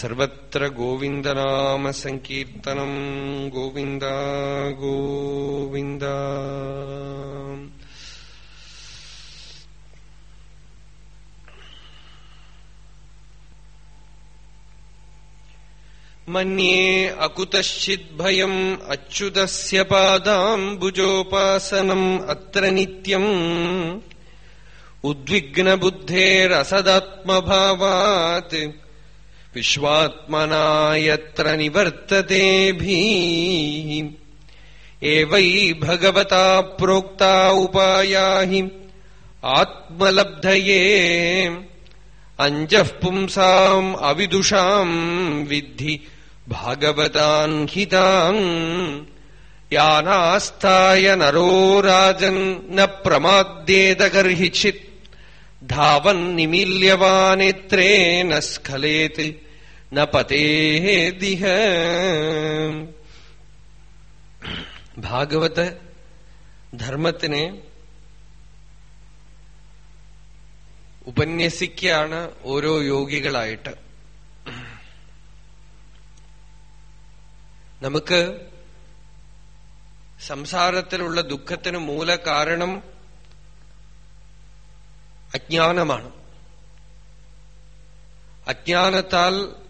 സർവത്ര ഗോവിന്ദനാമസങ്കീർത്തനം. ഗോവിന്ദ ഗോവിന്ദ. മന്യേ അകുതശ്ചിദ്ഭയം അച്യുതസ്യ പാദാംബുജോപാസനം അത്ര നിത്യം. ഉദ്വിഗ്നബുദ്ധേരസദാത്മഭാവാത് വിശ്വാത്മനായത്ര നിവർത്തതേഭീ ഏവൈ ഭഗവതാ പ്രോക്ത ഉപായാ ഹി ആത്മലബ്ധയേ. അഞ്ജഃ പുംസാം അവിദുഷാം വിദ്ധി ഭാഗവതാൻ ഹിതാം. യാനാസ്ഥായ നരോ രാജൻ ന ന ഭാഗവത ധർമ്മത്തിനെ ഉപന്യസിക്കുകയാണ് ഓരോ യോഗികളായിട്ട്. നമുക്ക് സംസാരത്തിലുള്ള ദുഃഖത്തിന് മൂല കാരണം അജ്ഞാനമാണ്. അജ്ഞാനത്താൽ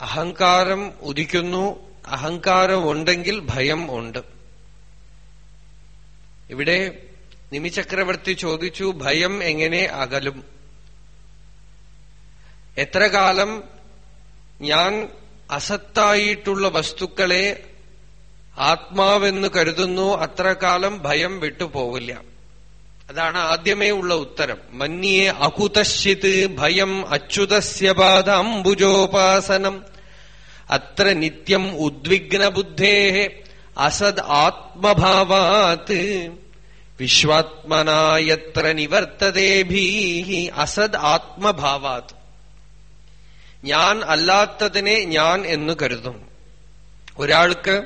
അഹങ്കാരം ഉദിക്കുന്നു അഹങ്കാരമുണ്ടെങ്കിൽ ഭയം ഉണ്ട്. ഇവിടെ നിമിചക്രവർത്തി ചോദിച്ചു ഭയം എങ്ങനെ അകലും? എത്ര കാലം ഞാൻ അസത്തായിട്ടുള്ള വസ്തുക്കളെ ആത്മാവെന്ന് കരുതുന്നു അത്ര കാലം ഭയം വിട്ടുപോവില്ല. അതാണ് ആദ്യമേ ഉള്ള ഉത്തരം. മന്യേ അകുതശ്ചിത് ഭയം അച്യുതസ്യ പാദാംബുജോപാസനം അത്ര നിത്യം ഉദ്വിഗ്നബുദ്ധേ അസദ് ആത്മഭാവാത്. വിശ്വാത്മനായത്ര നിവർത്തതേ ഭീ അസദ് ആത്മഭാവാത്. ഞാൻ അല്ലാത്തതിനെ ഞാൻ എന്ന് കരുതും ഒരാൾക്ക്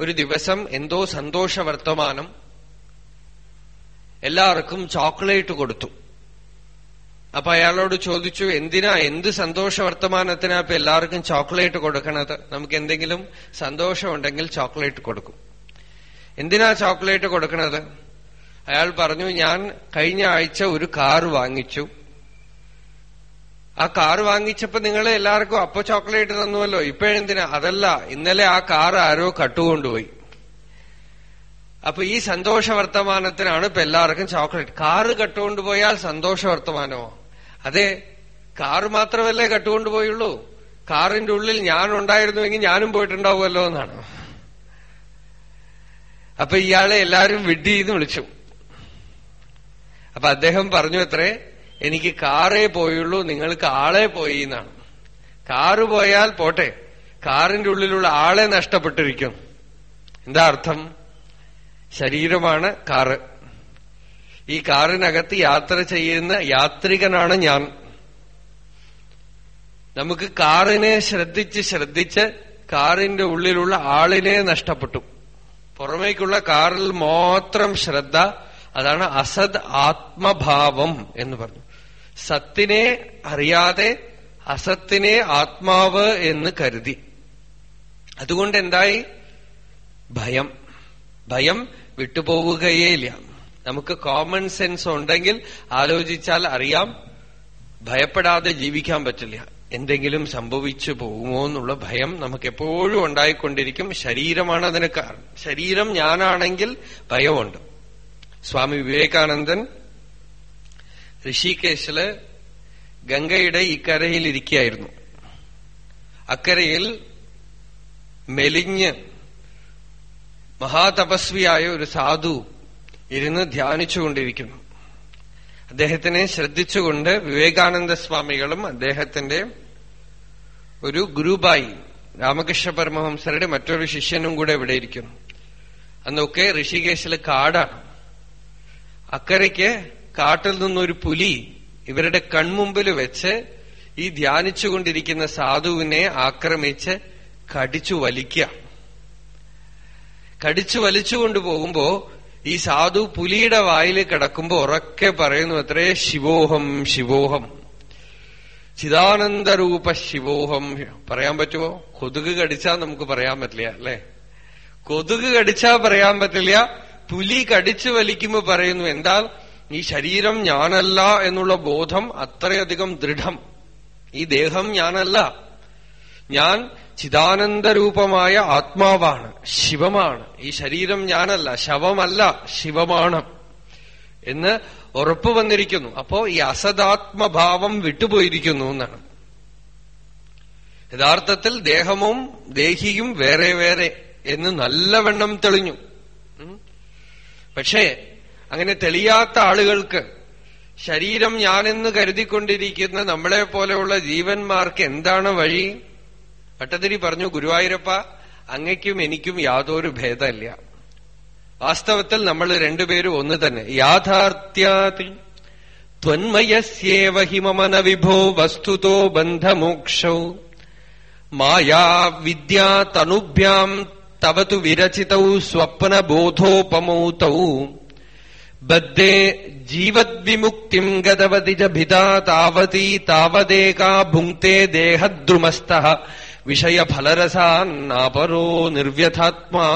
ഒരു ദിവസം എന്തോ സന്തോഷ വർത്തമാനം എല്ലാവർക്കും ചോക്ലേറ്റ് കൊടുത്തു. അപ്പൊ അയാളോട് ചോദിച്ചു എന്തിനാ? എന്ത് സന്തോഷ വർത്തമാനത്തിനാ ഇപ്പൊ എല്ലാവർക്കും ചോക്ലേറ്റ് കൊടുക്കണത്? നമുക്ക് എന്തെങ്കിലും സന്തോഷമുണ്ടെങ്കിൽ ചോക്ലേറ്റ് കൊടുക്കും. എന്തിനാ ചോക്ലേറ്റ് കൊടുക്കണത്? അയാൾ പറഞ്ഞു ഞാൻ കഴിഞ്ഞ ആഴ്ച ഒരു കാർ വാങ്ങിച്ചു. ആ കാർ വാങ്ങിച്ചപ്പോ നിങ്ങൾ എല്ലാവർക്കും അപ്പൊ ചോക്ലേറ്റ് തന്നുവല്ലോ. ഇപ്പോഴെന്തിനാ? അതല്ല ഇന്നലെ ആ കാർ ആരോ കട്ടുകൊണ്ടുപോയി. അപ്പൊ ഈ സന്തോഷ വർത്തമാനത്തിനാണ് ഇപ്പൊ എല്ലാവർക്കും ചോക്ലേറ്റ്. കാറ് കട്ടുകൊണ്ടുപോയാൽ സന്തോഷ വർത്തമാനമോ അതെ കാറ് മാത്രമല്ലേ കട്ടുകൊണ്ടുപോയുള്ളൂ കാറിന്റെ ഉള്ളിൽ ഞാൻ ഉണ്ടായിരുന്നുവെങ്കിൽ ഞാനും പോയിട്ടുണ്ടാവുമല്ലോ എന്നാണ്. അപ്പൊ ഇയാളെ എല്ലാരും വിഡ്ഢി എന്ന് വിളിച്ചു. അപ്പൊ അദ്ദേഹം പറഞ്ഞു എത്രേ? എനിക്ക് കാറേ പോയുള്ളൂ നിങ്ങൾക്ക് ആളെ പോയി എന്നാണ്. കാറ് പോയാൽ പോട്ടെ കാറിന്റെ ഉള്ളിലുള്ള ആളെ നഷ്ടപ്പെട്ടിരിക്കും. എന്താ അർത്ഥം? ശരീരമാണ് കാറ്. ഈ കാറിനകത്ത് യാത്ര ചെയ്യുന്ന യാത്രികനാണ് ഞാൻ. നമുക്ക് കാറിനെ ശ്രദ്ധിച്ച് ശ്രദ്ധിച്ച് കാറിന്റെ ഉള്ളിലുള്ള ആളിനെ നഷ്ടപ്പെട്ടു. പുറമേക്കുള്ള കാറിൽ മാത്രം ശ്രദ്ധ അതാണ് അസദ് ആത്മഭാവം എന്ന് പറഞ്ഞു. സത്തിനെ അറിയാതെ അസത്തിനെ ആത്മാവ് എന്ന് കരുതി. അതുകൊണ്ട് എന്തായി ഭയം. ഭയം വിട്ടുപോവുകയേയില്ല നമുക്ക് കോമൺ സെൻസ് ഉണ്ടെങ്കിൽ ആലോചിച്ചാൽ അറിയാം ഭയപ്പെടാതെ ജീവിക്കാൻ പറ്റില്ല. എന്തെങ്കിലും സംഭവിച്ചു പോകുമോ എന്നുള്ള ഭയം നമുക്ക് എപ്പോഴും ഉണ്ടായിക്കൊണ്ടിരിക്കും. ശരീരമാണ് അതിന് കാരണം. ശരീരം ഞാനാണെങ്കിൽ ഭയമുണ്ട്. സ്വാമി വിവേകാനന്ദൻ ഋഷികേശിൽ ഗംഗയുടെ ഇക്കരയിൽ ഇരിക്കുകയായിരുന്നു. അക്കരയിൽ മെലിഞ്ഞ് മഹാതപസ്വിയായ ഒരു സാധു ഇരുന്ന് ധ്യാനിച്ചുകൊണ്ടിരിക്കുന്നു. അദ്ദേഹത്തിനെ ശ്രദ്ധിച്ചുകൊണ്ട് വിവേകാനന്ദ സ്വാമികളും അദ്ദേഹത്തിന്റെ ഒരു ഗുരുബായി രാമകൃഷ്ണ പരമഹംസരുടെ മറ്റൊരു ശിഷ്യനും കൂടെ ഇവിടെ ഇരിക്കുന്നു. അന്നൊക്കെ ഋഷികേശിലെ കാടാണ്. അക്കരയ്ക്ക് കാട്ടിൽ നിന്നൊരു പുലി ഇവരുടെ കൺമുമ്പിൽ വെച്ച് ഈ ധ്യാനിച്ചുകൊണ്ടിരിക്കുന്ന സാധുവിനെ ആക്രമിച്ച് കടിച്ചു വലിക്കുക. കടിച്ചു വലിച്ചുകൊണ്ട് പോകുമ്പോ ഈ സാധു പുലിയുടെ വായിൽ കിടക്കുമ്പോ ഉറക്കെ പറയുന്നു അത്രേ ശിവോഹം ശിവോഹം. ചിദാനന്ദരൂപ ശിവോഹം. പറയാൻ പറ്റുമോ? കൊതുക് കടിച്ചാ നമുക്ക് പറയാൻ പറ്റില്ല അല്ലെ? കൊതുക് കടിച്ചാ പറയാൻ പറ്റില്ല. പുലി കടിച്ചു വലിക്കുമ്പോ പറയുന്നു എന്താ ഈ ശരീരം ഞാനല്ല എന്നുള്ള ബോധം അത്രയധികം ദൃഢം. ഈ ദേഹം ഞാനല്ല. ഞാൻ ചിദാനന്ദരൂപമായ ആത്മാവാണ് ശിവമാണ്. ഈ ശരീരം ഞാനല്ല ശവമല്ല ശിവമാണ് എന്ന് ഉറപ്പു വന്നിരിക്കുന്നു. അപ്പോ ഈ അസദാത്മഭാവം വിട്ടുപോയിരിക്കുന്നു എന്നാണ്. യഥാർത്ഥത്തിൽ ദേഹവും ദേഹിയും വേറെ വേറെ എന്ന് നല്ലവണ്ണം തെളിഞ്ഞു. പക്ഷേ അങ്ങനെ തെളിയാത്ത ആളുകൾക്ക് ശരീരം ഞാനെന്ന് കരുതിക്കൊണ്ടിരിക്കുന്ന നമ്മളെ പോലെയുള്ള ജീവന്മാർക്ക് എന്താണ് വഴി? ഭട്ടതിരി പറഞ്ഞു ഗുരുവായൂരപ്പ അങ്ങയ്ക്കും എനിക്കും യാതൊരു ഭേദമില്ല. വാസ്തവത്തിൽ നമ്മൾ രണ്ടുപേരും ഒന്ന് തന്നെ. യാഥാർത്ഥ്യാതി ത്വന്മയസ്യേവ ഹിമമന വിഭോ വസ്തുതോ ബന്ധമോക്ഷൗ. മായാ വിദ്യാ തനുഭ്യാം തവതു വിരചിതൗ സ്വപ്നബോധോപമൗ തൗ ബദ്ധേ ജീവദ്വിമുക്തിം ഗതവതി ച ഭിതാ താവതീ താവതേകാ ഭുങ്ക്തേ ദേഹദ്രുമസ്ഥ. വിഷയഫലരസാന്നാപരോ നിർവ്യഥാത്മാ.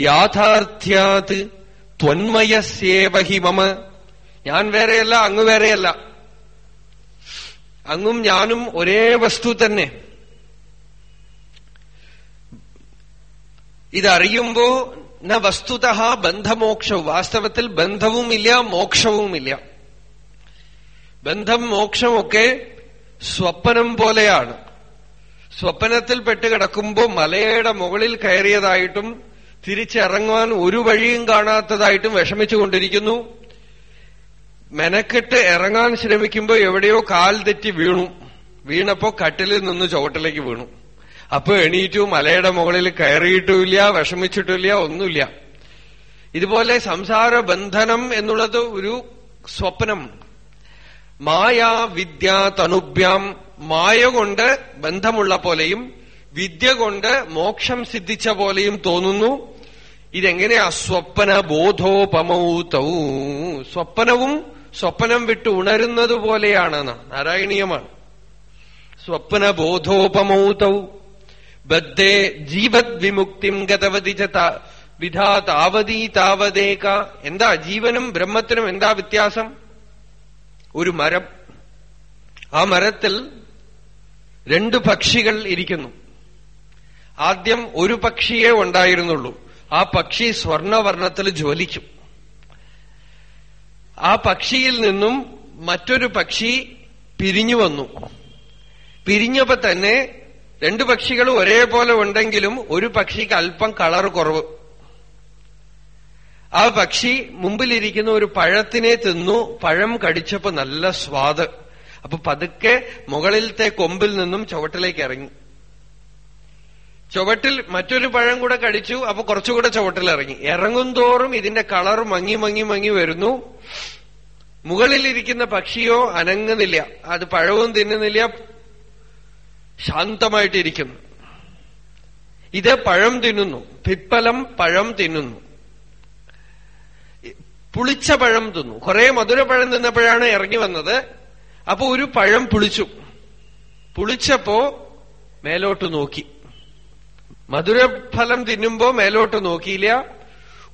യാഥാർത്ഥ്യാത് ത്വന്മയസ്യേവഹി മമ. ഞാൻ വേറെയല്ല അങ്ങ് വേറെയല്ല. അങ്ങും ഞാനും ഒരേ വസ്തു തന്നെ. ഇതറിയുമ്പോ ന വസ്തുത ബന്ധമോക്ഷവും. വാസ്തവത്തിൽ ബന്ധവുമില്ല മോക്ഷവുമില്ല. ബന്ധം മോക്ഷമൊക്കെ സ്വപ്നം പോലെയാണ്. സ്വപ്നത്തിൽ പെട്ടുകിടക്കുമ്പോ മലയുടെ മുകളിൽ കയറിയതായിട്ടും തിരിച്ചിറങ്ങുവാൻ ഒരു വഴിയും കാണാത്തതായിട്ടും വിഷമിച്ചുകൊണ്ടിരിക്കുന്നു. മെനക്കെട്ട് ഇറങ്ങാൻ ശ്രമിക്കുമ്പോ എവിടെയോ കാൽ തെറ്റി വീണു. വീണപ്പോ കട്ടിലിൽ നിന്ന് ചുവട്ടിലേക്ക് വീണു. അപ്പൊ എണീറ്റു മലയുടെ മുകളിൽ കയറിയിട്ടുമില്ല വിഷമിച്ചിട്ടില്ല ഒന്നുമില്ല. ഇതുപോലെ സംസാര ബന്ധനം എന്നുള്ളത് ഒരു സ്വപ്നം. മായാ വിദ്യ തനുഭ്യാം മായ കൊണ്ട് ബന്ധമുള്ള പോലെയും വിദ്യ കൊണ്ട് മോക്ഷം സിദ്ധിച്ച പോലെയും തോന്നുന്നു. ഇതെങ്ങനെയാ സ്വപ്ന ബോധോപമൗതൗ. സ്വപ്നവും സ്വപ്നം വിട്ട് ഉണരുന്നത് പോലെയാണെന്ന് നാരായണീയമാണ്. സ്വപ്ന ബോധോപമൗതൗ. ബദ്ധേ ജീവത് വിമുക്തിം ഗതവതി വിധാ താവതീ താവതേക. എന്താ ജീവനും ബ്രഹ്മത്തിനും എന്താ വ്യത്യാസം? ഒരു മരം. ആ മരത്തിൽ രണ്ട് പക്ഷികൾ ഇരിക്കുന്നു. ആദ്യം ഒരു പക്ഷിയെ ഉണ്ടായിരുന്നുള്ളൂ. ആ പക്ഷി സ്വർണവർണത്തിൽ ജ്വലിക്കും. ആ പക്ഷിയിൽ നിന്നും മറ്റൊരു പക്ഷി പിരിഞ്ഞു വന്നു. പിരിഞ്ഞപ്പോ തന്നെ രണ്ടു പക്ഷികൾ ഒരേപോലെ ഉണ്ടെങ്കിലും ഒരു പക്ഷിക്ക് അല്പം കളർ കുറവ്. ആ പക്ഷി മുമ്പിലിരിക്കുന്ന ഒരു പഴത്തിനെ തിന്നു പഴം കടിച്ചപ്പോ നല്ല സ്വാദ്. അപ്പൊ പതുക്കെ മുകളിലത്തെ കൊമ്പിൽ നിന്നും ചുവട്ടിലേക്ക് ഇറങ്ങി. ചുവട്ടിൽ മറ്റൊരു പഴം കൂടെ കടിച്ചു അപ്പൊ കുറച്ചുകൂടെ ചുവട്ടിൽ ഇറങ്ങി. ഇറങ്ങും തോറും ഇതിന്റെ കളർ മങ്ങി മങ്ങി മങ്ങി വരുന്നു. മുകളിലിരിക്കുന്ന പക്ഷിയോ അനങ്ങുന്നില്ല. അത് പഴവും തിന്നുന്നില്ല. ശാന്തമായിട്ടിരിക്കുന്നു. ഇത് പഴം തിന്നുന്നു. പിപ്പലം പഴം തിന്നുന്നു. പുളിച്ച പഴം തിന്നു കുറെ മധുരപ്പഴം തിന്നപ്പോഴാണ് ഇറങ്ങി വന്നത്. അപ്പൊ ഒരു പഴം പുളിച്ചു. പുളിച്ചപ്പോ മേലോട്ട് നോക്കി. മധുരഫലം തിന്നുമ്പോ മേലോട്ട് നോക്കിയില്ല.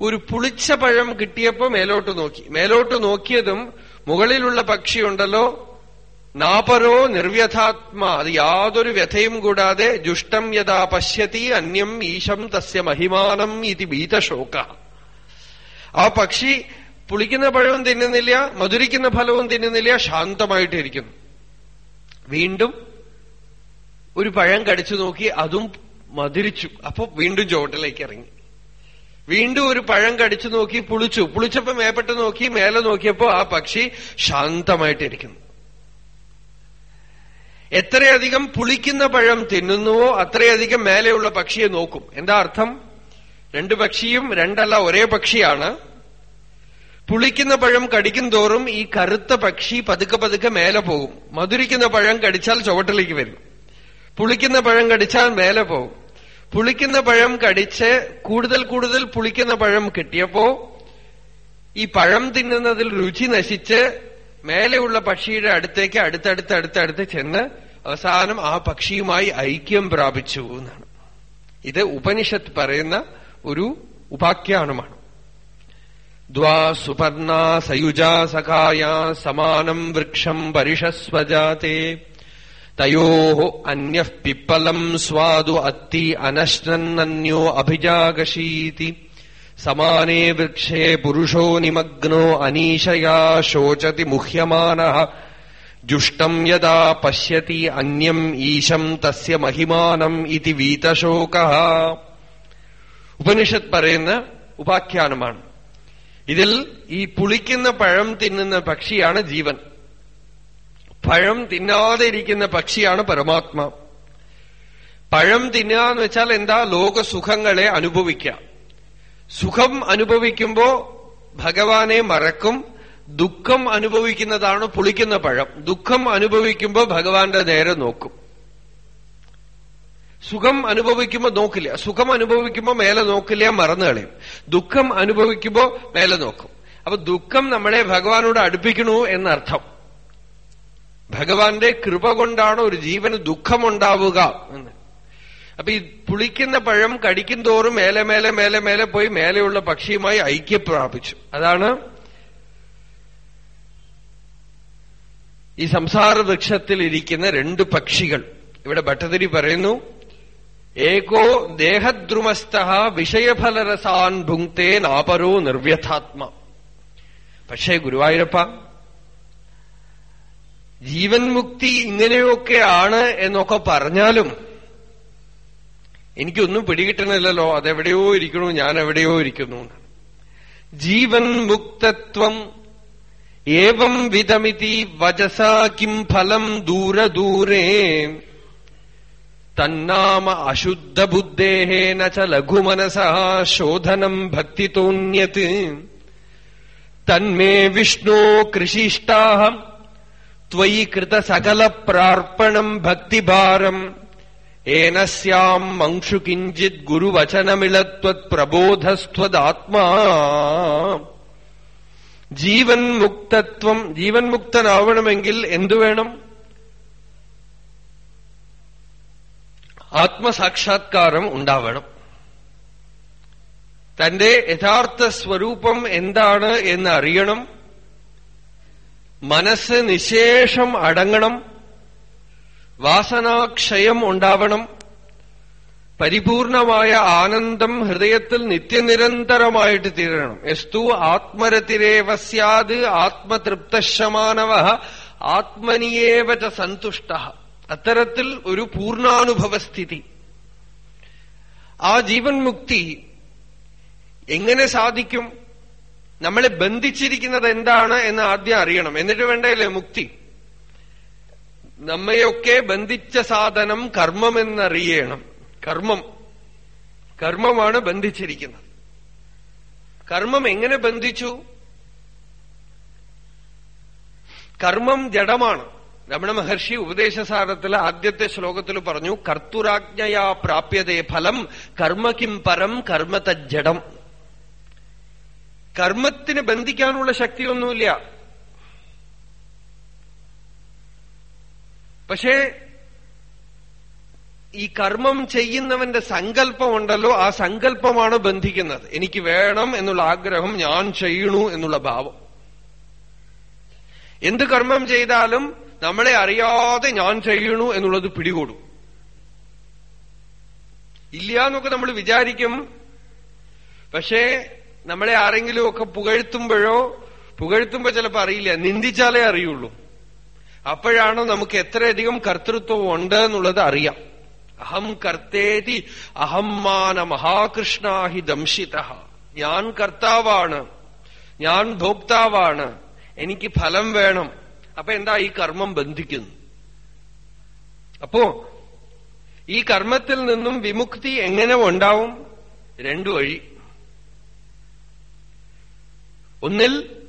ഒരു പുളിച്ച പഴം കിട്ടിയപ്പോ മേലോട്ട് നോക്കി. മേലോട്ട് നോക്കിയതും മുകളിലുള്ള പക്ഷിയുണ്ടല്ലോ. നാപരോ നിർവ്യഥാത്മാ. അത് യാതൊരു വ്യഥയും കൂടാതെ ജുഷ്ടം യഥാ പശ്യതി അന്യം ഈശം തസ്യ മഹിമാനം ഇതി ഭീതശോക ആ പക്ഷി പുളിക്കുന്ന പഴവും തിന്നുന്നില്ല മധുരിക്കുന്ന ഫലവും തിന്നുന്നില്ല ശാന്തമായിട്ടിരിക്കുന്നു. വീണ്ടും ഒരു പഴം കടിച്ചു നോക്കി അതും മധുരിച്ചു. അപ്പൊ വീണ്ടും ചുവട്ടിലേക്ക് ഇറങ്ങി. വീണ്ടും ഒരു പഴം കടിച്ചു നോക്കി പുളിച്ചു. പുളിച്ചപ്പോ മേപ്പെട്ട് നോക്കി മേലെ നോക്കിയപ്പോ ആ പക്ഷി ശാന്തമായിട്ടിരിക്കുന്നു. എത്രയധികം പുളിക്കുന്ന പഴം തിന്നുന്നുവോ അത്രയധികം മേലെയുള്ള പക്ഷിയെ നോക്കും. എന്താ അർത്ഥം? രണ്ടു പക്ഷിയും രണ്ടല്ല ഒരേ പക്ഷിയാണ്. പുളിക്കുന്ന പഴം കടിക്കും തോറും ഈ കറുത്ത പക്ഷി പതുക്കെ പതുക്കെ മേലെ പോകും. മധുരിക്കുന്ന പഴം കടിച്ചാൽ ചുവട്ടിലേക്ക് വരും. പുളിക്കുന്ന പഴം കടിച്ചാൽ മേലെ പോകും. പുളിക്കുന്ന പഴം കടിച്ച് കൂടുതൽ കൂടുതൽ പുളിക്കുന്ന പഴം കിട്ടിയപ്പോ ഈ പഴം തിന്നുന്നതിൽ രുചി നശിച്ച് മേലെയുള്ള പക്ഷിയുടെ അടുത്തേക്ക് അടുത്തടുത്ത് അടുത്തടുത്ത് ചെന്ന് അവസാനം ആ പക്ഷിയുമായി ഐക്യം പ്രാപിച്ചു എന്നാണ്. ഇത് ഉപനിഷത്ത് പറയുന്ന ഒരു ഉപാഖ്യാനമാണ്. ദ്വാ സുപർണ സയുജാ സഖായ സമാനം വൃക്ഷം പരിഷസ്വജാതേ. തയോ അന്യ പിപ്പലം സ്വാദു അത്തി അനശ്നന്നന്യോ അഭിജാഗശീതി. സമാനേ വൃക്ഷേ പുരുഷോ നിമഗ്നോ അനീശയാ ശോചതി മുഹ്യമാന. ജുഷ്ടം യഥാ पश्यति അന്യം ഈശം തസ്യ മഹിമാനം ഇതി വീതശോക. ഉപനിഷത്ത് പറയുന്ന ഉപാഖ്യാനമാണ്. ഇതിൽ ഈ പുളിക്കുന്ന പഴം തിന്നുന്ന പക്ഷിയാണ് ജീവൻ. പഴം തിന്നാതെ ഇരിക്കുന്ന പക്ഷിയാണ് പരമാത്മാ. പഴം തിന്നുക എന്ന് വെച്ചാൽ എന്താ? ലോകസുഖങ്ങളെ അനുഭവിക്കുക. സുഖം അനുഭവിക്കുമ്പോ ഭഗവാനെ മറക്കും. ദുഃഖം അനുഭവിക്കുന്നതാണ് പുളിക്കുന്ന പഴം. ദുഃഖം അനുഭവിക്കുമ്പോ ഭഗവാന്റെ നേരെ നോക്കും. സുഖം അനുഭവിക്കുമ്പോ നോക്കില്ല. സുഖം അനുഭവിക്കുമ്പോ മേലെ നോക്കില്ല മറന്നു കളയും. ദുഃഖം അനുഭവിക്കുമ്പോ മേലെ നോക്കും. അപ്പൊ ദുഃഖം നമ്മളെ ഭഗവാനോട് അടുപ്പിക്കണു എന്നർത്ഥം. ഭഗവാന്റെ കൃപ കൊണ്ടാണ് ഒരു ജീവന് ദുഃഖമുണ്ടാവുക എന്ന്. അപ്പൊ ഈ പുളിക്കുന്ന പഴം കടിക്കും തോറും മേലെ മേലെ മേലെ മേലെ പോയി മേലെയുള്ള പക്ഷിയുമായി ഐക്യപ്രാപിച്ചു. അതാണ് ഈ സംസാര വൃക്ഷത്തിൽ ഇരിക്കുന്ന രണ്ട് പക്ഷികൾ. ഇവിടെ ഭട്ടതിരി പറയുന്നു ഏകോ ദേഹദ്രുമസ്ഥ വിഷയഫലരസാൻ ഭുങ്ക്തേ നാപരോ നിർവ്യഥാത്മ. പക്ഷേ ഗുരുവായൂരപ്പ ജീവൻ മുക്തി ഇങ്ങനെയൊക്കെയാണ് എന്നൊക്കെ പറഞ്ഞാലും എനിക്കൊന്നും പിടികിട്ടണില്ലല്ലോ അതെവിടെയോ ഇരിക്കുന്നു ഞാൻ എവിടെയോ ഇരിക്കുന്നു. ജീവൻ മുക്തത്വം ഏവം വിധമിതി വചസാക്കിം ഫലം ദൂരദൂരേ. തന്നാമ അശുദ്ധബുദ്ധേന ച ലഘുമനസ ശോധനം ഭക്തിതോന്യത്. തന്മേ വിഷ്ണോ കൃഷിഷ്ടാഹം ത്വയി കൃത സകല പ്രാർപ്പണം ഭക്തിഭാരം. ഏനസ്യാം മംഷു കിഞ്ചിത് ഗുരുവചനമിളത്വത് പ്രബോധസ്ത്വദാത്മാ. ജീവൻ മുക്തത്വം ജീവൻ മുക്തനാവണമെങ്കിൽ എന്തു വേണം? ആത്മസാക്ഷാത്കാരം ഉണ്ടാവണം. തന്റെ യഥാർത്ഥ സ്വരൂപം എന്താണ് എന്ന് അറിയണം മനസ്സ് നിശേഷം അടങ്ങണം. വാസനാക്ഷയം ഉണ്ടാവണം. പരിപൂർണമായ ആനന്ദം ഹൃദയത്തിൽ നിത്യനിരന്തരമായിട്ട് തീരണം. എസ്തു ആത്മരതിരേവ സ്യാത് ആത്മതൃപ്തശമാനവ. ആത്മനിയേവ സന്തുഷ്ട. അത്തരത്തിൽ ഒരു പൂർണാനുഭവസ്ഥിതി. ആ ജീവൻ മുക്തി എങ്ങനെ സാധിക്കും? നമ്മളെ ബന്ധിച്ചിരിക്കുന്നത് എന്താണ് എന്ന് ആദ്യം അറിയണം. എന്നിട്ട് വേണ്ടല്ലേ മുക്തി? നമ്മയൊക്കെ ബന്ധിച്ച സാധനം കർമ്മമെന്നറിയണം. കർമ്മം. കർമ്മമാണ് ബന്ധിച്ചിരിക്കുന്നത്. കർമ്മം എങ്ങനെ ബന്ധിച്ചു? കർമ്മം ജഡമാണ്. രമണ മഹർഷി ഉപദേശസാരത്തിൽ ആദ്യത്തെ ശ്ലോകത്തിൽ പറഞ്ഞു കർത്തുരാജ്ഞയാ പ്രാപ്യതേ ഫലം കർമ്മകിം പരം കർമ്മതജ്ജടം കർമ്മത്തിന് ബന്ധിക്കാനുള്ള ശക്തിയൊന്നുമില്ല. പക്ഷേ ഈ കർമ്മം ചെയ്യുന്നവന്റെ സങ്കല്പമുണ്ടല്ലോ ആ സങ്കല്പമാണ് ബന്ധിക്കുന്നത്. എനിക്ക് വേണം എന്നുള്ള ആഗ്രഹം ഞാൻ ചെയ്യണു എന്നുള്ള ഭാവം. എന്ത് കർമ്മം ചെയ്താലും നമ്മളെ അറിയാതെ ഞാൻ ചെയ്യണു എന്നുള്ളത് പിടികൂടും. ഇല്ല എന്നൊക്കെ നമ്മൾ വിചാരിക്കും. പക്ഷേ നമ്മളെ ആരെങ്കിലുമൊക്കെ പുകഴ്ത്തുമ്പോഴോ പുകഴ്ത്തുമ്പോ ചിലപ്പോ അറിയില്ല. നിന്ദിച്ചാലേ അറിയുള്ളൂ. അപ്പോഴാണ് നമുക്ക് എത്രയധികം കർത്തൃത്വം ഉണ്ട് എന്നുള്ളത് അറിയാം. അഹം കർത്തേതി അഹം മാന മഹാകൃഷ്ണാഹി ദംശിത. ഞാൻ കർത്താവാണ്. ഞാൻ ഭോക്താവാണ്. എനിക്ക് ഫലം വേണം. അപ്പൊ എന്താ ഈ കർമ്മം ബന്ധിക്കുന്നു? അപ്പോ ഈ കർമ്മത്തിൽ നിന്നും വിമുക്തി എങ്ങനെ ഉണ്ടാവും? രണ്ടു വഴി. ഒന്നിൽ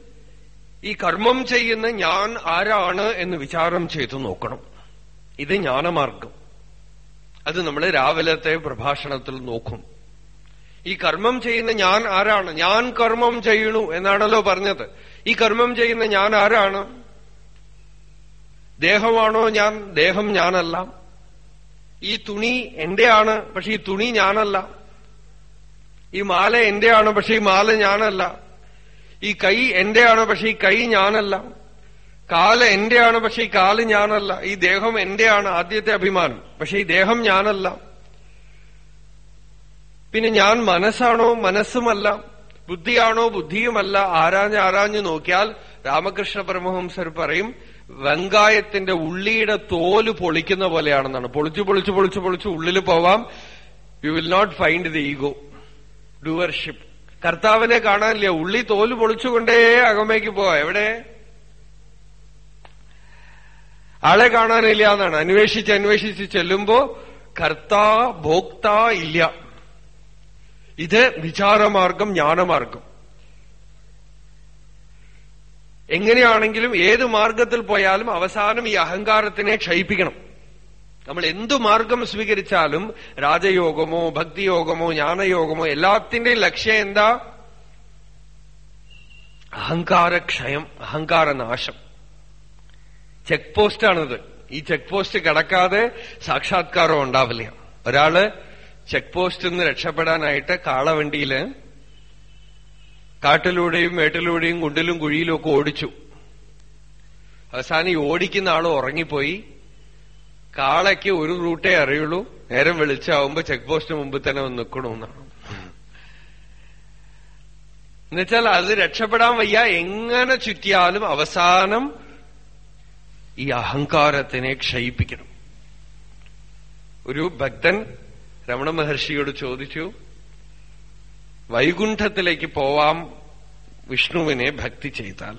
ഈ കർമ്മം ചെയ്യുന്ന ഞാൻ ആരാണ് എന്ന് വിചാരം ചെയ്തു നോക്കണം. ഇത് ജ്ഞാനമാർഗം. അത് നമ്മൾ രാവിലത്തെ പ്രഭാഷണത്തിൽ നോക്കും. ഈ കർമ്മം ചെയ്യുന്ന ഞാൻ ആരാണ്? ഞാൻ കർമ്മം ചെയ്യണു എന്നാണല്ലോ പറഞ്ഞത്. ഈ കർമ്മം ചെയ്യുന്ന ഞാൻ ആരാണ്? ദേഹമാണോ ഞാൻ? ദേഹം ഞാനല്ല. ഈ തുണി എന്റെയാണ് പക്ഷെ ഈ തുണി ഞാനല്ല. ഈ മാല എന്റെയാണ് പക്ഷെ ഈ മാല ഞാനല്ല. ഈ കൈ എന്റെയാണ് പക്ഷെ ഈ കൈ ഞാനല്ല. കാൽ എന്റെയാണ് പക്ഷെ ഈ കാൽ ഞാനല്ല. ഈ ദേഹം എന്റെയാണ് ആദ്യത്തെ അഭിമാനം. പക്ഷെ ഈ ദേഹം ഞാനല്ല. പിന്നെ ഞാൻ മനസ്സാണോ? മനസ്സുമല്ല. ബുദ്ധിയാണോ? ബുദ്ധിയുമല്ല. ആരാഞ്ഞ് ആരാഞ്ഞു നോക്കിയാൽ രാമകൃഷ്ണ പരമഹംസർ പറയും വെങ്കായത്തിന്റെ ഉള്ളിയുടെ തോൽ പൊളിക്കുന്ന പോലെയാണെന്നാണ്. പൊളിച്ചു പൊളിച്ചു പൊളിച്ചു പൊളിച്ച് ഉള്ളിൽ പോവാം. You will not find the ego doership കർത്താവിനെ കാണാനില്ല. ഉള്ളി തോൽ പൊളിച്ചുകൊണ്ടേ അകമേക്ക് പോവാ. എവിടെ? ആളെ കാണാനില്ല എന്നാണ്. അന്വേഷിച്ച് അന്വേഷിച്ച് ചെല്ലുമ്പോ കർത്താ ഭോക്താ ഇല്ല. ഇത് വിചാരമാർഗം ജ്ഞാനമാർഗം. എങ്ങനെയാണെങ്കിലും ഏത് മാർഗത്തിൽ പോയാലും അവസാനം ഈ അഹങ്കാരത്തിനെ ക്ഷയിപ്പിക്കണം. നമ്മൾ എന്തു മാർഗം സ്വീകരിച്ചാലും രാജയോഗമോ ഭക്തിയോഗമോ ജ്ഞാനയോഗമോ എല്ലാത്തിന്റെയും ലക്ഷ്യം എന്താ? അഹങ്കാരക്ഷയം അഹങ്കാരനാശം. ചെക്ക് പോസ്റ്റാണിത്. ഈ ചെക്ക് പോസ്റ്റ് കടക്കാതെ സാക്ഷാത്കാരം ഉണ്ടാവില്ല. ഒരാൾ ചെക്ക് പോസ്റ്റിൽ നിന്ന് രക്ഷപ്പെടാനായിട്ട് കാളവണ്ടിയിൽ കാട്ടിലൂടെയും മേട്ടിലൂടെയും കുണ്ടിലും കുഴിയിലും ഒക്കെ ഓടിച്ചു. അവസാനം ഈ ഓടിക്കുന്ന ആൾ ഉറങ്ങിപ്പോയി. കാളയ്ക്ക് ഒരു റൂട്ടേ അറിയുള്ളൂ. നേരം വെളിച്ചാവുമ്പോ ചെക്ക് പോസ്റ്റിന് മുമ്പ് തന്നെ ഒന്ന് നിൽക്കണമെന്നാണ് എന്നുവെച്ചാൽ അത് രക്ഷപ്പെടാൻ വയ്യ. എങ്ങനെ ചുറ്റിയാലും അവസാനം ഈ അഹങ്കാരത്തിനെ ക്ഷയിപ്പിക്കണം. ഒരു ഭക്തൻ രമണ മഹർഷിയോട് ചോദിച്ചു വൈകുണ്ഠത്തിലേക്ക് പോവാം വിഷ്ണുവിനെ ഭക്തി ചെയ്താൽ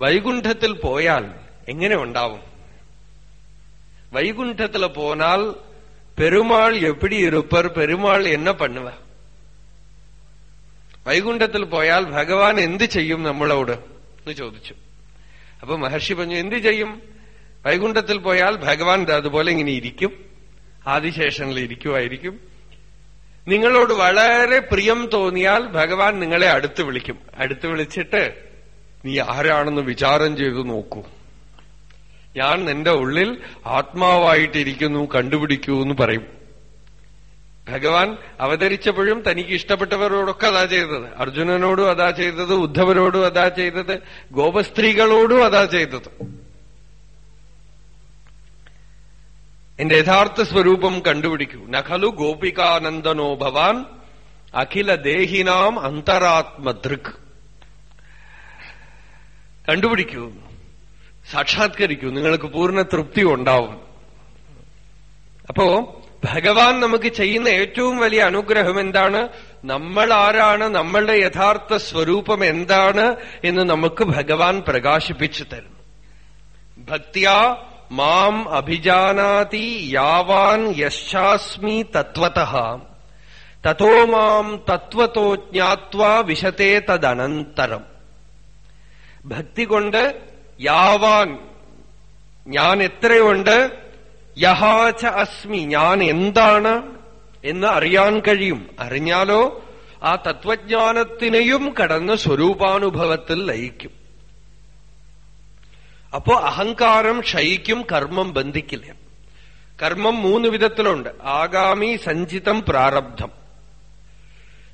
വൈകുണ്ഠത്തിൽ പോയാൽ എങ്ങനെ ഉണ്ടാവും வைகுண்டத்துல போனால் பெருமாள் எப்படி இருப்பர் பெருமாள் என்ன பண்ணுவ വൈകുണ്ഠത്തിൽ പോയാൽ ഭഗവാൻ എന്ത് ചെയ്യും നമ്മളോട് എന്ന് ചോദിച്ചു അപ്പൊ മഹർഷി പറഞ്ഞു എന്ത് ചെയ്യും വൈകുണ്ഠത്തിൽ പോയാൽ ഭഗവാൻ അതുപോലെ ഇങ്ങനെ ഇരിക്കും ആദിശേഷനിൽ ഇരിക്കുമായിരിക്കും നിങ്ങളോട് വളരെ പ്രിയം തോന്നിയാൽ ഭഗവാൻ നിങ്ങളെ അടുത്ത് വിളിക്കും. അടുത്ത് വിളിച്ചിട്ട് നീ ആരാണെന്ന് വിചാരം ചെയ്തു നോക്കൂ. ഞാൻ നിന്റെ ഉള്ളിൽ ആത്മാവായിട്ടിരിക്കുന്നു കണ്ടുപിടിക്കൂ എന്ന് പറയും. ഭഗവാൻ അവതരിച്ചപ്പോഴും തനിക്ക് ഇഷ്ടപ്പെട്ടവരോടൊക്കെ അതാ ചെയ്തത്. അർജുനനോടും അതാ ചെയ്തത് ഉദ്ധവരോടും അതാ ചെയ്തത് ഗോപസ്ത്രീകളോടും അതാ ചെയ്തത്. എന്റെ യഥാർത്ഥ സ്വരൂപം കണ്ടുപിടിക്കൂ. നഖലു ഗോപികാനന്ദനോ ഭവാൻ അഖില ദേഹിനാം അന്തരാത്മദൃക്. കണ്ടുപിടിക്കൂ. സാക്ഷാത്കരിക്കൂ. നിങ്ങൾക്ക് പൂർണ തൃപ്തി ഉണ്ടാവും. അപ്പോ ഭഗവാൻ നമുക്ക് ചെയ്യുന്ന ഏറ്റവും വലിയ അനുഗ്രഹം എന്താണ്? നമ്മൾ ആരാണ്? നമ്മളുടെ യഥാർത്ഥ സ്വരൂപം എന്താണ്? എന്ന് നമുക്ക് ഭഗവാൻ പ്രകാശിപ്പിച്ചു തരുന്നു. ഭക്തിയാ മാം അഭിജാനാതി യാവാൻ യശാസ്മി തത്വത. തോ മാം തത്വത്തോ ജ്ഞാത്വാ വിശത്തെ തദനന്തരം. ഭക്തി കൊണ്ട് യാവാൻ ഞാൻ എത്രയുണ്ട്? യഹാച അസ്മി ഞാൻ എന്താണ് എന്ന് അറിയാൻ കഴിയും. അറിഞ്ഞാലോ ആ തത്വജ്ഞാനത്തിനെയും കടന്ന് സ്വരൂപാനുഭവത്തിൽ ലയിക്കും. അപ്പോ അഹങ്കാരം ക്ഷയിക്കും കർമ്മം ബന്ധിക്കില്ല. കർമ്മം മൂന്ന് വിധത്തിലുണ്ട്. ആഗാമി സഞ്ചിതം പ്രാരബ്ധം.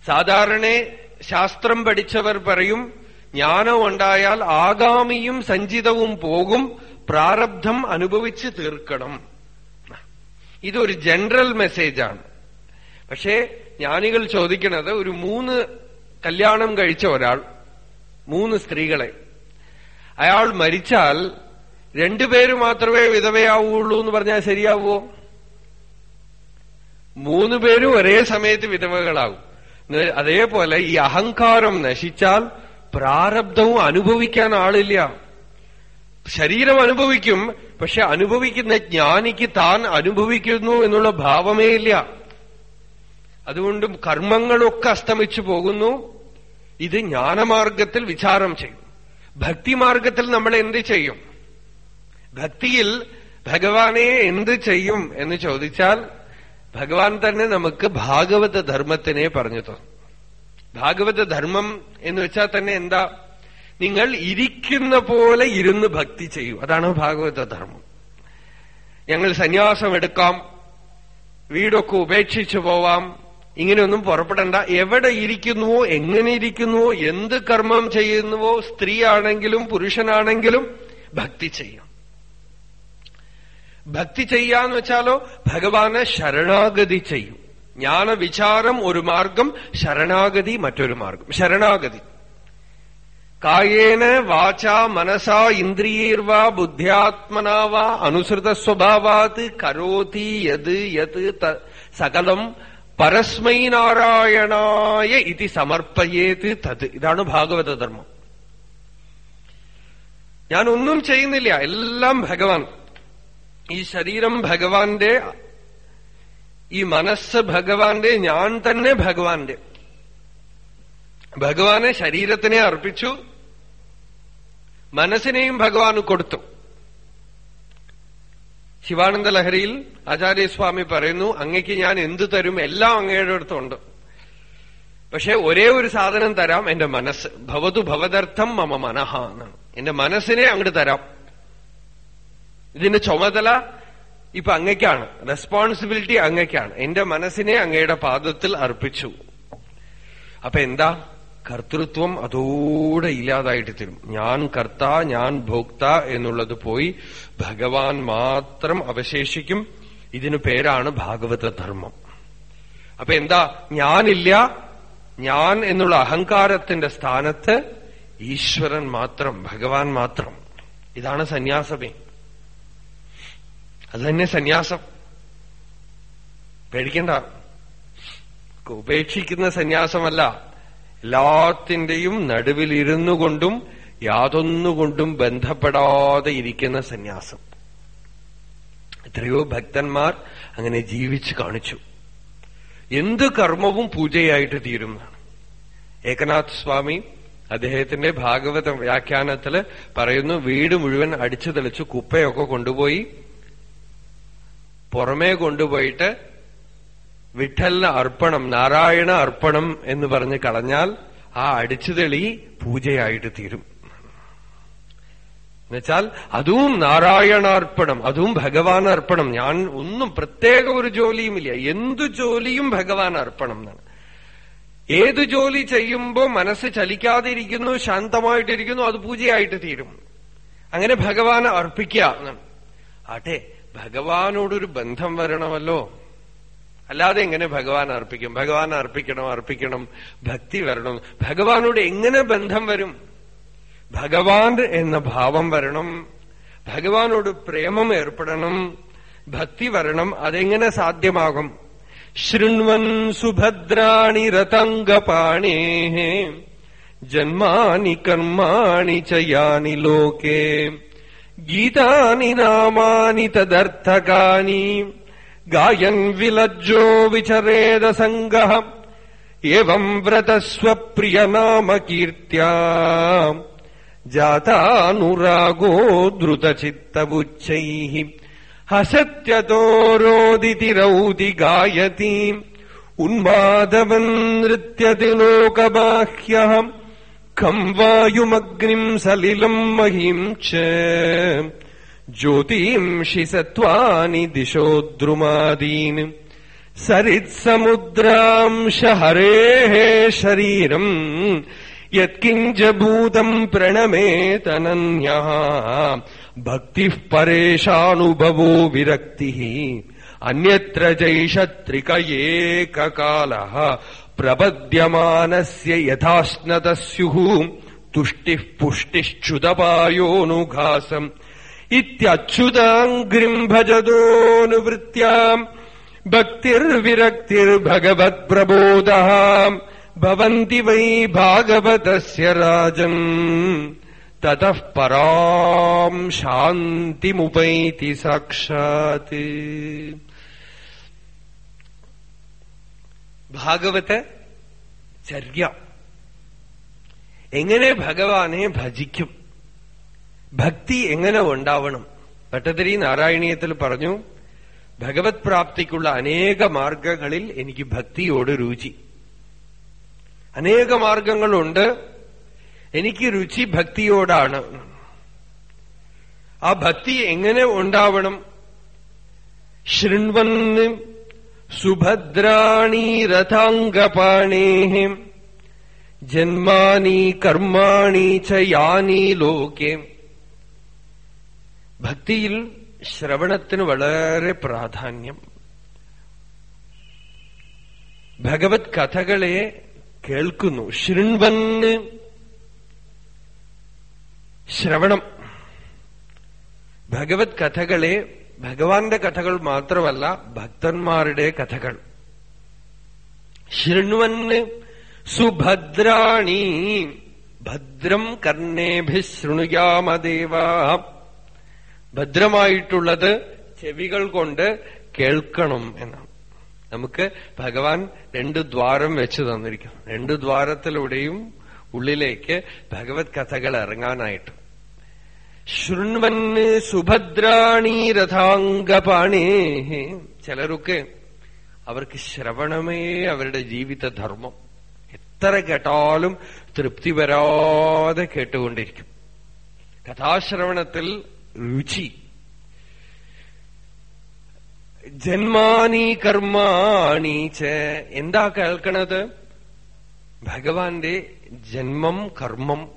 സാധാരണ ശാസ്ത്രം പഠിച്ചവർ പറയും ജ്ഞാനം ഉണ്ടായാൽ ആഗാമിയും സഞ്ചിതവും പോകും പ്രാരബ്ധം അനുഭവിച്ച് തീർക്കണം. ഇതൊരു ജനറൽ മെസ്സേജാണ്. പക്ഷേ ജ്ഞാനികൾ ചോദിക്കുന്നത് ഒരു മൂന്ന് കല്യാണം കഴിച്ച ഒരാൾ മൂന്ന് സ്ത്രീകളെ അയാൾ മരിച്ചാൽ രണ്ടുപേര് മാത്രമേ വിധവയാവുള്ളൂ എന്ന് പറഞ്ഞാൽ ശരിയാവുമോ? മൂന്ന് പേരും ഒരേ സമയത്ത് വിധവകളാകും. അതേപോലെ ഈ അഹങ്കാരം നശിച്ചാൽ പ്രാരബ്ധവും അനുഭവിക്കാൻ ആളില്ല. ശരീരം അനുഭവിക്കും പക്ഷെ അനുഭവിക്കുന്ന ജ്ഞാനിക്ക് താൻ അനുഭവിക്കുന്നു എന്നുള്ള ഭാവമേ ഇല്ല. അതുകൊണ്ട് കർമ്മങ്ങളൊക്കെ അസ്തമിച്ചു പോകുന്നു. ഇത് ജ്ഞാനമാർഗത്തിൽ വിചാരം ചെയ്യും. ഭക്തിമാർഗത്തിൽ നമ്മൾ എന്ത് ചെയ്യും? ഭക്തിയിൽ ഭഗവാനെ എന്ത് ചെയ്യും എന്ന് ചോദിച്ചാൽ ഭഗവാൻ തന്നെ നമുക്ക് ഭാഗവത ധർമ്മത്തിനെ പറഞ്ഞു തന്നു. ഭാഗവത ധർമ്മം എന്ന് വെച്ചാൽ തന്നെ എന്താ? നിങ്ങൾ ഇരിക്കുന്ന പോലെ ഇരുന്ന് ഭക്തി ചെയ്യൂ. അതാണ് ഭാഗവത ധർമ്മം. ഞങ്ങൾ സന്യാസം എടുക്കാം വീടൊക്കെ ഉപേക്ഷിച്ചു പോവാം ഇങ്ങനെയൊന്നും പുറപ്പെടണ്ട. എവിടെ ഇരിക്കുന്നുവോ എങ്ങനെ ഇരിക്കുന്നുവോ എന്ത് കർമ്മം ചെയ്യുന്നുവോ സ്ത്രീ ആണെങ്കിലും പുരുഷനാണെങ്കിലും ഭക്തി ചെയ്യാം. ഭക്തി ചെയ്യാന്ന് വെച്ചാലോ ഭഗവാനെ ശരണാഗതി ചെയ്യും. ജ്ഞാന വിചാരം ഒരു മാർഗം ശരണാഗതി മറ്റൊരു മാർഗം. ശരണാഗതി. കായേന വാച മനസാ ഇന്ദ്രിയൈർവാ ബുദ്ധ്യാത്മനാവാ അനുസൃത സ്വഭാവാത് കരോതി യത് യത് സകലം പരസ്മൈ നാരായണായ ഇതി സമർപ്പയേത് തത്. ഇതാണ് ഭാഗവത ധർമ്മം. ഞാൻ ഒന്നും ചെയ്യുന്നില്ല. എല്ലാം ഭഗവാൻ. ഈ ശരീരം ഭഗവാന്റെ ഈ മനസ്സ് ഭഗവാന്റെ ഞാൻ തന്നെ ഭഗവാന്റെ. ഭഗവാനെ ശരീരത്തിനെ അർപ്പിച്ചു. മനസ്സിനെയും ഭഗവാന് കൊടുത്തു. ശിവാനന്ദ ലഹരിയിൽ ആചാര്യസ്വാമി പറയുന്നു അങ്ങയ്ക്ക് ഞാൻ എന്തു തരും എല്ലാം അങ്ങയുടെ അടുത്തുണ്ട് പക്ഷെ ഒരേ ഒരു സാധനം തരാം എന്റെ മനസ്സ്. ഭവതു ഭവതർത്ഥം മമ മനഃ എന്നാണ്. എന്റെ മനസ്സിനെ അങ്ങോട്ട് തരാം. ഇതിന്റെ ചുമതല ഇപ്പൊ അങ്ങയ്ക്കാണ്. റെസ്പോൺസിബിലിറ്റി അങ്ങയ്ക്കാണ്. എന്റെ മനസ്സിനെ അങ്ങയുടെ പാദത്തിൽ അർപ്പിച്ചു. അപ്പൊ എന്താ? കർത്തൃത്വം അതോടെ ഇല്ലാതായിട്ട് തരും. ഞാൻ കർത്ത ഞാൻ ഭോക്ത എന്നുള്ളത് പോയി ഭഗവാൻ മാത്രം അവശേഷിക്കും. ഇതിനു പേരാണ് ഭാഗവത ധർമ്മം. അപ്പൊ എന്താ? ഞാനില്ല. ഞാൻ എന്നുള്ള അഹങ്കാരത്തിന്റെ സ്ഥാനത്ത് ഈശ്വരൻ മാത്രം ഭഗവാൻ മാത്രം. ഇതാണ് സന്യാസമേ. അത് തന്നെ സന്യാസം. പേടിക്കണ്ട. ഉപേക്ഷിക്കുന്ന സന്യാസമല്ല. എല്ലാത്തിന്റെയും നടുവിലിരുന്നു കൊണ്ടും യാതൊന്നുകൊണ്ടും ബന്ധപ്പെടാതെ ഇരിക്കുന്ന സന്യാസം. എത്രയോ ഭക്തന്മാർ അങ്ങനെ ജീവിച്ചു കാണിച്ചു. എന്ത് കർമ്മവും പൂജയായിട്ട് തീരുന്നതാണ് ഏകനാഥ് സ്വാമി അദ്ദേഹത്തിന്റെ ഭാഗവത വ്യാഖ്യാനത്തിൽ പറയുന്നു വീട് മുഴുവൻ അടിച്ചു തെളിച്ചു കുപ്പയൊക്കെ കൊണ്ടുപോയി പുറമേ കൊണ്ടുപോയിട്ട് വിഠലിന് അർപ്പണം നാരായണ അർപ്പണം എന്ന് പറഞ്ഞ് കളഞ്ഞാൽ ആ അടിച്ചുതെളി പൂജയായിട്ട് തീരും. എന്നുവെച്ചാൽ അതും നാരായണാർപ്പണം അതും ഭഗവാൻ അർപ്പണം. ഞാൻ ഒന്നും പ്രത്യേക ഒരു ജോലിയുമില്ല എന്തു ജോലിയും ഭഗവാൻ അർപ്പണം എന്നാണ്. ഏത് ജോലി ചെയ്യുമ്പോ മനസ്സ് ചലിക്കാതിരിക്കുന്നു ശാന്തമായിട്ടിരിക്കുന്നു അത് പൂജയായിട്ട് തീരും. അങ്ങനെ ഭഗവാനെ അർപ്പിക്കുക എന്നാണ്. ആട്ടെ ഭഗവാനോടൊരു ബന്ധം വരണമല്ലോ. അല്ലാതെ എങ്ങനെ ഭഗവാൻ അർപ്പിക്കും? ഭഗവാൻ അർപ്പിക്കണം അർപ്പിക്കണം ഭക്തി വരണം. ഭഗവാനോട് എങ്ങനെ ബന്ധം വരും? ഭഗവാൻ എന്ന ഭാവം വരണം. ഭഗവാനോട് പ്രേമം ഏർപ്പെടണം. ഭക്തി വരണം. അതെങ്ങനെ സാധ്യമാകും? ശൃണ്വൻ സുഭദ്രാണി രതംഗപാണേ. ജന്മാനി കർമാണി ചയാനി ലോകേ. ഗീതാനി നാമാനി തദർത്ഥകാനി. ഗായൻ വിലജ്ജോ വിചരേദ സംഗ എവം വ്രതസ്വപ്രിയനാമ കീർത്തിയാ ജാതാനുരാഗോ ദ്രുതചിത്തബുച്ഛൈ ഹസത്യതോരോദിതി രൗതി ഗായതി. ഉന്മാദവൻ നൃത്യതി ലോകബാഹ്യം ഖം വായുമഗ്നിം സലിലം മഹിം സത്വാനി ദിശോ ദ്രുമാദീൻ സരിത്സമുദ്രാംശ ഹരേः ശരീരം യത്കിഞ്ച ഭൂതം പ്രണമേതനന്യഃ ഭക്തിഃ പരേഷാനുഭവോ വിരക്തിः. അന്യത്ര ചൈഷത്രിക ഏകകാലः പ്രപദ്യമാനസ്യ യഥാശ്നത സ്യുः തുഷ്ടിഃ പുഷ്ടിശ്ച്യുതപായോനുഘാസം ഇത്യച്യുതാംഗ്രിം ഭജതോനുവൃത്യാം ഭക്തിർവിരക്തിർഭഗവത്പ്രബോധः ഭവന്തി വൈ ഭാഗവതസ്യ രാജൻ തതഃ പരാം ശാന്തിമുപൈതി സാക്ഷാത് ഭാഗവത ചര്യ എങ്ങനെ ഭഗവാനെ ഭജിക്കും? ഭക്തി എങ്ങനെ ഉണ്ടാവണം? ഭട്ടതിരി നാരായണീയത്തിൽ പറഞ്ഞു ഭഗവത് പ്രാപ്തിക്കുള്ള അനേക മാർഗങ്ങളിൽ എനിക്ക് ഭക്തിയോട് രുചി. അനേക മാർഗങ്ങളുണ്ട്. എനിക്ക് രുചി ഭക്തിയോടാണ്. ആ ഭക്തി എങ്ങനെ ഉണ്ടാവണം? ശൃണ്വന്ന് സുഭദ്രാണി രഥാംഗപാണേ ജന്മാനി കർമാണി ച ലോകെ. ഭക്തിയിൽ ശ്രവണത്തിന് വളരെ പ്രാധാന്യം. ഭഗവത് കഥകളെ കേൾക്കുന്നു. ശൃണ്വന്ന് ശ്രവണം. ഭഗവത് കഥകളെ ഭഗവാന്റെ കഥകൾ മാത്രമല്ല ഭക്തന്മാരുടെ കഥകൾ. ശൃണ്വന് സുഭദ്രാണി. ഭദ്രം കർണേഭി ശൃണുയാമദേവ ഭദ്രമായിട്ടുള്ളത് ചെവികൾ കൊണ്ട് കേൾക്കണം എന്നാണ്. നമുക്ക് ഭഗവാൻ രണ്ട് ദ്വാരം വെച്ച് തന്നിരിക്കുന്നു. രണ്ട് ദ്വാരത്തിലൂടെയും ഉള്ളിലേക്ക് ഭഗവത് കഥകൾ ഇറങ്ങാനായിട്ട്. ശൃണ്വന് സുഭദ്രാണി രഥാംഗപാണേ. ചിലരൊക്കെ അവർക്ക് ശ്രവണമേ അവരുടെ ജീവിത ധർമ്മം. എത്ര കേട്ടാലും തൃപ്തി വരാതെ കേട്ടുകൊണ്ടിരിക്കും. കഥാശ്രവണത്തിൽ രുചി. ജന്മാനി കർമാണി ച. എന്താ കേൾക്കണത്? ഭഗവാന്റെ ജന്മം കർമ്മം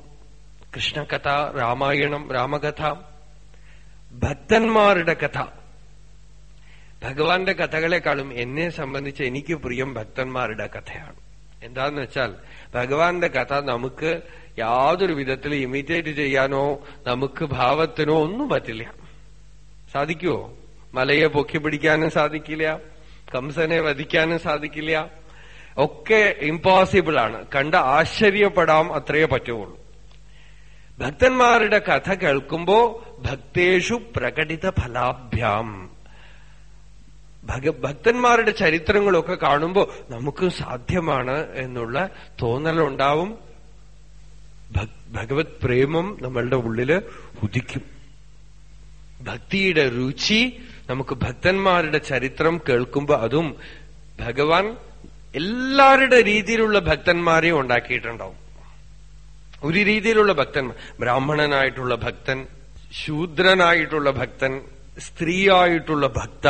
കൃഷ്ണകഥ രാമായണം രാമകഥ ഭക്തന്മാരുടെ കഥ. ഭഗവാന്റെ കഥകളെക്കാളും എന്നെ സംബന്ധിച്ച് എനിക്ക് പ്രിയം ഭക്തന്മാരുടെ കഥയാണ്. എന്താന്ന് വെച്ചാൽ ഭഗവാന്റെ കഥ നമുക്ക് യാതൊരു വിധത്തിൽ ഇമിറ്റേറ്റ് ചെയ്യാനോ നമുക്ക് ഭാവത്തിനോ ഒന്നും പറ്റില്ല. സാധിക്കുമോ മലയെ പൊക്കി പിടിക്കാനും സാധിക്കില്ല. കംസനെ വധിക്കാനും സാധിക്കില്ല. ഒക്കെ ഇമ്പോസിബിൾ ആണ്. കണ്ട് ആശ്ചര്യപ്പെടാം അത്രയേ പറ്റുള്ളൂ. ഭക്തന്മാരുടെ കഥ കേൾക്കുമ്പോ ഭക്തേഷു പ്രകടിത ഫലാഭ്യാം. ഭക്തന്മാരുടെ ചരിത്രങ്ങളൊക്കെ കാണുമ്പോ നമുക്ക് സാധ്യമാണ് എന്നുള്ള തോന്നലുണ്ടാവും. ഭഗവത് പ്രേമം നമ്മളുടെ ഉള്ളിൽ ഉദിക്കും. ഭക്തിയുടെ രുചി നമുക്ക് ഭക്തന്മാരുടെ ചരിത്രം കേൾക്കുമ്പോ അതും ഭഗവാൻ എല്ലാവരുടെ രീതിയിലുള്ള ഭക്തന്മാരെയും ഉണ്ടാക്കിയിട്ടുണ്ടാവും. ഒരു രീതിയിലുള്ള ഭക്തൻ ബ്രാഹ്മണനായിട്ടുള്ള ഭക്തൻ ശൂദ്രനായിട്ടുള്ള ഭക്തൻ സ്ത്രീയായിട്ടുള്ള ഭക്ത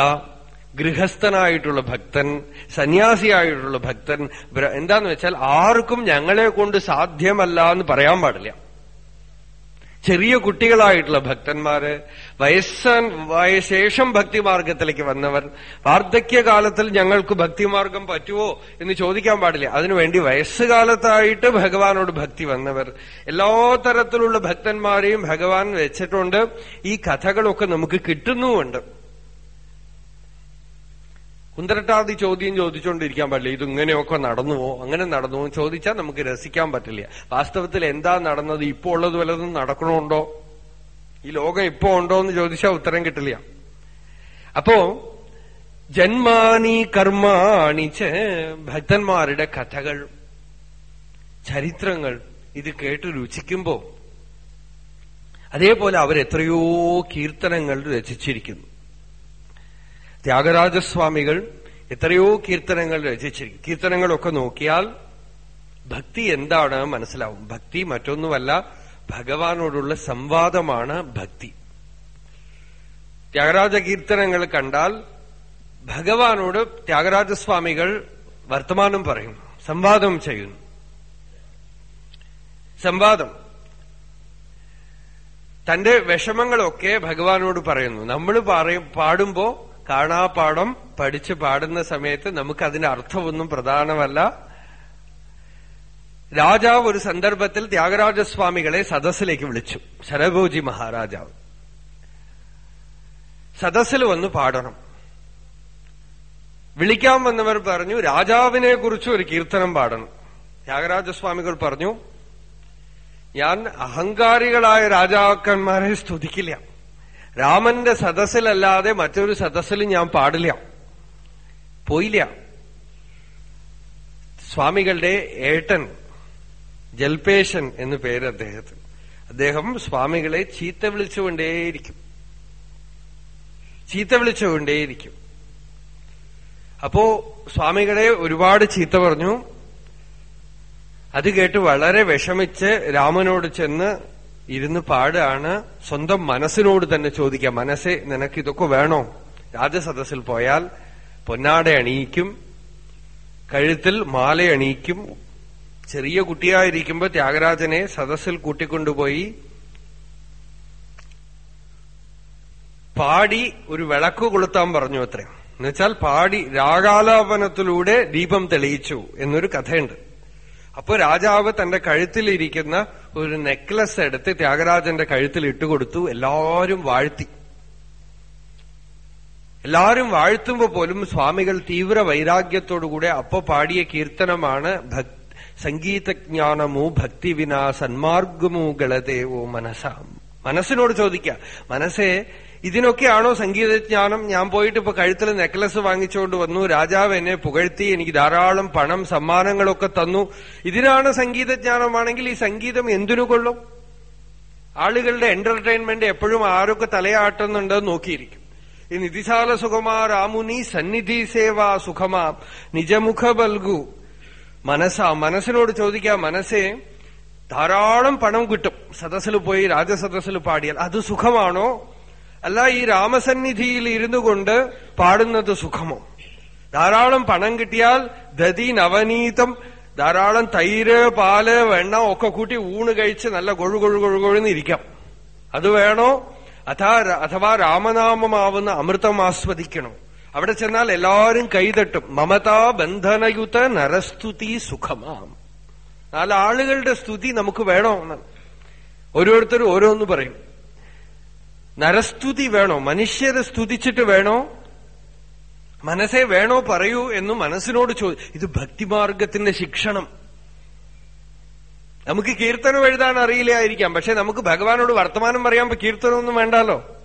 ഗൃഹസ്ഥനായിട്ടുള്ള ഭക്തൻ സന്യാസിയായിട്ടുള്ള ഭക്തൻ എന്താന്ന് വെച്ചാൽ ആർക്കും ഞങ്ങളെ കൊണ്ട് സാധ്യമല്ല എന്ന് പറയാൻ പാടില്ല. ചെറിയ കുട്ടികളായിട്ടുള്ള ഭക്തന്മാര് വയസ്സൻ വയശേഷം ഭക്തിമാർഗത്തിലേക്ക് വന്നവർ വാർദ്ധക്യകാലത്തിൽ ഞങ്ങൾക്ക് ഭക്തിമാർഗം പറ്റുമോ എന്ന് ചോദിക്കാൻ പാടില്ല. അതിനുവേണ്ടി വയസ്സുകാലത്തായിട്ട് ഭഗവാനോട് ഭക്തി വന്നവർ എല്ലാ തരത്തിലുള്ള ഭക്തന്മാരെയും ഭഗവാൻ വെച്ചിട്ടുണ്ട്. ഈ കഥകളൊക്കെ നമുക്ക് കിട്ടുന്നുമുണ്ട്. കുന്തരട്ടാതി ചോദ്യം ചോദിച്ചുകൊണ്ടിരിക്കാൻ പറ്റില്ല ഇത് ഇങ്ങനെയൊക്കെ നടന്നുവോ? അങ്ങനെ നടന്നുവോ ചോദിച്ചാൽ നമുക്ക് രസിക്കാൻ പറ്റില്ല. വാസ്തവത്തിൽ എന്താ നടന്നത്? ഇപ്പോ ഉള്ളത് വല്ലതും നടക്കണമുണ്ടോ? ഈ ലോകം ഇപ്പോ ഉണ്ടോ എന്ന് ചോദിച്ചാൽ ഉത്തരം കിട്ടില്ല. അപ്പോ ജന്മാനി കർമാണിച്ച് ഭക്തന്മാരുടെ കഥകൾ ചരിത്രങ്ങൾ ഇത് കേട്ട് രുചിക്കുമ്പോ അതേപോലെ അവരെത്രയോ കീർത്തനങ്ങൾ രചിച്ചിരിക്കുന്നു. ത്യാഗരാജസ്വാമികൾ എത്രയോ കീർത്തനങ്ങൾ രചിച്ചിരിക്കും കീർത്തനങ്ങളൊക്കെ നോക്കിയാൽ ഭക്തി എന്താണ് മനസ്സിലാവും? ഭക്തി മറ്റൊന്നുമല്ല ഭഗവാനോടുള്ള സംവാദമാണ് ഭക്തി. ത്യാഗരാജ കീർത്തനങ്ങൾ കണ്ടാൽ ഭഗവാനോട് ത്യാഗരാജസ്വാമികൾ വർത്തമാനം പറയും സംവാദം ചെയ്യുന്നു. സംവാദം. തന്റെ വിഷമങ്ങളൊക്കെ ഭഗവാനോട് പറയുന്നു. നമ്മൾ പാടുമ്പോ കാണാപാഠം പഠിച്ചു പാടുന്ന സമയത്ത് നമുക്ക് അതിന്റെ അർത്ഥമൊന്നും പ്രധാനമല്ല. രാജാവ് ഒരു സന്ദർഭത്തിൽ ത്യാഗരാജസ്വാമികളെ സദസ്സിലേക്ക് വിളിച്ചു. ശരഭോജി മഹാരാജാവ്. സദസ്സിൽ വന്ന് പാടണം. വിളിക്കാൻ വന്നവർ പറഞ്ഞു രാജാവിനെ കുറിച്ച് ഒരു കീർത്തനം പാടണം. ത്യാഗരാജസ്വാമികൾ പറഞ്ഞു ഞാൻ അഹങ്കാരികളായ രാജാക്കന്മാരെ സ്തുതിക്കില്ല. രാമന്റെ സദസ്സിലല്ലാതെ മറ്റൊരു സദസ്സിൽ ഞാൻ പാടില്ല. പോയില്ല. സ്വാമികളുടെ ഏട്ടൻ ജൽപേശൻ എന്ന് പേര് അദ്ദേഹത്തിന്. അദ്ദേഹം സ്വാമികളെ ചീത്ത വിളിച്ചുകൊണ്ടേയിരിക്കും. ചീത്ത വിളിച്ചുകൊണ്ടേയിരിക്കും. അപ്പോ സ്വാമികളെ ഒരുപാട് ചീത്ത പറഞ്ഞു. അത് കേട്ട് വളരെ വിഷമിച്ച് രാമനോട് ചെന്ന് ഇരുന്ന് പാടാണ് സ്വന്തം മനസ്സിനോട് തന്നെ ചോദിക്കുക. മനസ്സെ നിനക്ക് ഇതൊക്കെ വേണോ? രാജസദസ്സിൽ പോയാൽ പൊന്നാട അണിയിക്കും കഴുത്തിൽ മാല അണിയിക്കും ചെറിയ കുട്ടിയായിരിക്കുമ്പോ ത്യാഗരാജനെ സദസ്സിൽ കൂട്ടിക്കൊണ്ടുപോയി പാടി ഒരു വിളക്ക് കൊളുത്താൻ പറഞ്ഞു അത്രേ. എന്നുവെച്ചാൽ പാടി രാഗാലാപനത്തിലൂടെ ദീപം തെളിയിച്ചു എന്നൊരു കഥയുണ്ട്. അപ്പൊ രാജാവ് തന്റെ കഴുത്തിലിരിക്കുന്ന ഒരു നെക്ലസ് എടുത്ത് ത്യാഗരാജന്റെ കഴുത്തിൽ ഇട്ടുകൊടുത്തു എല്ലാവരും വാഴ്ത്തി. എല്ലാവരും വാഴ്ത്തുമ്പോ പോലും സ്വാമികൾ തീവ്ര വൈരാഗ്യത്തോടുകൂടെ അപ്പൊ പാടിയ കീർത്തനമാണ് സംഗീതജ്ഞാനമോ ഭക്തി വിനാ സന്മാർഗമോ ഗളതേവോ മനസ്സാം മനസ്സിനോട് ചോദിക്കുക മനസ്സേ ഇതിനൊക്കെയാണോ സംഗീതജ്ഞാനം? ഞാൻ പോയിട്ട് ഇപ്പൊ കഴുത്തിൽ നെക്ലസ് വാങ്ങിച്ചുകൊണ്ട് വന്നു. രാജാവ് എന്നെ പുകഴ്ത്തി എനിക്ക് ധാരാളം പണം സമ്മാനങ്ങളൊക്കെ തന്നു. ഇതിനാണ് സംഗീതജ്ഞാനമാണെങ്കിൽ ഈ സംഗീതം എന്തിനു കൊള്ളും? ആളുകളുടെ എന്റർടൈൻമെന്റ് എപ്പോഴും ആരൊക്കെ തലയാട്ടുന്നുണ്ട് നോക്കിയിരിക്കും. ഈ നിധിശാല സുഖമാ രാമുനി സന്നിധി സേവാ സുഖമാ. നിജമുഖ ബൽഗു. മനസ്സാ മനസ്സിനോട് ചോദിക്കാം മനസ്സേ ധാരാളം പണം കിട്ടും. സദസ്സിൽ പോയി രാജസദസ്സിൽ പാടിയാൽ. അത് സുഖമാണോ? അല്ല ഈ രാമസന്നിധിയിൽ ഇരുന്നു കൊണ്ട് പാടുന്നത് സുഖമോ? ധാരാളം പണം കിട്ടിയാൽ ദതി നവനീതം ധാരാളം തൈര് പാൽ വെണ്ണ ഒക്കെ കൂട്ടി ഊണ് കഴിച്ച് നല്ല കൊഴു കൊഴു കൊഴു കൊഴുന്ന് ഇരിക്കാം. അത് വേണോ? അഥാ അഥവാ രാമനാമമാവുന്ന അമൃതം ആസ്വദിക്കണം. അവിടെ ചെന്നാൽ എല്ലാവരും കൈതട്ടും. മമതാ ബന്ധനയുത നരസ്തുതി സുഖമാം. നാലാളുകളുടെ സ്തുതി നമുക്ക് വേണോ? ഓരോരുത്തരും ഓരോന്ന് പറയും. നരസ്തുതി വേണോ? മനുഷ്യരെ സ്തുതിച്ചിട്ട് വേണോ? മനസ്സേ വേണോ പറയൂ എന്ന് മനസ്സിനോട് ചോദി ഇത് ഭക്തിമാർഗത്തിന്റെ ശിക്ഷണം. നമുക്ക് കീർത്തനം എഴുതാൻ അറിയില്ലായിരിക്കാം. പക്ഷെ നമുക്ക് ഭഗവാനോട് വർത്തമാനം പറയാൻ കീർത്തനമൊന്നും വേണ്ടല്ലോ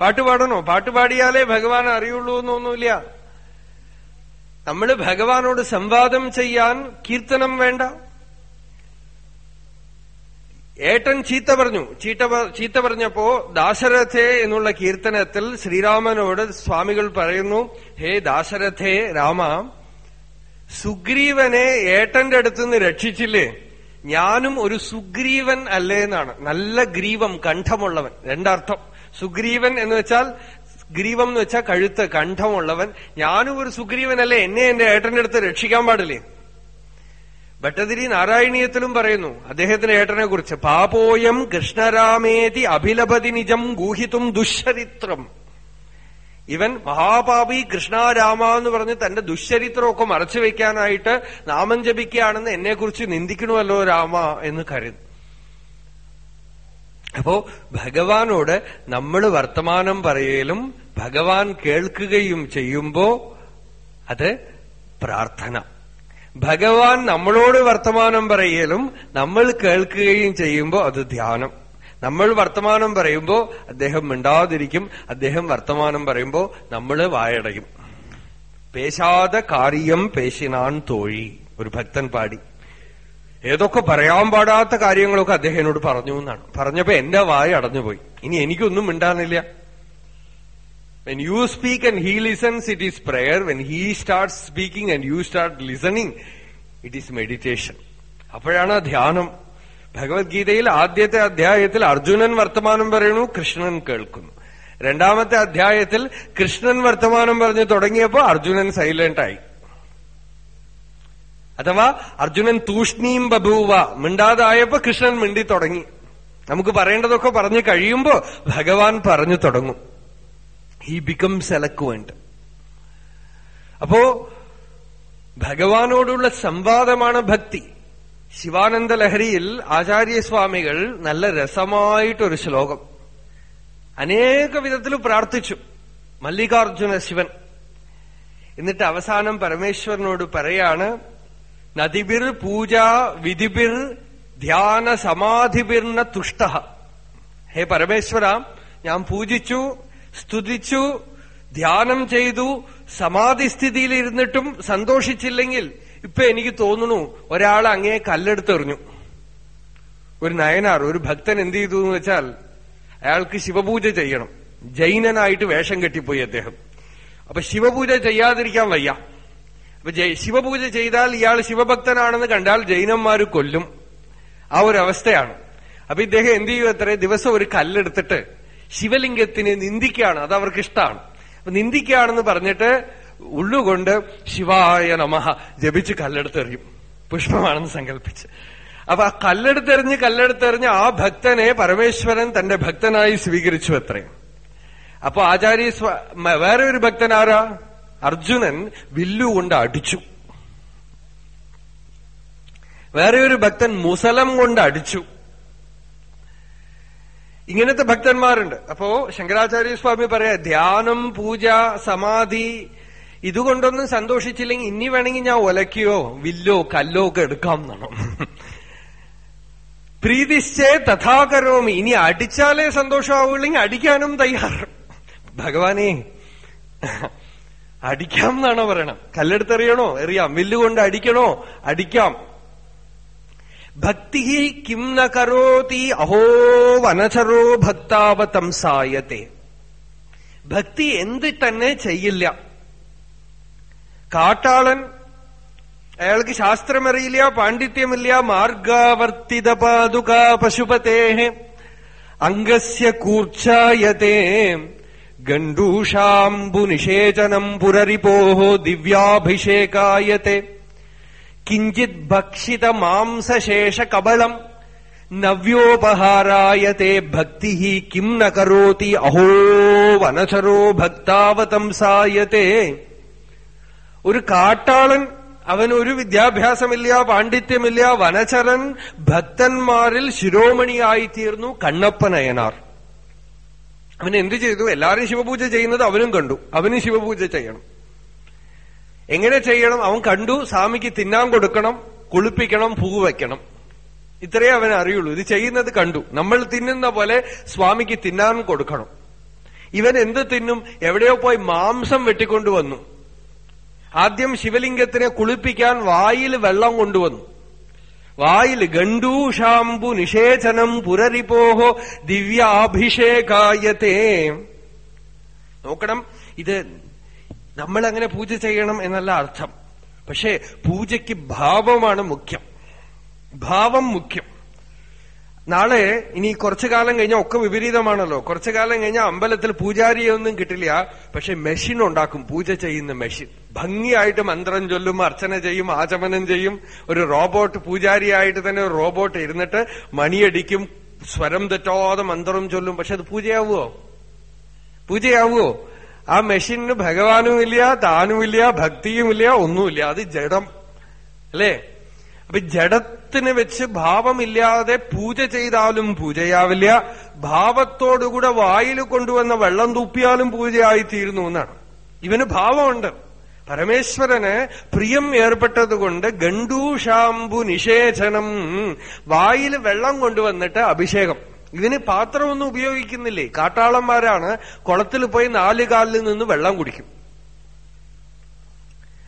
പാട്ട് പാടണോ? പാട്ട് പാടിയാലേ ഭഗവാൻ അറിയുള്ളൂ എന്നൊന്നുമില്ല. നമ്മൾ ഭഗവാനോട് സംവാദം ചെയ്യാൻ കീർത്തനം വേണ്ട. ഏട്ടൻ ചീത്ത പറഞ്ഞു. ചീത്ത ചീത്ത പറഞ്ഞപ്പോ ദാശരഥേ എന്നുള്ള കീർത്തനത്തിൽ ശ്രീരാമനോട് സ്വാമികൾ പറയുന്നു ഹേ ദാശരഥേ രാമ സുഗ്രീവനെ ഏട്ടന്റെ അടുത്തുനിന്ന് രക്ഷിച്ചില്ലേ? ഞാനും ഒരു സുഗ്രീവൻ അല്ലേ എന്നാണ്. നല്ല ഗ്രീവം കണ്ഠമുള്ളവൻ. രണ്ടർത്ഥം. സുഗ്രീവൻ എന്ന് വെച്ചാൽ ഗ്രീവം എന്ന് വെച്ചാൽ കഴുത്ത് കണ്ഠമുള്ളവൻ. ഞാനും ഒരു സുഗ്രീവനല്ലേ എന്നെ എന്റെ ഏട്ടന്റെ അടുത്ത് രക്ഷിക്കാൻ പാടില്ലേ? ഭട്ടതിരി നാരായണീയത്തിലും പറയുന്നു അദ്ദേഹത്തിന്റെ ഏട്ടനെ കുറിച്ച് പാപോയം കൃഷ്ണരാമേതി അഭിലപതി നിജം ഗൂഹിത്തും ദുശ്ചരിത്രം. ഇവൻ മഹാപാപി കൃഷ്ണാരാമ എന്ന് പറഞ്ഞ് തന്റെ ദുശ്ചരിത്രമൊക്കെ മറച്ചു വെക്കാനായിട്ട് നാമം ജപിക്കുകയാണെന്ന് എന്നെക്കുറിച്ച് നിന്ദിക്കണമല്ലോ രാമ എന്ന് കരുതും. അപ്പോ ഭഗവാനോട് നമ്മൾ വർത്തമാനം പറയലും ഭഗവാൻ കേൾക്കുകയും ചെയ്യുമ്പോ അത് പ്രാർത്ഥന. ഭഗവാൻ നമ്മളോട് വർത്തമാനം പറയലും നമ്മൾ കേൾക്കുകയും ചെയ്യുമ്പോൾ അത് ധ്യാനം. നമ്മൾ വർത്തമാനം പറയുമ്പോൾ അദ്ദേഹം മിണ്ടാതിരിക്കും അദ്ദേഹം വർത്തമാനം പറയുമ്പോൾ നമ്മൾ വായടയും. പേശാത കാര്യം പേശിനാൻ തോഴി ഒരു ഭക്തൻ പാടി. ഏതൊക്കെ പറയാൻ പാടാത്ത കാര്യങ്ങളൊക്കെ അദ്ദേഹം എന്നോട് പറഞ്ഞു എന്നാണ്. പറഞ്ഞപ്പോ എന്റെ വായ അടഞ്ഞുപോയി. ഇനി എനിക്കൊന്നും മിണ്ടാനില്ല. When you speak and he listens, it is prayer. When he starts speaking and you start listening, it is meditation. അപ്പോഴാണ് ധ്യാനം. ഭഗവത്ഗീതയിൽ ആദ്യത്തെ അധ്യായത്തിൽ അർജുനൻ വർത്തമാനം പറയുന്നു കൃഷ്ണൻ കേൾക്കുന്നു. രണ്ടാമത്തെ അധ്യായത്തിൽ കൃഷ്ണൻ വർത്തമാനം പറഞ്ഞു തുടങ്ങിയപ്പോ അർജുനൻ സൈലന്റ് ആയി. അഥവാ അർജുനൻ തൂഷ്ണീം ബഭൂവ മിണ്ടാതായപ്പോ കൃഷ്ണൻ മിണ്ടി തുടങ്ങി. നമുക്ക് പറയേണ്ടതൊക്കെ പറഞ്ഞു കഴിയുമ്പോ ഭഗവാൻ പറഞ്ഞു തുടങ്ങും. ഹി ബിക്കംസ് എലക്വന്റ് അപ്പോ ഭഗവാനോടുള്ള സംവാദമാണ് ഭക്തി. ശിവാനന്ദ ലഹരിയിൽ ആചാര്യസ്വാമികൾ നല്ല രസമായിട്ടൊരു ശ്ലോകം. അനേക വിധത്തിൽ പ്രാർത്ഥിച്ചു. മല്ലികാർജുന ശിവൻ. എന്നിട്ട് അവസാനം പരമേശ്വരനോട് പറയാണ് നദിബിർ പൂജ വിധിബിർ ധ്യാന സമാധിബിർന്ന തുഷ്ട. ഹേ പരമേശ്വര ഞാൻ പൂജിച്ചു സ്തുതിച്ചു ധ്യാനം ചെയ്തു സമാധിസ്ഥിതിയിൽ ഇരുന്നിട്ടും സന്തോഷിച്ചില്ലെങ്കിൽ ഇപ്പൊ എനിക്ക് തോന്നുന്നു ഒരാൾ അങ്ങേ കല്ലെടുത്തെറിഞ്ഞു ഒരു നയനാർ ഒരു ഭക്തൻ എന്ത് ചെയ്തു എന്ന് വെച്ചാൽ അയാൾക്ക് ശിവപൂജ ചെയ്യണം. ജൈനനായിട്ട് വേഷം കെട്ടിപ്പോയി അദ്ദേഹം. അപ്പൊ ശിവപൂജ ചെയ്യാതിരിക്കാൻ വയ്യ. അപ്പൊ ശിവപൂജ ചെയ്താൽ ഇയാൾ ശിവഭക്തനാണെന്ന് കണ്ടാൽ ജൈനന്മാര് കൊല്ലും. ആ ഒരു അവസ്ഥയാണ്. അപ്പൊ ഇദ്ദേഹം എന്ത് ചെയ്യും അത്രേ? ദിവസം ഒരു കല്ലെടുത്തിട്ട് ശിവലിംഗത്തിനെ നിന്ദിക്കുകയാണ്. അത് അവർക്ക് ഇഷ്ടമാണ് അപ്പൊ നിന്ദിക്കുകയാണെന്ന് പറഞ്ഞിട്ട് ഉള്ളുകൊണ്ട് ശിവായ നമഹ ജപിച്ച് കല്ലെടുത്തെറിയും. പുഷ്പമാണെന്ന് സങ്കല്പിച്ച് അപ്പൊ ആ കല്ലെടുത്തെറിഞ്ഞ് കല്ലെടുത്തെറിഞ്ഞ് ആ ഭക്തനെ പരമേശ്വരൻ തന്റെ ഭക്തനായി സ്വീകരിച്ചു അത്രയും അപ്പൊ ആചാര്യ വേറെ ഒരു ഭക്തൻ ആരാ? അർജുനൻ വില്ലുകൊണ്ട് അടിച്ചു. വേറെ ഒരു ഭക്തൻ മുസലം കൊണ്ട് അടിച്ചു. ഇങ്ങനത്തെ ഭക്തന്മാരുണ്ട്. അപ്പോ ശങ്കരാചാര്യസ്വാമി പറയാ ധ്യാനം പൂജ സമാധി ഇതുകൊണ്ടൊന്നും സന്തോഷിച്ചില്ലെങ്കിൽ ഇനി വേണമെങ്കിൽ ഞാൻ ഒലക്കിയോ വില്ലോ കല്ലോ ഒക്കെ എടുക്കാം എന്നാണ് പ്രീതിശ്ചേ തഥാകരോമി. ഇനി അടിച്ചാലേ സന്തോഷമാവുള്ളെങ്കിൽ അടിക്കാനും തയ്യാർ. ഭഗവാനെ അടിക്കാം എന്നാണോ പറയണം കല്ലെടുത്തെറിയണോ? എറിയാം. വില്ലുകൊണ്ട് അടിക്കണോ? അടിക്കാം. ഭക്തി കിം ന കരോതി? അഹോ വനചരോ ഭക്താവതംസായത്തെ ഭക്തി എന്ത് തന്നെ ചെയ്യില്ല. കാട്ടാളൻ അയാൾക്ക് ശാസ്ത്രമറിയില്ല പാണ്ഡിത്യമില്ല മാർഗാവർത്തിത പാതുക പശുപതേ. അംഗസ്യ കൂർച്ചായത്തെ ഗണ്ഡൂഷാംബുനിഷേചനം പുരരിപോ ദിവ്യാഭിഷേകായത്തെ കിഞ്ചിത് ഭക്ഷിത മാംസശേഷ കബളം. നവ്യോപഹാരായത്തെ ഭക്തി കിം ന കരോതി? അഹോ വനചരോ ഭക്താവതംസായത്തെ ഒരു കാട്ടാളൻ അവൻ ഒരു വിദ്യാഭ്യാസമില്ല പാണ്ഡിത്യമില്ല വനചരൻ ഭക്തന്മാരിൽ ശിരോമണിയായിത്തീർന്നു കണ്ണപ്പനയനാർ. അവൻ എന്ത് ചെയ്തു? എല്ലാവരും ശിവപൂജ ചെയ്യുന്നത് അവനും കണ്ടു. അവനും ശിവപൂജ ചെയ്യണം. എങ്ങനെ ചെയ്യണം? അവൻ കണ്ടു സ്വാമിക്ക് തിന്നാൻ കൊടുക്കണം കുളിപ്പിക്കണം പൂ വയ്ക്കണം ഇത്രയേ അവൻ അറിയുള്ളൂ. ഇത് ചെയ്യുന്നത് കണ്ടു. നമ്മൾ തിന്നുന്ന പോലെ സ്വാമിക്ക് തിന്നാൻ കൊടുക്കണം. ഇവൻ എന്ത് തിന്നും? എവിടെയോ പോയി മാംസം വെട്ടിക്കൊണ്ടുവന്നു ആദ്യം ശിവലിംഗത്തിനെ കുളിപ്പിക്കാൻ വായിൽ വെള്ളം കൊണ്ടുവന്നു. വായിൽ ഗണ്ടൂഷാംബു നിഷേചനം പുരരിപോഹോ ദിവ്യാഭിഷേകായത്തെ നോക്കണം ഇത് നമ്മൾ അങ്ങനെ പൂജ ചെയ്യണം എന്നല്ല അർത്ഥം. പക്ഷേ പൂജയ്ക്ക് ഭാവമാണ് മുഖ്യം. ഭാവം മുഖ്യം. നാളെ ഇനി കുറച്ചു കാലം കഴിഞ്ഞാൽ ഒക്കെ വിപരീതമാണല്ലോ. കുറച്ചു കാലം കഴിഞ്ഞാൽ അമ്പലത്തിൽ പൂജാരിയൊന്നും കിട്ടില്ല. പക്ഷെ മെഷീൻ ഉണ്ടാക്കും. പൂജ ചെയ്യുന്ന മെഷീൻ. ഭംഗിയായിട്ട് മന്ത്രം ചൊല്ലും അർച്ചന ചെയ്യും ആചമനം ചെയ്യും. ഒരു റോബോട്ട് പൂജാരിയായിട്ട് തന്നെ ഒരു റോബോട്ട് ഇരുന്നിട്ട് മണിയടിക്കും സ്വരം തെറ്റാതെ മന്ത്രം ചൊല്ലും. പക്ഷെ അത് പൂജയാവുമോ പൂജയാവുമോ ആ മെഷീന് ഭഗവാനുമില്ല താനുമില്ല ഭക്തിയുമില്ല ഒന്നുമില്ല. അത് ജഡം. അല്ലേ? അപ്പൊ ജഡത്തിന് വെച്ച് ഭാവമില്ലാതെ പൂജ ചെയ്താലും പൂജയാവില്ല. ഭാവത്തോടുകൂടെ വായിൽ കൊണ്ടുവന്ന വെള്ളം തൂപ്പിയാലും പൂജയായിത്തീരുന്നു എന്നാണ്. ഇവന് ഭാവമുണ്ട്. പരമേശ്വരന് പ്രിയം ഏർപ്പെട്ടതുകൊണ്ട് ഗണ്ടൂഷാംബു നിഷേചനം വായിൽ വെള്ളം കൊണ്ടുവന്നിട്ട് അഭിഷേകം. ഇതിന് പാത്രമൊന്നും ഉപയോഗിക്കുന്നില്ലേ? കാട്ടാളന്മാരാണ് കുളത്തിൽ പോയി നാല് കാലിൽ നിന്ന് വെള്ളം കുടിക്കും.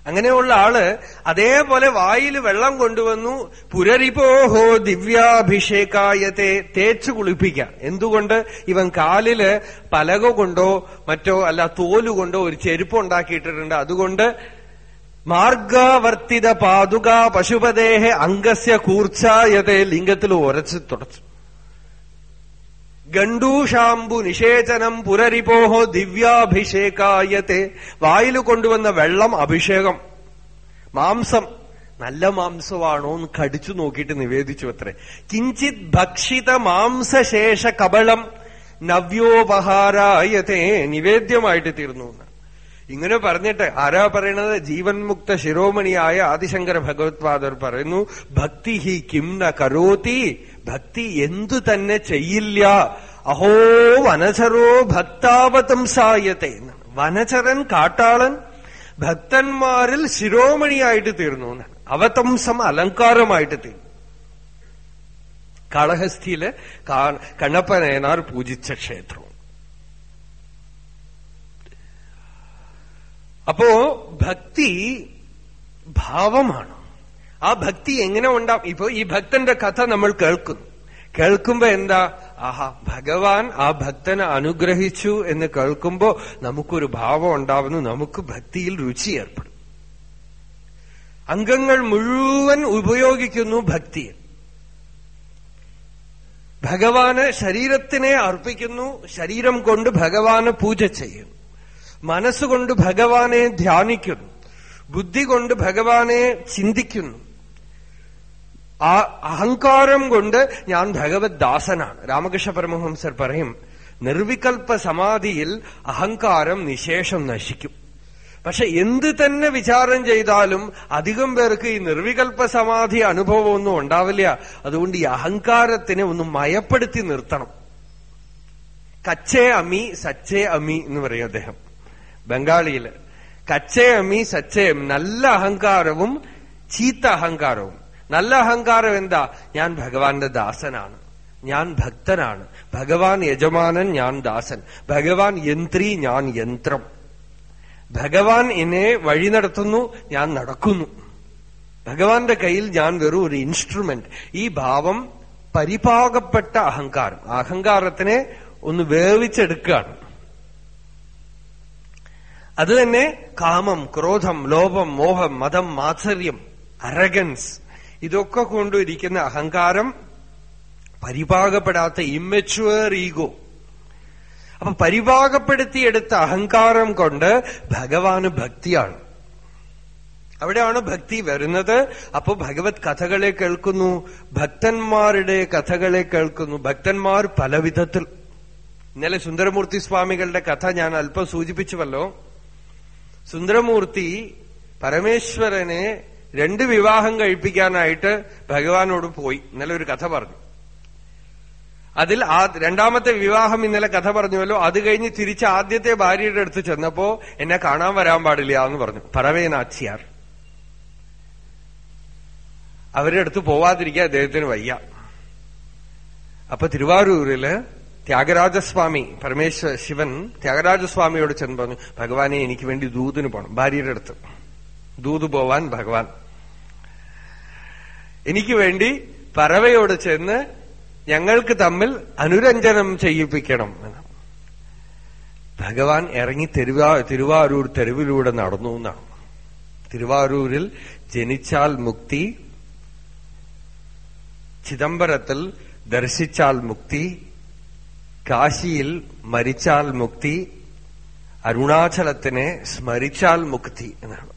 അങ്ങനെയുള്ള ആൾ അതേപോലെ വായിൽ വെള്ളം കൊണ്ടുവന്നു പുരരിപോഹോ ദിവ്യാഭിഷേകായത്തെ തേച്ചു കുളിപ്പിക്കാം. എന്തുകൊണ്ട്? ഇവൻ കാലിൽ പലക കൊണ്ടോ മറ്റോ അല്ല തോലുകൊണ്ടോ ഒരു ചെരുപ്പ് ഉണ്ടാക്കിയിട്ടിട്ടുണ്ട്. അതുകൊണ്ട് മാർഗാവർത്തിത പാതുക പശുപതേഹ അംഗസ്യ കൂർച്ചായതേ ലിംഗത്തിൽ ഉരച്ച് തുടച്ചു. ഗണ്ടൂഷാംബു നിഷേചനം പുരരിപോഹോ ദിവ്യാഭിഷേകായത്തെ. വായിൽ കൊണ്ടുവന്ന വെള്ളം അഭിഷേകം. മാംസം. നല്ല മാംസമാണോ എന്ന് കടിച്ചു നോക്കിയിട്ട് നിവേദിച്ചു അത്രേ. കിഞ്ചിത് ഭക്ഷിത മാംസശേഷ കബളം നവ്യോപഹാരായത്തെ നിവേദ്യമായിട്ട് തീർന്നു എന്ന്. ഇങ്ങനെ പറഞ്ഞിട്ട് ആരാ പറയണത്? ജീവൻ മുക്ത ശിരോമണിയായ ആദിശങ്കര ഭഗവത്പാദർ പറയുന്നു ഭക്തി ഹി കിം ന കരോതി? ഭക്തി എന്തു തന്നെ ചെയ്യില്ല. അഹോ വനചരോ ഭക്താവതംസായത്തെ സായത്തെ. വനചരൻ കാട്ടാളൻ ഭക്തന്മാരിൽ ശിരോമണിയായിട്ട് തീർന്നു. എന്നാണ് അവതംസം അലങ്കാരമായിട്ട് തീർന്നു. കാളഹസ്ഥിയിൽ കണ്ണപ്പനയനാർ പൂജിച്ച ക്ഷേത്രം. അപ്പോ ഭക്തി ഭാവമാണ്. ആ ഭക്തി എങ്ങനെ ഉണ്ടാവും ഇപ്പോ ഈ ഭക്തന്റെ കഥ നമ്മൾ കേൾക്കുന്നു. കേൾക്കുമ്പോ എന്താ? ആഹാ ഭഗവാൻ ആ ഭക്തനെ അനുഗ്രഹിച്ചു എന്ന് കേൾക്കുമ്പോ നമുക്കൊരു ഭാവം ഉണ്ടാവുന്നു നമുക്ക് ഭക്തിയിൽ രുചി ഏർപ്പെടും. അംഗങ്ങൾ മുഴുവൻ ഉപയോഗിക്കുന്നു ഭക്തിയിൽ. ഭഗവാന് ശരീരത്തിനെ അർപ്പിക്കുന്നു ശരീരം കൊണ്ട് ഭഗവാന് പൂജ ചെയ്യുന്നു. മനസ്സുകൊണ്ട് ഭഗവാനെ ധ്യാനിക്കുന്നു. ബുദ്ധി കൊണ്ട് ഭഗവാനെ ചിന്തിക്കുന്നു. ആ അഹങ്കാരം കൊണ്ട് ഞാൻ ഭഗവത് ദാസനാണ്. രാമകൃഷ്ണ പരമഹംസർ പറയും നിർവികൽപ്പ സമാധിയിൽ അഹങ്കാരം നിശേഷം നശിക്കും. പക്ഷെ എന്ത് തന്നെ വിചാരം ചെയ്താലും അധികം പേർക്ക് ഈ നിർവികൽപ്പ സമാധി അനുഭവമൊന്നും ഉണ്ടാവില്ല. അതുകൊണ്ട് ഈ അഹങ്കാരത്തിനെ ഒന്ന് മയപ്പെടുത്തി നിർത്തണം. കച്ചേ അമി സച്ചേ അമി എന്ന് പറയും അദ്ദേഹം. ബംഗാളിയിൽ കച്ചേ സച്ചയം സച്ചേ നല്ല അഹങ്കാരവും ചീത്ത അഹങ്കാരവും. നല്ല അഹങ്കാരം എന്താ? ഞാൻ ഭഗവാന്റെ ദാസനാണ്. ഞാൻ ഭക്തനാണ്. ഭഗവാൻ യജമാനൻ ഞാൻ ദാസൻ. ഭഗവാൻ യന്ത്രി ഞാൻ യന്ത്രം. ഭഗവാൻ എന്നെ വഴി നടത്തുന്നു ഞാൻ നടക്കുന്നു. ഭഗവാന്റെ കയ്യിൽ ഞാൻ വെറും ഒരു ഇൻസ്ട്രുമെന്റ് ഈ ഭാവം പരിപാകപ്പെട്ട അഹങ്കാരം. അഹങ്കാരത്തിനെ ഒന്ന് വേവിച്ചെടുക്കുകയാണ്. അത് തന്നെ കാമം ക്രോധം ലോഭം മോഹം മതം മാത്സര്യം അരഗൻസ് ഇതൊക്കെ കൊണ്ടിരിക്കുന്ന അഹങ്കാരം പരിപാകപ്പെടാത്ത ഇമ്മച്വർ ഈഗോ അപ്പൊ പരിപാകപ്പെടുത്തിയെടുത്ത അഹങ്കാരം കൊണ്ട് ഭഗവാന് ഭക്തിയാണ്. അവിടെയാണ് ഭക്തി വരുന്നത്. അപ്പൊ ഭഗവത് കഥകളെ കേൾക്കുന്നു. ഭക്തന്മാരുടെ കഥകളെ കേൾക്കുന്നു. ഭക്തന്മാർ പല വിധത്തിൽ ഇന്നലെ സുന്ദരമൂർത്തി സ്വാമികളുടെ കഥ ഞാൻ അല്പം സൂചിപ്പിച്ചുവല്ലോ. സുന്ദരമൂർത്തി പരമേശ്വരനെ രണ്ട് വിവാഹം കഴിപ്പിക്കാനായിട്ട് ഭഗവാനോട് പോയി. ഇന്നലെ ഒരു കഥ പറഞ്ഞു. അതിൽ ആ രണ്ടാമത്തെ വിവാഹം ഇന്നലെ കഥ പറഞ്ഞുവല്ലോ. അത് കഴിഞ്ഞ് തിരിച്ച് ആദ്യത്തെ ഭാര്യയുടെ അടുത്ത് ചെന്നപ്പോ എന്നെ കാണാൻ വരാൻ പാടില്ല എന്ന് പറഞ്ഞു. പറവേനാച്ചിയാർ അവരുടെ അടുത്ത് പോവാതിരിക്കാൻ അദ്ദേഹത്തിന് വയ്യ. അപ്പൊ തിരുവാരൂരിൽ ത്യാഗരാജസ്വാമി പരമേശ്വര ശിവൻ ത്യാഗരാജസ്വാമിയോട് ചെന്ന് പറഞ്ഞു ഭഗവാനെ എനിക്ക് വേണ്ടി ദൂതിന് പോണം ഭാര്യയുടെ അടുത്ത്. ദൂത് പോവാൻ ഭഗവാൻ. എനിക്ക് വേണ്ടി പറവയോട് ചെന്ന് ഞങ്ങൾക്ക് തമ്മിൽ അനുരഞ്ജനം ചെയ്യിപ്പിക്കണം എന്ന്. ഭഗവാൻ ഇറങ്ങി തിരുവാ തിരുവാരൂർ തെരുവിലൂടെ നടന്നു എന്നാണ്. തിരുവാരൂരിൽ ജനിച്ചാൽ മുക്തി ചിദംബരത്തിൽ ദർശിച്ചാൽ മുക്തി കാശിയിൽ മരിച്ചാൽ മുക്തി അരുണാചലത്തിനെ സ്മരിച്ചാൽ മുക്തി എന്നാണ്.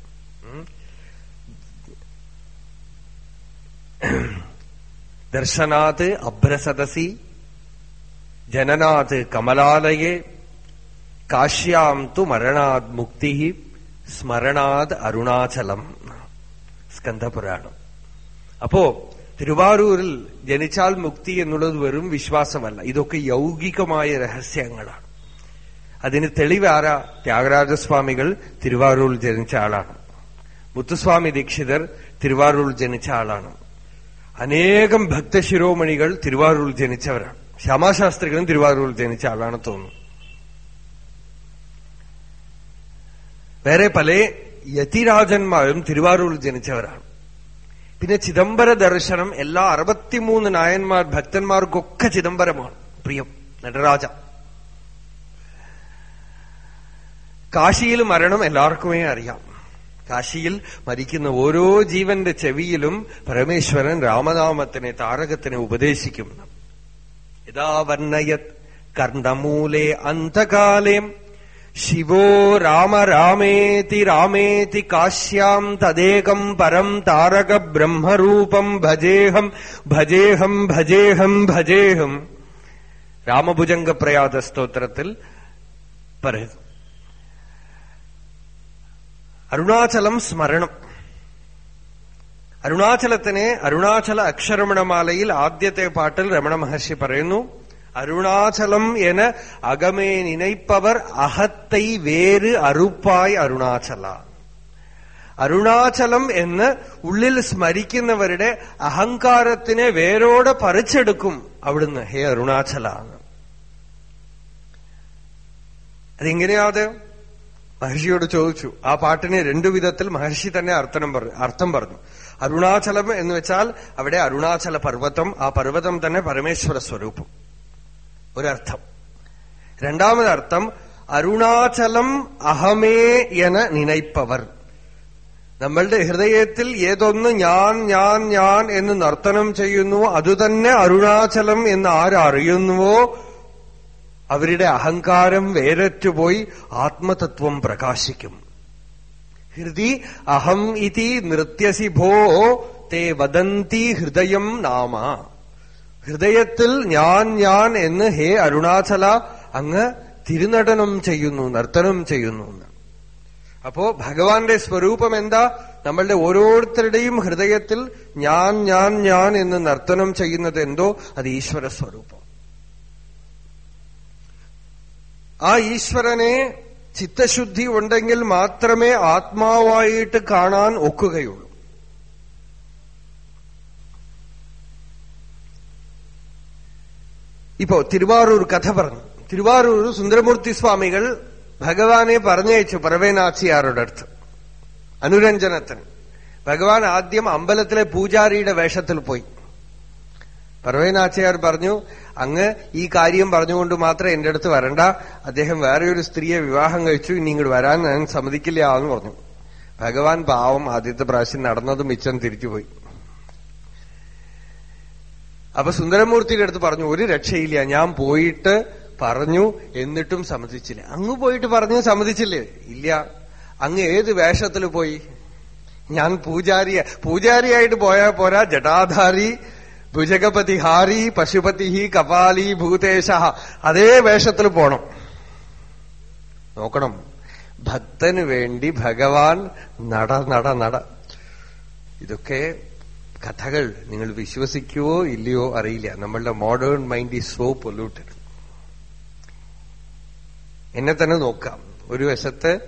ദർശനാത് അഭ്രസദസി ജനനാത് കമലാലയെ കാശ്യാം തു മരണാത് മുക്തി സ്മരണാത് അരുണാചലം സ്കന്ധപുരാണം. അപ്പോ തിരുവാരൂരിൽ ജനിച്ചാൽ മുക്തി എന്നുള്ളത് വെറും വിശ്വാസമല്ല. ഇതൊക്കെ യൗകികമായ രഹസ്യങ്ങളാണ്. അതിന് തെളിവാര ത്യാഗരാജസ്വാമികൾ തിരുവാരൂരിൽ ജനിച്ച ആളാണ്. മുത്തുസ്വാമി ദീക്ഷിതർ തിരുവാരൂരിൽ ജനിച്ച ആളാണ്. അനേകം ഭക്തശിരോമണികൾ തിരുവാരൂരിൽ ജനിച്ചവരാണ്. ശ്യാമാശാസ്ത്രികളും തിരുവാരൂരിൽ ജനിച്ച ആളാണ് തോന്നുന്നു. വേറെ പല യതിരാജന്മാരും തിരുവാരൂരിൽ ജനിച്ചവരാണ്. പിന്നെ ചിദംബര ദർശനം എല്ലാ അറുപത്തിമൂന്ന് നായന്മാർ ഭക്തന്മാർക്കൊക്കെ ചിദംബരമാണ്. പ്രിയം നടരാജ. കാശിയിൽ മരണം എല്ലാവർക്കുമേ അറിയാം. കാശിയിൽ മരിക്കുന്ന ഓരോ ജീവന്റെ ചെവിയിലും പരമേശ്വരൻ രാമനാമത്തിനെ താരകത്തിനെ ഉപദേശിക്കും. യഥാ വർണയത് കർണമൂലേ അന്തകാലേ ശിവോ രാമ രാമേതി രാമേതി കാശ്യാം തദേകം പരം താരക ബ്രഹ്മരൂപം ഭജേഹം ഭജേഹം ഭജേഹം ഭജേഹം രാമഭുജംഗ പ്രയാത സ്തോത്രത്തിൽ പറയുന്നു. അരുണാചലം സ്മരണം. അരുണാചലത്തിനെ അരുണാചല അക്ഷരമണമാലയിൽ ആദ്യത്തെ പാട്ടിൽ രമണ മഹർഷി പറയുന്നു. அருணாச்சலம் என அகமே நினைப்பவர் அகத்தை வேறு அறுப்பாய் അരുണാചല അരുണാചലം എന്ന് ഉള്ളിൽ സ്മരിക്കുന്നവരുടെ അഹങ്കാരത്തിനെ വേരോടെ പറിച്ചെടുക്കും അവിടുന്ന് ഹേ അരുണാചല അതെങ്ങനെയാത് മഹർഷിയോട് ചോദിച്ചു ആ പാട്ടിനെ രണ്ടു വിധത്തിൽ മഹർഷി തന്നെ അർത്ഥം പറഞ്ഞു അർത്ഥം പറഞ്ഞു അരുണാചലം എന്ന് വെച്ചാൽ അവിടെ അരുണാചല പർവ്വതം ആ പർവ്വതം തന്നെ പരമേശ്വര സ്വരൂപം ഒരർത്ഥം. രണ്ടാമതർത്ഥം അരുണാചലം അഹമേ എന നിനയ്പവർ. നമ്മളുടെ ഹൃദയത്തിൽ ഏതൊന്ന് ഞാൻ ഞാൻ ഞാൻ എന്ന് നർത്തനം ചെയ്യുന്നു അതുതന്നെ അരുണാചലം എന്ന് ആരറിയുന്നുവോ അവരുടെ അഹങ്കാരം വേരറ്റുപോയി ആത്മതത്വം പ്രകാശിക്കും. ഹൃദി അഹം ഇതി നൃത്യസി ഭോ തേ വദന്തി ഹൃദയം നാമ. ഹൃദയത്തിൽ ഞാൻ ഞാൻ എന്ന് ഹേ അരുണാചല അങ്ങ് തിരുനടനം ചെയ്യുന്നു നർത്തനം ചെയ്യുന്നു അപ്പോ ഭഗവാന്റെ സ്വരൂപം എന്താ? നമ്മളുടെ ഓരോരുത്തരുടെയും ഹൃദയത്തിൽ ഞാൻ ഞാൻ ഞാൻ എന്ന് നർത്തനം ചെയ്യുന്നത് എന്തോ? അത് ഈശ്വര സ്വരൂപം. ആ ഈശ്വരനെ ചിത്തശുദ്ധി ഉണ്ടെങ്കിൽ മാത്രമേ ആത്മാവായിട്ട് കാണാൻ ഒക്കുകയുള്ളൂ. ഇപ്പോ തിരുവാറൂർ കഥ പറഞ്ഞു. തിരുവാറൂർ സുന്ദരമൂർത്തി സ്വാമികൾ ഭഗവാനെ പറഞ്ഞയച്ചു പരവേനാച്ചിയാരുടെ അടുത്ത് അനുരഞ്ജനത്തിന് ഭഗവാൻ ആദ്യം അമ്പലത്തിലെ പൂജാരിയുടെ വേഷത്തിൽ പോയി. പർവേനാച്ചയാർ പറഞ്ഞു അങ്ങ് ഈ കാര്യം പറഞ്ഞുകൊണ്ട് മാത്രം എന്റെ അടുത്ത് വരണ്ട. അദ്ദേഹം വേറെ ഒരു സ്ത്രീയെ വിവാഹം കഴിച്ചു. ഇനി ഇങ്ങോട്ട് വരാൻ ഞാൻ സമ്മതിക്കില്ല എന്ന് പറഞ്ഞു. ഭഗവാൻ പാവം ആദ്യത്തെ പ്രാവശ്യം നടന്നതും മിച്ചം തിരിച്ചുപോയി. അപ്പൊ സുന്ദരമൂർത്തിയുടെ അടുത്ത് പറഞ്ഞു ഒരു രക്ഷയില്ല. ഞാൻ പോയിട്ട് പറഞ്ഞു എന്നിട്ടും സമ്മതിച്ചില്ല. അങ്ങ് പോയിട്ട് പറഞ്ഞു സമ്മതിച്ചില്ലേ? ഇല്ല. അങ്ങ് ഏത് വേഷത്തിൽ പോയി? ഞാൻ പൂജാരിയ പൂജാരിയായിട്ട് പോയാ പോരാ. ജടാധാരി ഭുജഗപതി ഹാരി പശുപതി കപാലി ഭൂതേശ. അതേ വേഷത്തിൽ പോണം. നോക്കണം. ഭക്തന് വേണ്ടി ഭഗവാൻ നട നട നട. ഇതൊക്കെ കഥകൾ നിങ്ങൾ വിശ്വസിക്കുവോ ഇല്ലയോ അറിയില്ല. നമ്മളുടെ modern mind is so polluted എന്നെ തന്നെ നോക്കാം. ഒരു വശത്ത്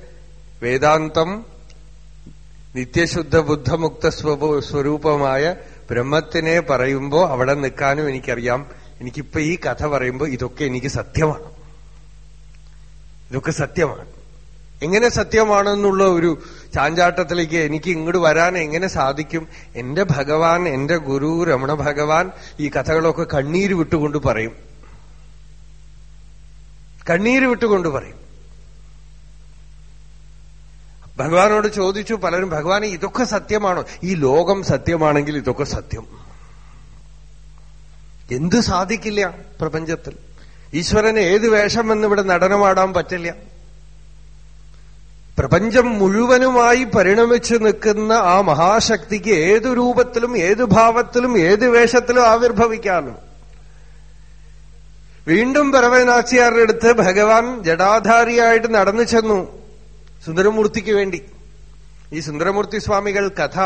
വേദാന്തം നിത്യശുദ്ധ ബുദ്ധമുക്ത സ്വരൂപമായ ബ്രഹ്മത്തിനെ പറയുമ്പോൾ അവിടെ നിൽക്കാനും എനിക്കറിയാം. എനിക്കിപ്പോ ഈ കഥ പറയുമ്പോൾ ഇതൊക്കെ എനിക്ക് സത്യമാണ്. ഇതൊക്കെ സത്യമാണ്. എങ്ങനെ സത്യമാണെന്നുള്ള ഒരു ചാഞ്ചാട്ടത്തിലേക്ക് എനിക്ക് ഇങ്ങോട്ട് വരാൻ എങ്ങനെ സാധിക്കും? എന്റെ ഭഗവാൻ എന്റെ ഗുരു രമണ ഭഗവാൻ ഈ കഥകളൊക്കെ കണ്ണീര് വിട്ടുകൊണ്ട് പറയും. കണ്ണീര് വിട്ടുകൊണ്ട് പറയും. ഭഗവാനോട് ചോദിച്ചു പലരും ഭഗവാനെ ഇതൊക്കെ സത്യമാണോ? ഈ ലോകം സത്യമാണെങ്കിൽ ഇതൊക്കെ സത്യം. എന്ത് സാധിക്കില്ല പ്രപഞ്ചത്തിൽ. ഈശ്വരന് ഏത് വേഷം എന്നിവിടെ നടനമാടാൻ പറ്റില്ല. പ്രപഞ്ചം മുഴുവനുമായി പരിണമിച്ചു നിൽക്കുന്ന ആ മഹാശക്തിക്ക് ഏതു രൂപത്തിലും ഏതു ഭാവത്തിലും ഏത് വേഷത്തിലും ആവിർഭവിക്കാമല്ലോ വീണ്ടും പരവനാച്ചിയാരുടെ അടുത്ത് ഭഗവാൻ ജടാധാരിയായിട്ട് നടന്നു ചെന്നു സുന്ദരമൂർത്തിക്ക് വേണ്ടി. ഈ സുന്ദരമൂർത്തി സ്വാമികൾ കഥ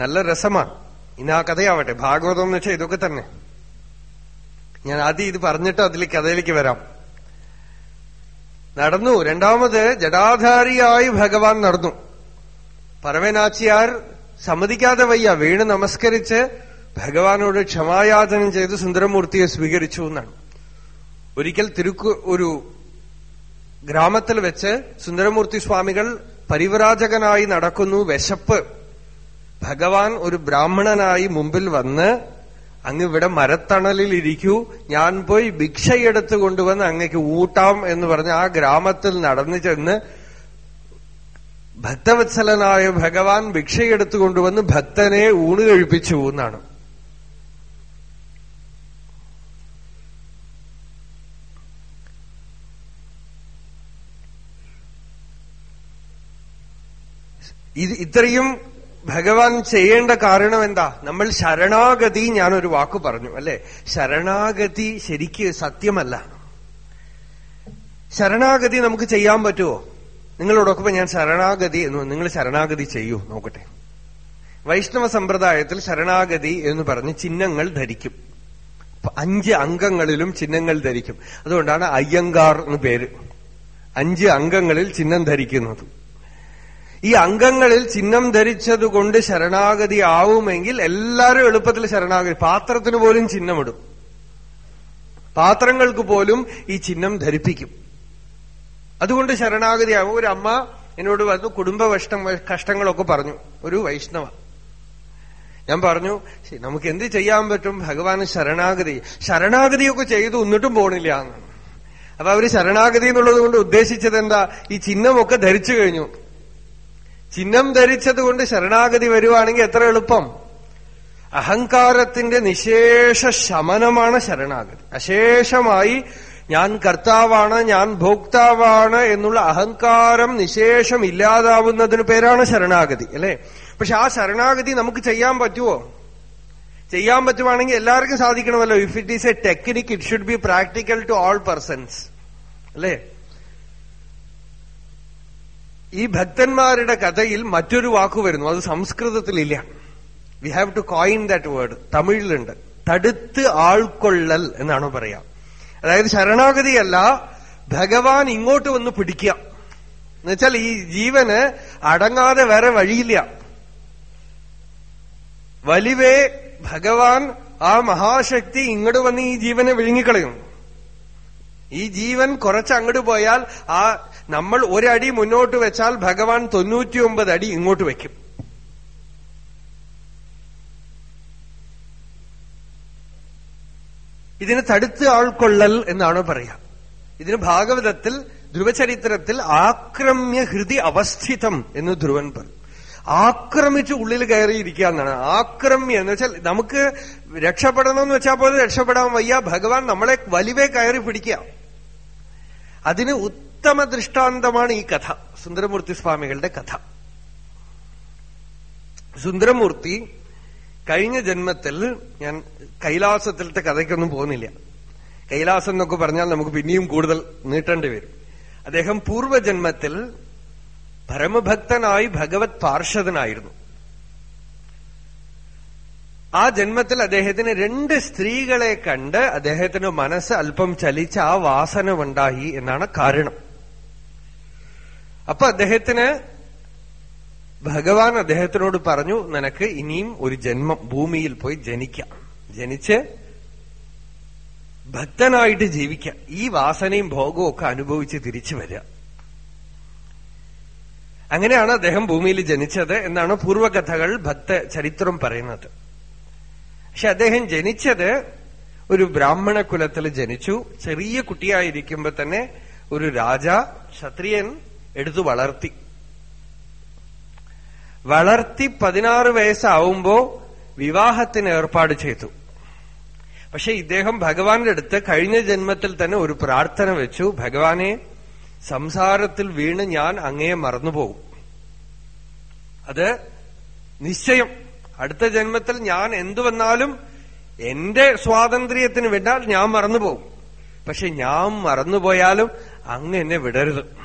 നല്ല രസമാണ്. ഇനി ആ കഥയാവട്ടെ ഭാഗവതം എന്ന് വെച്ചാൽ ഇതൊക്കെ തന്നെ. ഞാൻ ആദ്യം ഇത് പറഞ്ഞിട്ട് അതിലേക്ക് കഥയിലേക്ക് വരാം. നടന്നു. രണ്ടാമത് ജടാധാരിയായി ഭഗവാൻ നടന്നു. പരവനാച്ചിയാർ സമ്മതിക്കാതെ വയ്യ. വീണ് നമസ്കരിച്ച് ഭഗവാനോട് ക്ഷമായാചനം ചെയ്ത് സുന്ദരമൂർത്തിയെ സ്വീകരിച്ചു എന്നാണ്. ഒരിക്കൽ തിരുക്കു ഒരു ഗ്രാമത്തിൽ വെച്ച് സുന്ദരമൂർത്തി സ്വാമികൾ പരിവരാജകനായി നടക്കുന്നു. വിശപ്പ്. ഭഗവാൻ ഒരു ബ്രാഹ്മണനായി മുമ്പിൽ വന്ന് അങ്ങ് ഇവിടെ മരത്തണലിൽ ഇരിക്കൂ. ഞാൻ പോയി ഭിക്ഷയെടുത്ത് കൊണ്ടുവന്ന് അങ്ങക്ക് ഊട്ടാം എന്ന് പറഞ്ഞ് ആ ഗ്രാമത്തിൽ നടന്നു ചെന്ന് ഭക്തവത്സലനായ ഭഗവാൻ ഭിക്ഷയെടുത്ത് കൊണ്ടുവന്ന് ഭക്തനെ ഊണ് കഴിപ്പിച്ചു എന്നാണ്. ഇത് ഇത്രയും ഭഗവാൻ ചെയ്യേണ്ട കാരണം എന്താ? നമ്മൾ ശരണാഗതി ഞാനൊരു വാക്ക് പറഞ്ഞു അല്ലെ? ശരണാഗതി ശരിക്ക് സത്യമല്ല. ശരണാഗതി നമുക്ക് ചെയ്യാൻ പറ്റുമോ നിങ്ങളോടൊക്കെ ഞാൻ ശരണാഗതി എന്ന് നിങ്ങൾ ശരണാഗതി ചെയ്യൂ നോക്കട്ടെ. വൈഷ്ണവ സമ്പ്രദായത്തിൽ ശരണാഗതി എന്ന് പറഞ്ഞ് ചിഹ്നങ്ങൾ ധരിക്കും. അഞ്ച് അംഗങ്ങളിലും ചിഹ്നങ്ങൾ ധരിക്കും. അതുകൊണ്ടാണ് അയ്യങ്കാർ എന്ന് പേര്. അഞ്ച് അംഗങ്ങളിൽ ചിഹ്നം ധരിക്കുന്നത്. ഈ അംഗങ്ങളിൽ ചിഹ്നം ധരിച്ചതുകൊണ്ട് ശരണാഗതി ആവുമെങ്കിൽ എല്ലാവരും എളുപ്പത്തിൽ ശരണാഗതി പാത്രത്തിന് പോലും ചിഹ്നമിടും. പാത്രങ്ങൾക്ക് പോലും ഈ ചിഹ്നം ധരിപ്പിക്കും. അതുകൊണ്ട് ശരണാഗതി ആവും. ഒരു അമ്മ എന്നോട് വന്നു കുടുംബ കഷ്ടം കഷ്ടങ്ങളൊക്കെ പറഞ്ഞു. ഒരു വൈഷ്ണവ. ഞാൻ പറഞ്ഞു നമുക്ക് എന്ത് ചെയ്യാൻ പറ്റും? ഭഗവാന് ശരണാഗതി. ശരണാഗതിയൊക്കെ ചെയ്തു എന്നിട്ടും പോണില്ല. അപ്പൊ അവർ ശരണാഗതി എന്നുള്ളത് കൊണ്ട് ഉദ്ദേശിച്ചത് എന്താ? ഈ ചിഹ്നമൊക്കെ ധരിച്ചു കഴിഞ്ഞു. ചിഹ്നം ധരിച്ചത് കൊണ്ട് ശരണാഗതി വരുവാണെങ്കിൽ എത്ര എളുപ്പം? അഹങ്കാരത്തിന്റെ നിശേഷ ശമനമാണ് ശരണാഗതി. അശേഷമായി ഞാൻ കർത്താവാണ് ഞാൻ ഭോക്താവാണ് എന്നുള്ള അഹങ്കാരം നിശേഷം ഇല്ലാതാവുന്നതിന് പേരാണ് ശരണാഗതി അല്ലെ? പക്ഷെ ആ ശരണാഗതി നമുക്ക് ചെയ്യാൻ പറ്റുമോ ചെയ്യാൻ പറ്റുവാണെങ്കിൽ എല്ലാവർക്കും സാധിക്കണമല്ലോ. If it is a technique it should be practical to all persons അല്ലേ? ഈ ഭക്തന്മാരുടെ കഥയിൽ മറ്റൊരു വാക്ക് വരുന്നു. അത് സംസ്കൃതത്തിലില്ല. We have to coin that word തമിഴിലുണ്ട്. തടുത്ത് ആൾക്കൊള്ളൽ എന്നാണ് പറയാ. അതായത് ശരണാഗതിയല്ല ഭഗവാൻ ഇങ്ങോട്ട് വന്ന് പിടിക്കുക. എന്നുവെച്ചാൽ ഈ ജീവന് അടങ്ങാതെ വേറെ വഴിയില്ല. വലിവേ ഭഗവാൻ ആ മഹാശക്തി ഇങ്ങോട്ട് വന്ന് ഈ ജീവനെ വിഴുങ്ങിക്കളയും ഈ ജീവൻ കുറച്ച് അങ്ങോട്ട് പോയാൽ ആ നമ്മൾ ഒരടി മുന്നോട്ട് വെച്ചാൽ ഭഗവാൻ തൊണ്ണൂറ്റിയൊമ്പത് അടി ഇങ്ങോട്ട് വെക്കും. ഇതിന് തടുത്ത് ആൾക്കൊള്ളൽ എന്നാണ് പറയാ. ഇതിന് ഭാഗവതത്തിൽ ധ്രുവചരിത്രത്തിൽ ആക്രമ്യ ഹൃദി അവസ്ഥിതം എന്ന് ധ്രുവൻ പറഞ്ഞു ആക്രമിച്ച് ഉള്ളിൽ കയറിയിരിക്കുക എന്നാണ് ആക്രമ്യ എന്ന് വെച്ചാൽ നമുക്ക് രക്ഷപ്പെടണം എന്ന് വെച്ചാൽ പോലും രക്ഷപ്പെടാൻ വയ്യ. ഭഗവാൻ നമ്മളെ വലിവേ കയറി പിടിക്കുക. അതിന് ഉത്തമ ദൃഷ്ടാന്തമാണ് ഈ കഥ. സുന്ദരമൂർത്തി സ്വാമികളുടെ കഥ. സുന്ദരമൂർത്തി കഴിഞ്ഞ ജന്മത്തിൽ ഞാൻ കൈലാസത്തിലത്തെ കഥയ്ക്കൊന്നും പോകുന്നില്ല. കൈലാസം എന്നൊക്കെ പറഞ്ഞാൽ നമുക്ക് പിന്നെയും കൂടുതൽ നീട്ടേണ്ടി വരും. അദ്ദേഹം പൂർവജന്മത്തിൽ പരമഭക്തനായി ഭഗവത് പാർഷദനായിരുന്നു. ആ ജന്മത്തിൽ അദ്ദേഹത്തിന് രണ്ട് സ്ത്രീകളെ കണ്ട് അദ്ദേഹത്തിന്റെ മനസ്സ് അല്പം ചലിച്ച ആ വാസന ഉണ്ടായി എന്നാണ് കാരണം. അപ്പൊ അദ്ദേഹത്തിന് ഭഗവാൻ അദ്ദേഹത്തിനോട് പറഞ്ഞു നിനക്ക് ഇനിയും ഒരു ജന്മം ഭൂമിയിൽ പോയി ജനിക്കാം. ജനിച്ച് ഭക്തനായിട്ട് ജീവിക്കാം. ഈ വാസനയും ഭോഗവും ഒക്കെ അനുഭവിച്ച് തിരിച്ചു വരിക. അങ്ങനെയാണ് അദ്ദേഹം ഭൂമിയിൽ ജനിച്ചത് എന്നാണ് പൂർവകഥകൾ ഭക്ത ചരിത്രം പറയുന്നത്. പക്ഷെ അദ്ദേഹം ജനിച്ചത് ഒരു ബ്രാഹ്മണ കുലത്തിൽ ജനിച്ചു. ചെറിയ കുട്ടിയായിരിക്കുമ്പോ തന്നെ ഒരു രാജ ക്ഷത്രിയൻ എടുത്തു വളർത്തി. വളർത്തി പതിനാറ് വയസ്സാവുമ്പോ വിവാഹത്തിന് ഏർപ്പാട് ചെയ്തു. പക്ഷെ ഇദ്ദേഹം ഭഗവാന്റെ അടുത്ത് കഴിഞ്ഞ ജന്മത്തിൽ തന്നെ ഒരു പ്രാർത്ഥന വെച്ചു. ഭഗവാനെ സംസാരത്തിൽ വീണ് ഞാൻ അങ്ങയെ മറന്നുപോകും. അത് നിശ്ചയം. അടുത്ത ജന്മത്തിൽ ഞാൻ എന്തു വന്നാലും എന്റെ സ്വാതന്ത്ര്യത്തിന് വിടാൽ ഞാൻ മറന്നുപോകും. പക്ഷെ ഞാൻ മറന്നുപോയാലും അങ്ങ് എന്നെ വിടരുത്.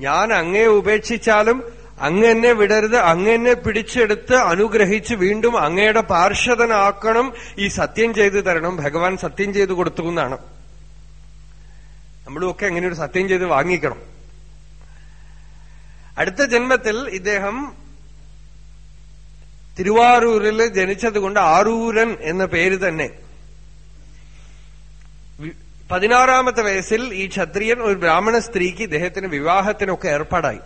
ഞാൻ അങ്ങേ ഉപേക്ഷിച്ചാലും അങ്ങ് എന്നെ വിടരുത് അങ്ങ് എന്നെ പിടിച്ചെടുത്ത് അനുഗ്രഹിച്ച് വീണ്ടും അങ്ങയുടെ പാർഷദനാക്കണം ഈ സത്യം ചെയ്തു തരണം ഭഗവാൻ സത്യം ചെയ്തു കൊടുത്തു എന്നാണ്. നമ്മളുമൊക്കെ അങ്ങനെ ഒരു സത്യം ചെയ്ത് വാങ്ങിക്കണം. അടുത്ത ജന്മത്തിൽ ഇദ്ദേഹം തിരുവാരൂരിൽ ജനിച്ചതുകൊണ്ട് ആറൂരൻ എന്ന പേര് തന്നെ. പതിനാറാമത്തെ വയസ്സിൽ ഈ ക്ഷത്രിയൻ ഒരു ബ്രാഹ്മണ സ്ത്രീക്ക് ഇദ്ദേഹത്തിന് വിവാഹത്തിനൊക്കെ ഏർപ്പാടായി.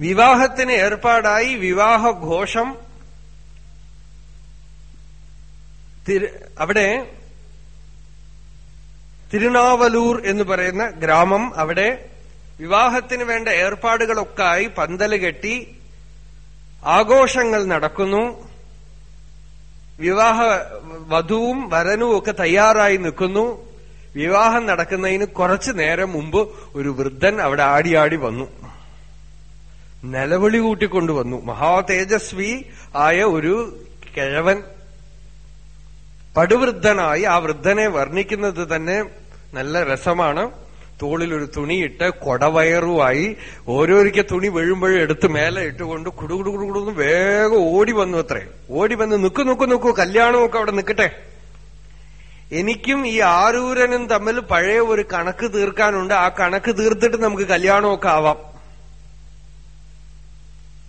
വിവാഹത്തിന് ഏർപ്പാടായി വിവാഹഘോഷം അവിടെ തിരുനാവലൂർ എന്ന് പറയുന്ന ഗ്രാമം അവിടെ വിവാഹത്തിന് വേണ്ട ഏർപ്പാടുകളൊക്കെ ആയി പന്തൽ കെട്ടി ആഘോഷങ്ങൾ നടക്കുന്നു. വിവാഹ വധുവും വരനും ഒക്കെ തയ്യാറായി നിൽക്കുന്നു. വിവാഹം നടക്കുന്നതിന് കുറച്ചു നേരം മുമ്പ് ഒരു വൃദ്ധൻ അവിടെ ആടി ആടി വന്നു. നിലവിളി കൂട്ടിക്കൊണ്ടുവന്നു മഹാതേജസ്വി ആയ ഒരു കിഴവൻ. പടുവൃദ്ധനായി ആ വൃദ്ധനെ വർണിക്കുന്നത് തന്നെ നല്ല രസമാണ്. തോളിൽ ഒരു തുണിയിട്ട് കൊടവയറുമായി ഓരോരിക്ക തുണി വീഴുമ്പോഴും എടുത്ത് മേലെ ഇട്ടുകൊണ്ട് കുടുകുടുകുടുകുടുന്ന് വേഗം ഓടി വന്നു അത്രേ. ഓടി വന്ന് നിക്കു നിക്കു നിക്കു. കല്യാണമൊക്കെ അവിടെ നിൽക്കട്ടെ എനിക്കും ഈ ആരൂരനും തമ്മിൽ പഴയ ഒരു കണക്ക് തീർക്കാനുണ്ട്. ആ കണക്ക് തീർത്തിട്ട് നമുക്ക് കല്യാണമൊക്കെ ആവാം.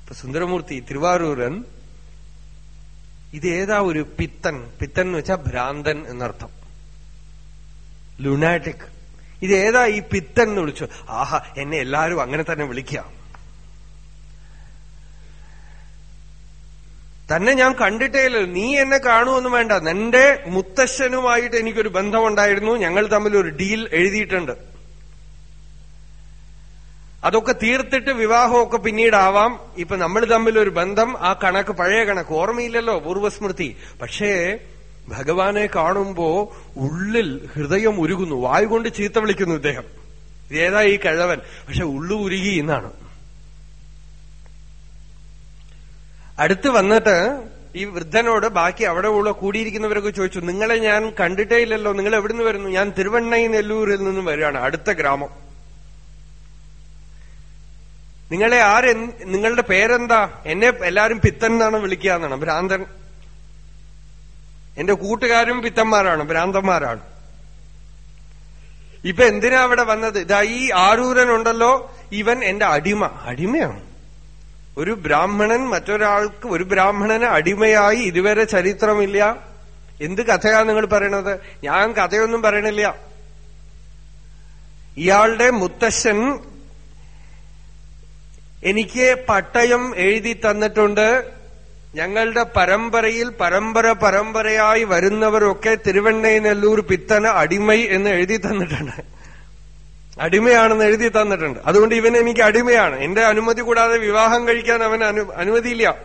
ഇപ്പൊ സുന്ദരമൂർത്തി തിരുവാരൂരൻ ഇതേതാ ഒരു പിത്തൻ. പിത്തൻ എന്ന് വെച്ചാൽ ഭ്രാന്തൻ എന്നർത്ഥം. ലുനാറ്റിക് ഇതേതാ ഈ പിത്തൻ എന്ന് വിളിച്ചു. ആഹാ എന്നെ എല്ലാരും അങ്ങനെ തന്നെ വിളിക്കുക. തന്നെ ഞാൻ കണ്ടിട്ടേ ഇല്ല നീ എന്നെ കാണുമെന്ന് വേണ്ട. നിന്റെ മുത്തശ്ശനുമായിട്ട് എനിക്കൊരു ബന്ധമുണ്ടായിരുന്നു. ഞങ്ങൾ തമ്മിൽ ഒരു ഡീൽ എഴുതിയിട്ടുണ്ട്. അതൊക്കെ തീർത്തിട്ട് വിവാഹമൊക്കെ പിന്നീടാവാം. ഇപ്പൊ നമ്മൾ തമ്മിൽ ഒരു ബന്ധം. ആ കണക്ക് പഴയ കണക്ക്. ഓർമ്മയില്ലല്ലോ പൂർവസ്മൃതി പക്ഷേ ഭഗവാനെ കാണുമ്പോ ഉള്ളിൽ ഹൃദയം ഉരുകുന്നു വായു കൊണ്ട് ചീത്ത വിളിക്കുന്നു ഇദ്ദേഹം. ഇതേതാ ഈ കഴവൻ? പക്ഷെ ഉള്ളു ഉരുകി എന്നാണ്. അടുത്ത് വന്നിട്ട് ഈ വൃദ്ധനോട് ബാക്കി അവിടെ ഉള്ള കൂടിയിരിക്കുന്നവരൊക്കെ ചോദിച്ചു നിങ്ങളെ ഞാൻ കണ്ടിട്ടേ ഇല്ലല്ലോ നിങ്ങൾ എവിടുന്ന് വരുന്നു? ഞാൻ തിരുവണ്ണൈ നെല്ലൂരിൽ നിന്നും വരികയാണ് അടുത്ത ഗ്രാമം. നിങ്ങളെ ആരെ നിങ്ങളുടെ പേരെന്താ? എന്നെ എല്ലാരും പിത്തൻ എന്നാണ് വിളിക്കുക എന്നാണ് ഭ്രാന്തൻ. എന്റെ കൂട്ടുകാരും പിത്തന്മാരാണ് ഭ്രാന്തന്മാരാണ്. ഇപ്പൊ എന്തിനാ അവിടെ വന്നത്? ഇതാ ഈ ആരൂരനുണ്ടല്ലോ ഇവൻ എന്റെ അടിമ. അടിമയാണ്. ഒരു ബ്രാഹ്മണൻ മറ്റൊരാൾക്ക് ഒരു ബ്രാഹ്മണന് അടിമയായി ഇതുവരെ ചരിത്രമില്ല. എന്ത് കഥയാ നിങ്ങൾ പറയണത്? ഞാൻ കഥയൊന്നും പറയണില്ല. ഇയാളുടെ മുത്തശ്ശൻ എനിക്ക് പട്ടയം എഴുതി തന്നിട്ടുണ്ട്. ഞങ്ങളുടെ പരമ്പരയിൽ പരമ്പര പരമ്പരയായി വരുന്നവരൊക്കെ തിരുവണ്ണൈനല്ലൂർ പിത്തന അടിമൈ എന്ന് എഴുതി തന്നിട്ടുണ്ട്. അടിമയാണെന്ന് എഴുതി തന്നിട്ടുണ്ട്. അതുകൊണ്ട് ഇവൻ എനിക്ക് അടിമയാണ്. എന്റെ അനുമതി കൂടാതെ വിവാഹം കഴിക്കാൻ അവൻ അനു അനുമതിയില്ല.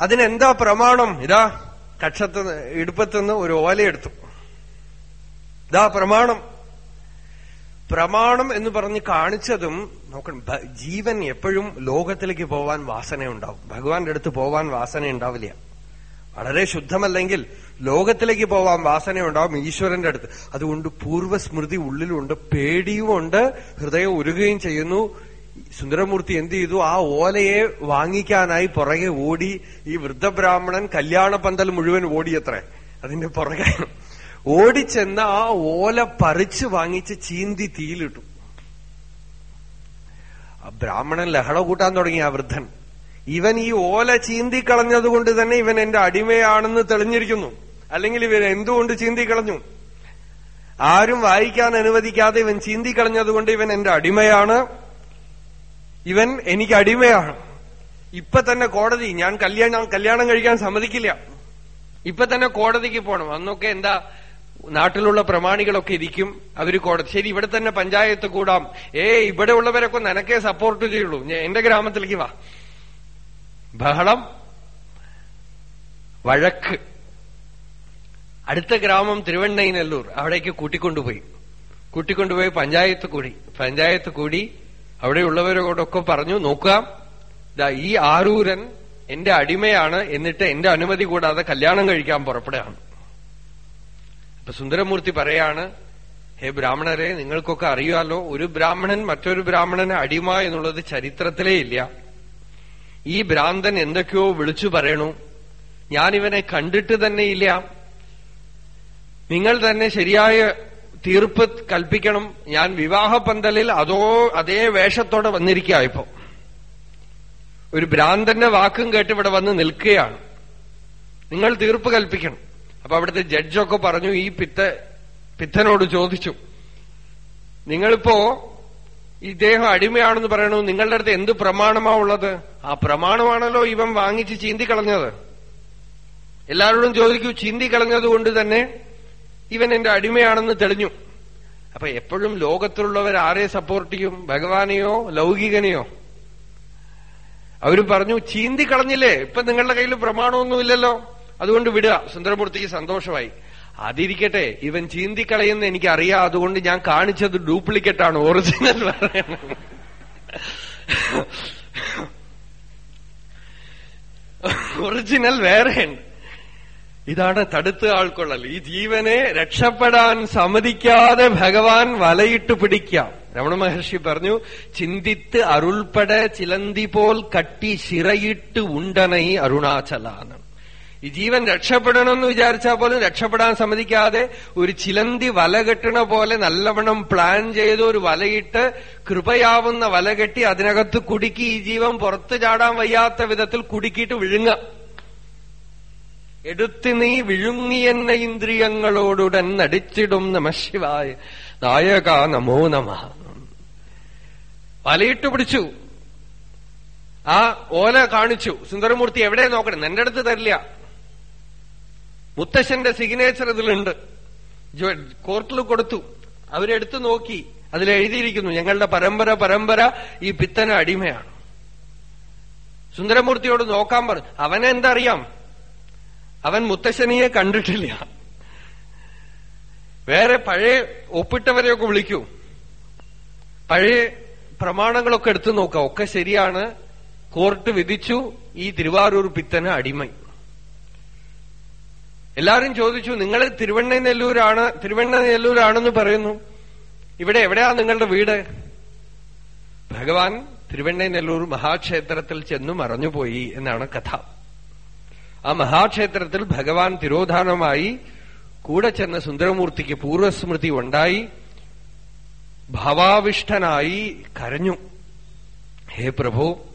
അതിനെന്താ പ്രമാണം? ഇതാ കക്ഷത്ത് ഇടുപ്പത്തുനിന്ന് ഒരു ഓലയെടുത്തു ഇതാ പ്രമാണം. പ്രമാണം എന്ന് പറഞ്ഞ് കാണിച്ചതും നോക്കണം ജീവൻ എപ്പോഴും ലോകത്തിലേക്ക് പോവാൻ വാസനയുണ്ടാവും. ഭഗവാന്റെ അടുത്ത് പോവാൻ വാസന ഉണ്ടാവില്ല വളരെ ശുദ്ധമല്ലെങ്കിൽ ലോകത്തിലേക്ക് പോവാൻ വാസനയുണ്ടാവും ഈശ്വരന്റെ അടുത്ത്. അതുകൊണ്ട് പൂർവസ്മൃതി ഉള്ളിലുണ്ട് പേടിയുമുണ്ട് ഹൃദയം ഉരുകയും ചെയ്യുന്നു. സുന്ദരമൂർത്തി എന്ത് ചെയ്തു? ആ ഓലയെ വാങ്ങിക്കാനായി പുറകെ ഓടി ഈ വൃദ്ധബ്രാഹ്മണൻ കല്യാണ പന്തൽ മുഴുവൻ ഓടിയത്രേ. അതിന്റെ പുറകെ ഓടിച്ചെന്ന് ആ ഓല പറിച്ചു വാങ്ങിച്ച് ചീന്തി തീയിലിട്ടു. ബ്രാഹ്മണൻ ലഹള കൂട്ടാൻ തുടങ്ങി ആ വൃദ്ധൻ. ഇവൻ ഈ ഓല ചീന്തിക്കളഞ്ഞതുകൊണ്ട് തന്നെ ഇവൻ എന്റെ അടിമയാണെന്ന് തെളിഞ്ഞിരിക്കുന്നു. അല്ലെങ്കിൽ ഇവൻ എന്തുകൊണ്ട് ചീന്തിക്കളഞ്ഞു ആരും വായിക്കാൻ അനുവദിക്കാതെ ഇവൻ ചീന്തിക്കളഞ്ഞതുകൊണ്ട് ഇവൻ എന്റെ അടിമയാണ്. ഇവൻ എനിക്ക് അടിമയാണ്. ഇപ്പൊ തന്നെ കോടതി ഞാൻ കല്യാണം കല്യാണം കഴിക്കാൻ സമ്മതിക്കില്ല. ഇപ്പൊ തന്നെ കോടതിക്ക് പോകണം അന്നൊക്കെ എന്താ നാട്ടിലുള്ള പ്രമാണികളൊക്കെ ഇരിക്കും. അവർ കോടതി ശരി ഇവിടെ തന്നെ പഞ്ചായത്ത് കൂടാം. ഏ ഇവിടെ ഉള്ളവരൊക്കെ നിനക്കേ സപ്പോർട്ട് ചെയ്യുള്ളൂ. എന്റെ ഗ്രാമത്തിലേക്ക് വാ. ബഹളം. വഴക്ക്. അടുത്ത ഗ്രാമം തിരുവണ്ണൈനല്ലൂർ അവിടേക്ക് കൂട്ടിക്കൊണ്ടുപോയി. കൂട്ടിക്കൊണ്ടുപോയി പഞ്ചായത്ത് കൂടി. പഞ്ചായത്ത് കൂടി അവിടെയുള്ളവരോടൊക്കെ പറഞ്ഞു നോക്കാം ഈ ആരൂരൻ എന്റെ അടിമയാണ്. എന്നിട്ട് എന്റെ അനുമതി കൂടാതെ കല്യാണം കഴിക്കാൻ പുറപ്പെടുകയാണ്. അപ്പൊ സുന്ദരമൂർത്തി പറയാണ് ഹേ ബ്രാഹ്മണരെ നിങ്ങൾക്കൊക്കെ അറിയാലോ ഒരു ബ്രാഹ്മണൻ മറ്റൊരു ബ്രാഹ്മണന് അടിമ എന്നുള്ളത് ചരിത്രത്തിലേ ഇല്ല. ഈ ഭ്രാന്തൻ എന്തൊക്കെയോ വിളിച്ചു പറയണു. ഞാനിവനെ കണ്ടിട്ട് തന്നെ ഇല്ല. നിങ്ങൾ തന്നെ ശരിയായ തീർപ്പ് കൽപ്പിക്കണം. ഞാൻ വിവാഹ പന്തലിൽ അതോ അതേ വേഷത്തോടെ വന്നിരിക്കുക ഇപ്പോ. ഒരു ഭ്രാന്തന്റെ വാക്കും കേട്ട് ഇവിടെ വന്ന് നിൽക്കുകയാണ്. നിങ്ങൾ തീർപ്പ് കൽപ്പിക്കണം. അപ്പൊ അവിടുത്തെ ജഡ്ജൊക്കെ പറഞ്ഞു ഈ പിത്ത പിത്തനോട് ചോദിച്ചു നിങ്ങളിപ്പോ ഇദ്ദേഹം അടിമയാണെന്ന് പറയണു നിങ്ങളുടെ അടുത്ത് എന്ത് പ്രമാണമാ ഉള്ളത്? ആ പ്രമാണമാണല്ലോ ഇവൻ വാങ്ങിച്ച് ചീന്തിക്കളഞ്ഞത് എല്ലാവരോടും ചോദിക്കൂ ചീന്തി കൊണ്ട് തന്നെ ഇവൻ എന്റെ അടിമയാണെന്ന് തെളിഞ്ഞു. അപ്പൊ എപ്പോഴും ലോകത്തിലുള്ളവർ ആരെ സപ്പോർട്ട് ചെയ്യും? ഭഗവാനെയോ ലൗകികനെയോ? അവർ പറഞ്ഞു ചീന്തി കളഞ്ഞില്ലേ? ഇപ്പൊ നിങ്ങളുടെ കയ്യിൽ പ്രമാണമൊന്നുമില്ലല്ലോ. അതുകൊണ്ട് വിടുക. സുന്ദരമൂർത്തിക്ക് സന്തോഷമായി. അതിരിക്കട്ടെ ഇവൻ ചീന്തിക്കളയെന്ന് എനിക്കറിയാം. അതുകൊണ്ട് ഞാൻ കാണിച്ചത് ഡ്യൂപ്ലിക്കേറ്റ് ആണ് ഒറിജിനൽ ഒറിജിനൽ വേറെയുണ്ട് ഇതാണ് തടുത്ത ആൾക്കൊള്ളൽ. ഈ ജീവനെ രക്ഷപ്പെടാൻ സമ്മതിക്കാതെ ഭഗവാൻ വലയിട്ട് പിടിക്കാം രമണ മഹർഷി പറഞ്ഞു ചിന്തിത്ത് അരുൾപ്പെടെ ചിലന്തി പോൽ കട്ടി ശിറയിട്ട് ഉണ്ടനൈ അരുണാചലാണ് ഈ ജീവൻ രക്ഷപ്പെടണമെന്ന് വിചാരിച്ചാൽ പോലും രക്ഷപ്പെടാൻ സമ്മതിക്കാതെ ഒരു ചിലന്തി വല കെട്ടണ പോലെ നല്ലവണ്ണം പ്ലാൻ ചെയ്ത് ഒരു വലയിട്ട് കൃപയാവുന്ന വല കെട്ടി അതിനകത്ത് കുടുക്കി ഈ ജീവൻ പുറത്തു ചാടാൻ വയ്യാത്ത വിധത്തിൽ കുടുക്കിയിട്ട് വിഴുങ്ങ എടുത്തു നീ വിഴുങ്ങിയെന്ന ഇന്ദ്രിയങ്ങളോടുടൻ നടിച്ചിടും നമശിവായ നായക നമോ നമ. വലയിട്ട് പിടിച്ചു. ആ ഓല കാണിച്ചു. സുന്ദരമൂർത്തി എവിടെ നോക്കണം? എന്റെ അടുത്ത് തരില്ല. മുത്തശ്ശന്റെ സിഗ്നേച്ചർ ഇതിലുണ്ട്. കോർട്ടിൽ കൊടുത്തു. അവരെടുത്തു നോക്കി. അതിൽ എഴുതിയിരിക്കുന്നു ഞങ്ങളുടെ പരമ്പര പരമ്പര ഈ പിത്തന അടിമയാണ്. സുന്ദരമൂർത്തിയോട് നോക്കാൻ പറഞ്ഞു അവനെന്തറിയാം അവൻ മുത്തശ്ശനിയെ കണ്ടിട്ടില്ല. വേറെ പഴയ ഒപ്പിട്ടവരെയൊക്കെ വിളിക്കൂ. പഴയ പ്രമാണങ്ങളൊക്കെ എടുത്തു നോക്കാം ഒക്കെ ശരിയാണ്. കോർട്ട് വിധിച്ചു ഈ തിരുവാരൂർ പിത്തന അടിമ. എല്ലാരും ചോദിച്ചു നിങ്ങൾ തിരുവണ്ണനെല്ലൂരാണ് തിരുവണ്ണനെല്ലൂരാണെന്ന് പറയുന്നു. ഇവിടെ എവിടെയാ നിങ്ങളുടെ വീട്? ഭഗവാൻ തിരുവണ്ണനെല്ലൂർ മഹാക്ഷേത്രത്തിൽ ചെന്നു മറഞ്ഞുപോയി എന്നാണ് കഥ. ആ മഹാക്ഷേത്രത്തിൽ ഭഗവാൻ തിരോധാനമായി കൂടെ ചെന്ന സുന്ദരമൂർത്തിക്ക് പൂർവസ്മൃതി ഉണ്ടായി ഭാവാവിഷ്ടനായി കരഞ്ഞു. ഹേ പ്രഭു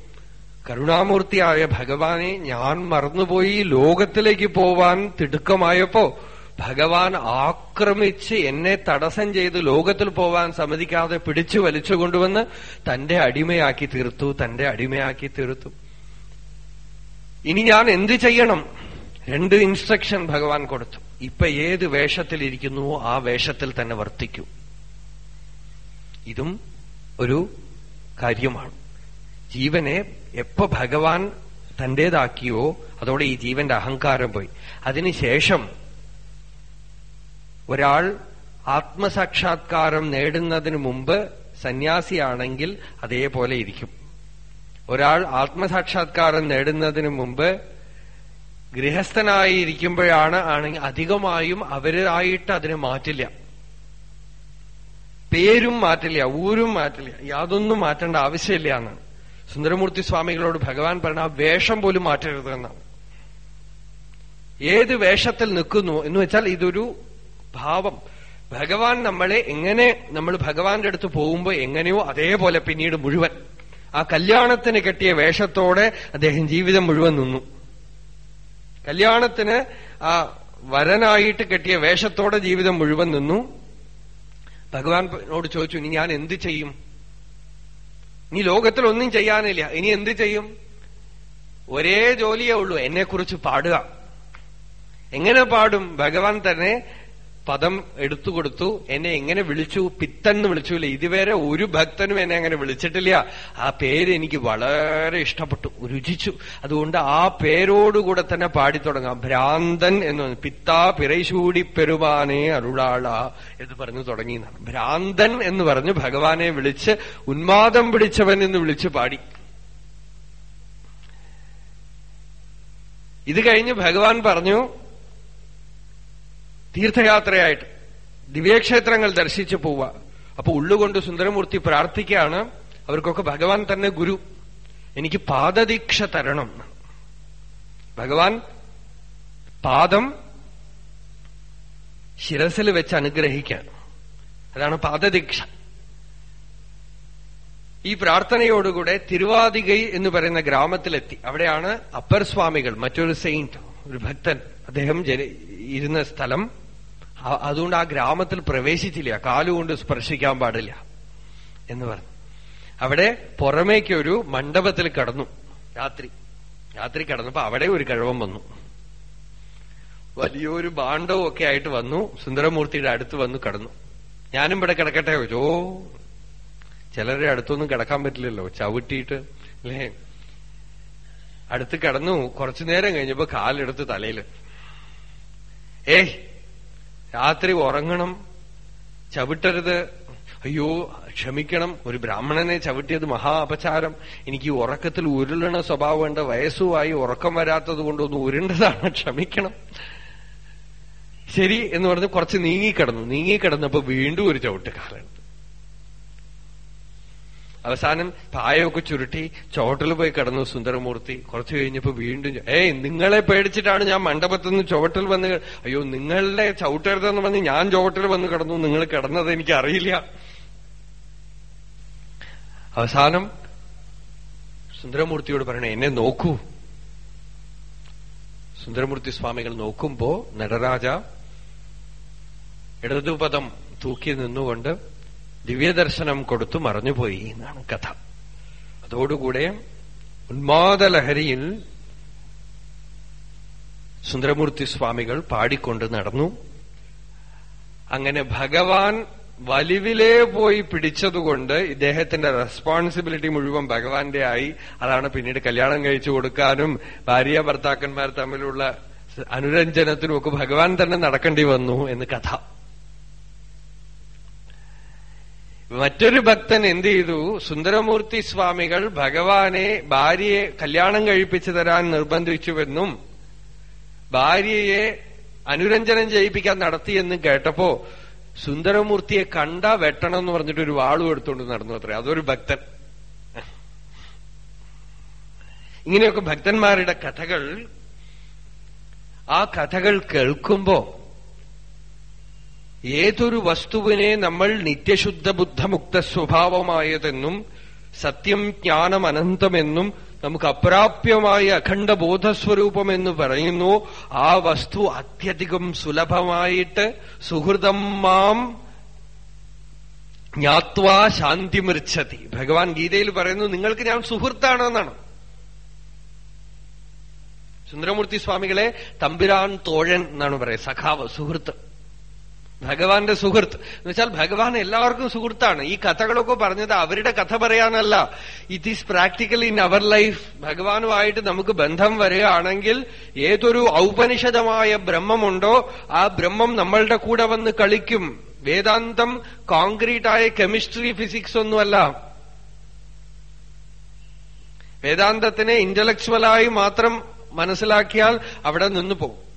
കരുണാമൂർത്തിയായ ഭഗവാനെ ഞാൻ മറന്നുപോയി ലോകത്തിലേക്ക് പോവാൻ തിടുക്കമായപ്പോ ഭഗവാൻ ആക്രമിച്ച് എന്നെ തടസ്സം ചെയ്ത് ലോകത്തിൽ പോവാൻ സമ്മതിക്കാതെ പിടിച്ചു വലിച്ചു കൊണ്ടുവന്ന് തന്റെ അടിമയാക്കി തീർത്തു തന്റെ അടിമയാക്കി തീർത്തു. ഇനി ഞാൻ എന്ത് ചെയ്യണം? രണ്ട് ഇൻസ്ട്രക്ഷൻ ഭഗവാൻ കൊടുത്തു. ഇപ്പൊ ഏത് വേഷത്തിലിരിക്കുന്നുവോ ആ വേഷത്തിൽ തന്നെ വർത്തിക്കൂ. ഇതും ഒരു കാര്യമാണ്. ജീവനെ എപ്പോ ഭഗവാൻ തന്റേതാക്കിയോ അതോടെ ഈ ജീവന്റെ അഹങ്കാരം പോയി. അതിനുശേഷം ഒരാൾ ആത്മസാക്ഷാത്കാരം നേടുന്നതിന് മുമ്പ് സന്യാസിയാണെങ്കിൽ അതേപോലെ ഇരിക്കും. ഒരാൾ ആത്മസാക്ഷാത്കാരം നേടുന്നതിന് മുമ്പ് ഗൃഹസ്ഥനായിരിക്കുമ്പോഴാണ് ആണെങ്കിൽ അധികമായും അവരായിട്ട് അതിനെ മാറ്റില്ല. പേരും മാറ്റില്ല ഊരും മാറ്റില്ല യാതൊന്നും മാറ്റേണ്ട ആവശ്യമില്ല എന്നാണ്. സുന്ദരമൂർത്തി സ്വാമികളോട് ഭഗവാൻ പറഞ്ഞ ആ വേഷം പോലും മാറ്റരുത് എന്നാണ്. ഏത് വേഷത്തിൽ നിൽക്കുന്നു എന്ന് വെച്ചാൽ ഇതൊരു ഭാവം. ഭഗവാൻ നമ്മളെ എങ്ങനെ നമ്മൾ ഭഗവാന്റെ അടുത്ത് പോകുമ്പോൾ എങ്ങനെയോ അതേപോലെ പിന്നീട് മുഴുവൻ. ആ കല്യാണത്തിന് കെട്ടിയ വേഷത്തോടെ അദ്ദേഹം ജീവിതം മുഴുവൻ നിന്നു. കല്യാണത്തിന് ആ വരനായിട്ട് കെട്ടിയ വേഷത്തോടെ ജീവിതം മുഴുവൻ നിന്നു. ഭഗവാനോട് ചോദിച്ചു ഇനി ഞാൻ എന്ത് ചെയ്യും? ഇനി ലോകത്തിൽ ഒന്നും ചെയ്യാനില്ല. ഇനി എന്ത് ചെയ്യും? ഒരേ ജോലിയേ ഉള്ളൂ. എന്നെക്കുറിച്ച് പാടുക. എങ്ങനെ പാടും? ഭഗവാൻ തന്നെ പദം എടുത്തു കൊടുത്തു എന്നെ എങ്ങനെ വിളിച്ചു? പിത്തന്ന് വിളിച്ചില്ല. ഇതുവരെ ഒരു ഭക്തനും എന്നെ അങ്ങനെ വിളിച്ചിട്ടില്ല. ആ പേര് എനിക്ക് വളരെ ഇഷ്ടപ്പെട്ടു. രുചിച്ചു. അതുകൊണ്ട് ആ പേരോടുകൂടെ തന്നെ പാടിത്തുടങ്ങാം. ഭ്രാന്തൻ എന്ന് പിത്താ പിറൈശൂടി പെരുമാനെ അരുളാള എന്ന് പറഞ്ഞു തുടങ്ങി ഭ്രാന്തൻ എന്ന് പറഞ്ഞ് ഭഗവാനെ വിളിച്ച് ഉന്മാദം പിടിച്ചവൻ എന്ന് വിളിച്ച് പാടി. ഇത് കഴിഞ്ഞ് ഭഗവാൻ പറഞ്ഞു തീർത്ഥയാത്രയായിട്ട് ദിവ്യക്ഷേത്രങ്ങൾ ദർശിച്ചു പോവുക. അപ്പൊ ഉള്ളുകൊണ്ട് സുന്ദരമൂർത്തി പ്രാർത്ഥിക്കുകയാണ്. അവർക്കൊക്കെ ഭഗവാൻ തന്നെ ഗുരു. എനിക്ക് പാദദീക്ഷ തരണം ഭഗവാൻ പാദം ശിരസിൽ വെച്ച് അനുഗ്രഹിക്കാൻ. അതാണ് പാദദീക്ഷ. ഈ പ്രാർത്ഥനയോടുകൂടെ തിരുവാതികൈ എന്ന് പറയുന്ന ഗ്രാമത്തിലെത്തി. അവിടെയാണ് അപ്പർ സ്വാമികൾ മറ്റൊരു സെയിന്റ് ഒരു ഭക്തൻ. അദ്ദേഹം ഇരുന്ന സ്ഥലം അതുകൊണ്ട് ആ ഗ്രാമത്തിൽ പ്രവേശിച്ചില്ല. കാലുകൊണ്ട് സ്പർശിക്കാൻ പാടില്ല എന്ന് പറഞ്ഞു. അവിടെ പുറമേക്കൊരു മണ്ഡപത്തിൽ കടന്നു. രാത്രി. രാത്രി കടന്നപ്പോ അവിടെ ഒരു കഴിവം വന്നു. വലിയൊരു ബാണ്ഡവും ഒക്കെ ആയിട്ട് വന്നു. സുന്ദരമൂർത്തിയുടെ അടുത്ത് വന്നു കടന്നു. ഞാനും ഇവിടെ കിടക്കട്ടെ? ഓരോ ചിലരുടെ അടുത്തൊന്നും കിടക്കാൻ പറ്റില്ലല്ലോ. ചവിട്ടിയിട്ട് അല്ലേ? അടുത്ത് കടന്നു. കുറച്ചു നേരം കഴിഞ്ഞപ്പോ കാലെടുത്ത് തലയിൽ. ഏയ് രാത്രി ഉറങ്ങണം ചവിട്ടരുത്. അയ്യോ ക്ഷമിക്കണം. ഒരു ബ്രാഹ്മണനെ ചവിട്ടിയത് മഹാ അപചാരം. എനിക്ക് ഉറക്കത്തിൽ ഉരുളണ സ്വഭാവമുണ്ട് വയസ്സുമായി ഉറക്കം വരാത്തത് കൊണ്ടൊന്ന് ഉരുണ്ടതാണ്. ക്ഷമിക്കണം. ശരി എന്ന് പറഞ്ഞ് കുറച്ച് നീങ്ങിക്കിടന്നു. നീങ്ങിക്കിടന്നപ്പോ വീണ്ടും ഒരു ചവിട്ട് കാലുണ്ട് അവസാനം പായൊക്കെ ചുരുട്ടി ചോട്ടിൽ പോയി കിടന്നു സുന്ദരമൂർത്തി. കുറച്ചു കഴിഞ്ഞപ്പോ വീണ്ടും ഏയ് നിങ്ങളെ പേടിച്ചിട്ടാണ് ഞാൻ മണ്ഡപത്തിൽ നിന്ന് ചുവട്ടിൽ വന്ന് അയ്യോ നിങ്ങളുടെ ചവിട്ടരുതെന്ന് പറഞ്ഞ് ഞാൻ ചുവട്ടിൽ വന്ന് കിടന്നു. നിങ്ങൾ കിടന്നത് എനിക്ക് അറിയില്ല അവസാനം സുന്ദരമൂർത്തിയോട് പറയണേ എന്നെ നോക്കൂ. സുന്ദരമൂർത്തി സ്വാമികൾ നോക്കുമ്പോ നടരാജ ഇടതുപദം തൂക്കി നിന്നുകൊണ്ട് ദിവ്യദർശനം കൊടുത്തു മറഞ്ഞുപോയി എന്നാണ് കഥ. അതോടുകൂടെ ഉന്മാദലഹരിയിൽ സുന്ദരമൂർത്തി സ്വാമികൾ പാടിക്കൊണ്ട് നടന്നു. അങ്ങനെ ഭഗവാൻ വലിവിലേ പോയി പിടിച്ചതുകൊണ്ട് ഇദ്ദേഹത്തിന്റെ റെസ്പോൺസിബിലിറ്റി മുഴുവൻ ഭഗവാന്റെ ആയി. അതാണ് പിന്നീട് കല്യാണം കഴിച്ചു കൊടുക്കാനും ഭാര്യ ഭർത്താക്കന്മാർ തമ്മിലുള്ള അനുരഞ്ജനത്തിനും ഒക്കെ ഭഗവാൻ തന്നെ നടക്കേണ്ടി വന്നു എന്ന് കഥ. മറ്റൊരു ഭക്തൻ എന്ത് ചെയ്തു? സുന്ദരമൂർത്തി സ്വാമികൾ ഭഗവാനെ ഭാര്യയെ കല്യാണം കഴിപ്പിച്ചു തരാൻ നിർബന്ധിച്ചുവെന്നും ഭാര്യയെ അനുരഞ്ജനം ചെയ്യിപ്പിക്കാൻ നടത്തിയെന്നും കേട്ടപ്പോ സുന്ദരമൂർത്തിയെ കണ്ട വെട്ടണം എന്ന് പറഞ്ഞിട്ട് ഒരു വാളും എടുത്തുകൊണ്ട് നടന്നു അത്രേ. അതൊരു ഭക്തൻ. ഇങ്ങനെയൊക്കെ ഭക്തന്മാരുടെ കഥകൾ ആ കഥകൾ കേൾക്കുമ്പോ ഏതൊരു വസ്തുവിനെ നമ്മൾ നിത്യശുദ്ധ ബുദ്ധമുക്ത സ്വഭാവമായതെന്നും സത്യം ജ്ഞാനം അനന്തമെന്നും നമുക്ക് അപ്രാപ്യമായ അഖണ്ഡ ബോധസ്വരൂപമെന്ന് പറയുന്നു ആ വസ്തു അത്യധികം സുലഭമായിട്ട് സുഹൃതം മാം ജ്ഞാത്വാ ശാന്തിമൃച്ഛതി ഭഗവാൻ ഗീതയിൽ പറയുന്നു നിങ്ങൾക്ക് ഞാൻ സുഹൃത്താണെന്നാണ്. സുന്ദരമൂർത്തി സ്വാമികളെ തമ്പിരാൻ തോഴൻ എന്നാണ് പറയുന്നത് സഖാവ് സുഹൃത്ത്. ഭഗവാന്റെ സുഹൃത്ത്. എന്ന് വെച്ചാൽ ഭഗവാൻ എല്ലാവർക്കും സുഹൃത്താണ്. ഈ കഥകളൊക്കെ പറഞ്ഞത് അവരുടെ കഥ പറയാനല്ല. It is practical in our life ഭഗവാനുമായിട്ട് നമുക്ക് ബന്ധം വരികയാണെങ്കിൽ ഏതൊരു ഔപനിഷദമായ ബ്രഹ്മമുണ്ടോ ആ ബ്രഹ്മം നമ്മളുടെ കൂടെ വന്ന് കളിക്കും. വേദാന്തം കോൺക്രീറ്റായ കെമിസ്ട്രി ഫിസിക്സ് ഒന്നുമല്ല. വേദാന്തത്തിനെ ഇന്റലക്ച്വലായി മാത്രം മനസ്സിലാക്കിയാൽ അവിടെ നിന്നു പോകും.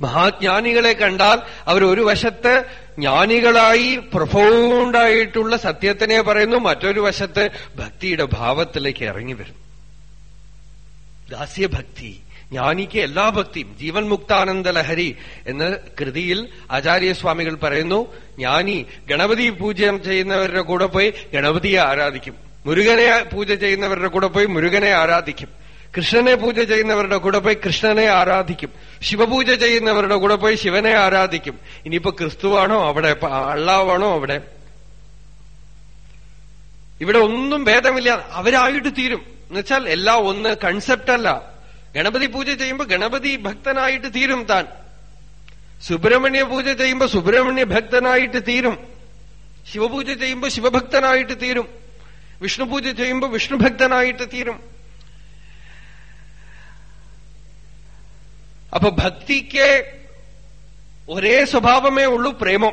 മഹാജ്ഞാനികളെ കണ്ടാൽ അവർ ഒരു വശത്ത് ജ്ഞാനികളായി പ്രഫോണ്ടായിട്ടുള്ള സത്യത്തിനെ പറയുന്നു മറ്റൊരു വശത്ത് ഭക്തിയുടെ ഭാവത്തിലേക്ക് ഇറങ്ങി വരും. ദാസ്യഭക്തി ജ്ഞാനിക്ക് എല്ലാ ഭക്തിയും ജീവൻ മുക്താനന്ദ ലഹരി എന്ന കൃതിയിൽ ആചാര്യസ്വാമികൾ പറയുന്നു ജ്ഞാനി ഗണപതി പൂജ ചെയ്യുന്നവരുടെ കൂടെ പോയി ഗണപതിയെ ആരാധിക്കും. മുരുകനെ പൂജ ചെയ്യുന്നവരുടെ കൂടെ പോയി മുരുകനെ ആരാധിക്കും. കൃഷ്ണനെ പൂജ ചെയ്യുന്നവരുടെ കൂടെ പോയി കൃഷ്ണനെ ആരാധിക്കും. ശിവപൂജ ചെയ്യുന്നവരുടെ കൂടെ പോയി ശിവനെ ആരാധിക്കും. ഇനിയിപ്പോ ക്രിസ്തുവാണോ? അവിടെ അള്ളാവാണോ അവിടെ? ഇവിടെ ഒന്നും ഭേദമില്ല. അവരായിട്ട് തീരും. എന്നുവെച്ചാൽ എല്ലാം ഒന്ന് കൺസെപ്റ്റ് അല്ല. ഗണപതി പൂജ ചെയ്യുമ്പോൾ ഗണപതി ഭക്തനായിട്ട് തീരും താൻ. സുബ്രഹ്മണ്യ പൂജ ചെയ്യുമ്പോൾ സുബ്രഹ്മണ്യ ഭക്തനായിട്ട് തീരും. ശിവപൂജ ചെയ്യുമ്പോൾ ശിവഭക്തനായിട്ട് തീരും. വിഷ്ണു പൂജ ചെയ്യുമ്പോൾ വിഷ്ണു ഭക്തനായിട്ട് തീരും. അപ്പൊ ഭക്തിക്ക് ഒരേ സ്വഭാവമേ ഉള്ളൂ പ്രേമം.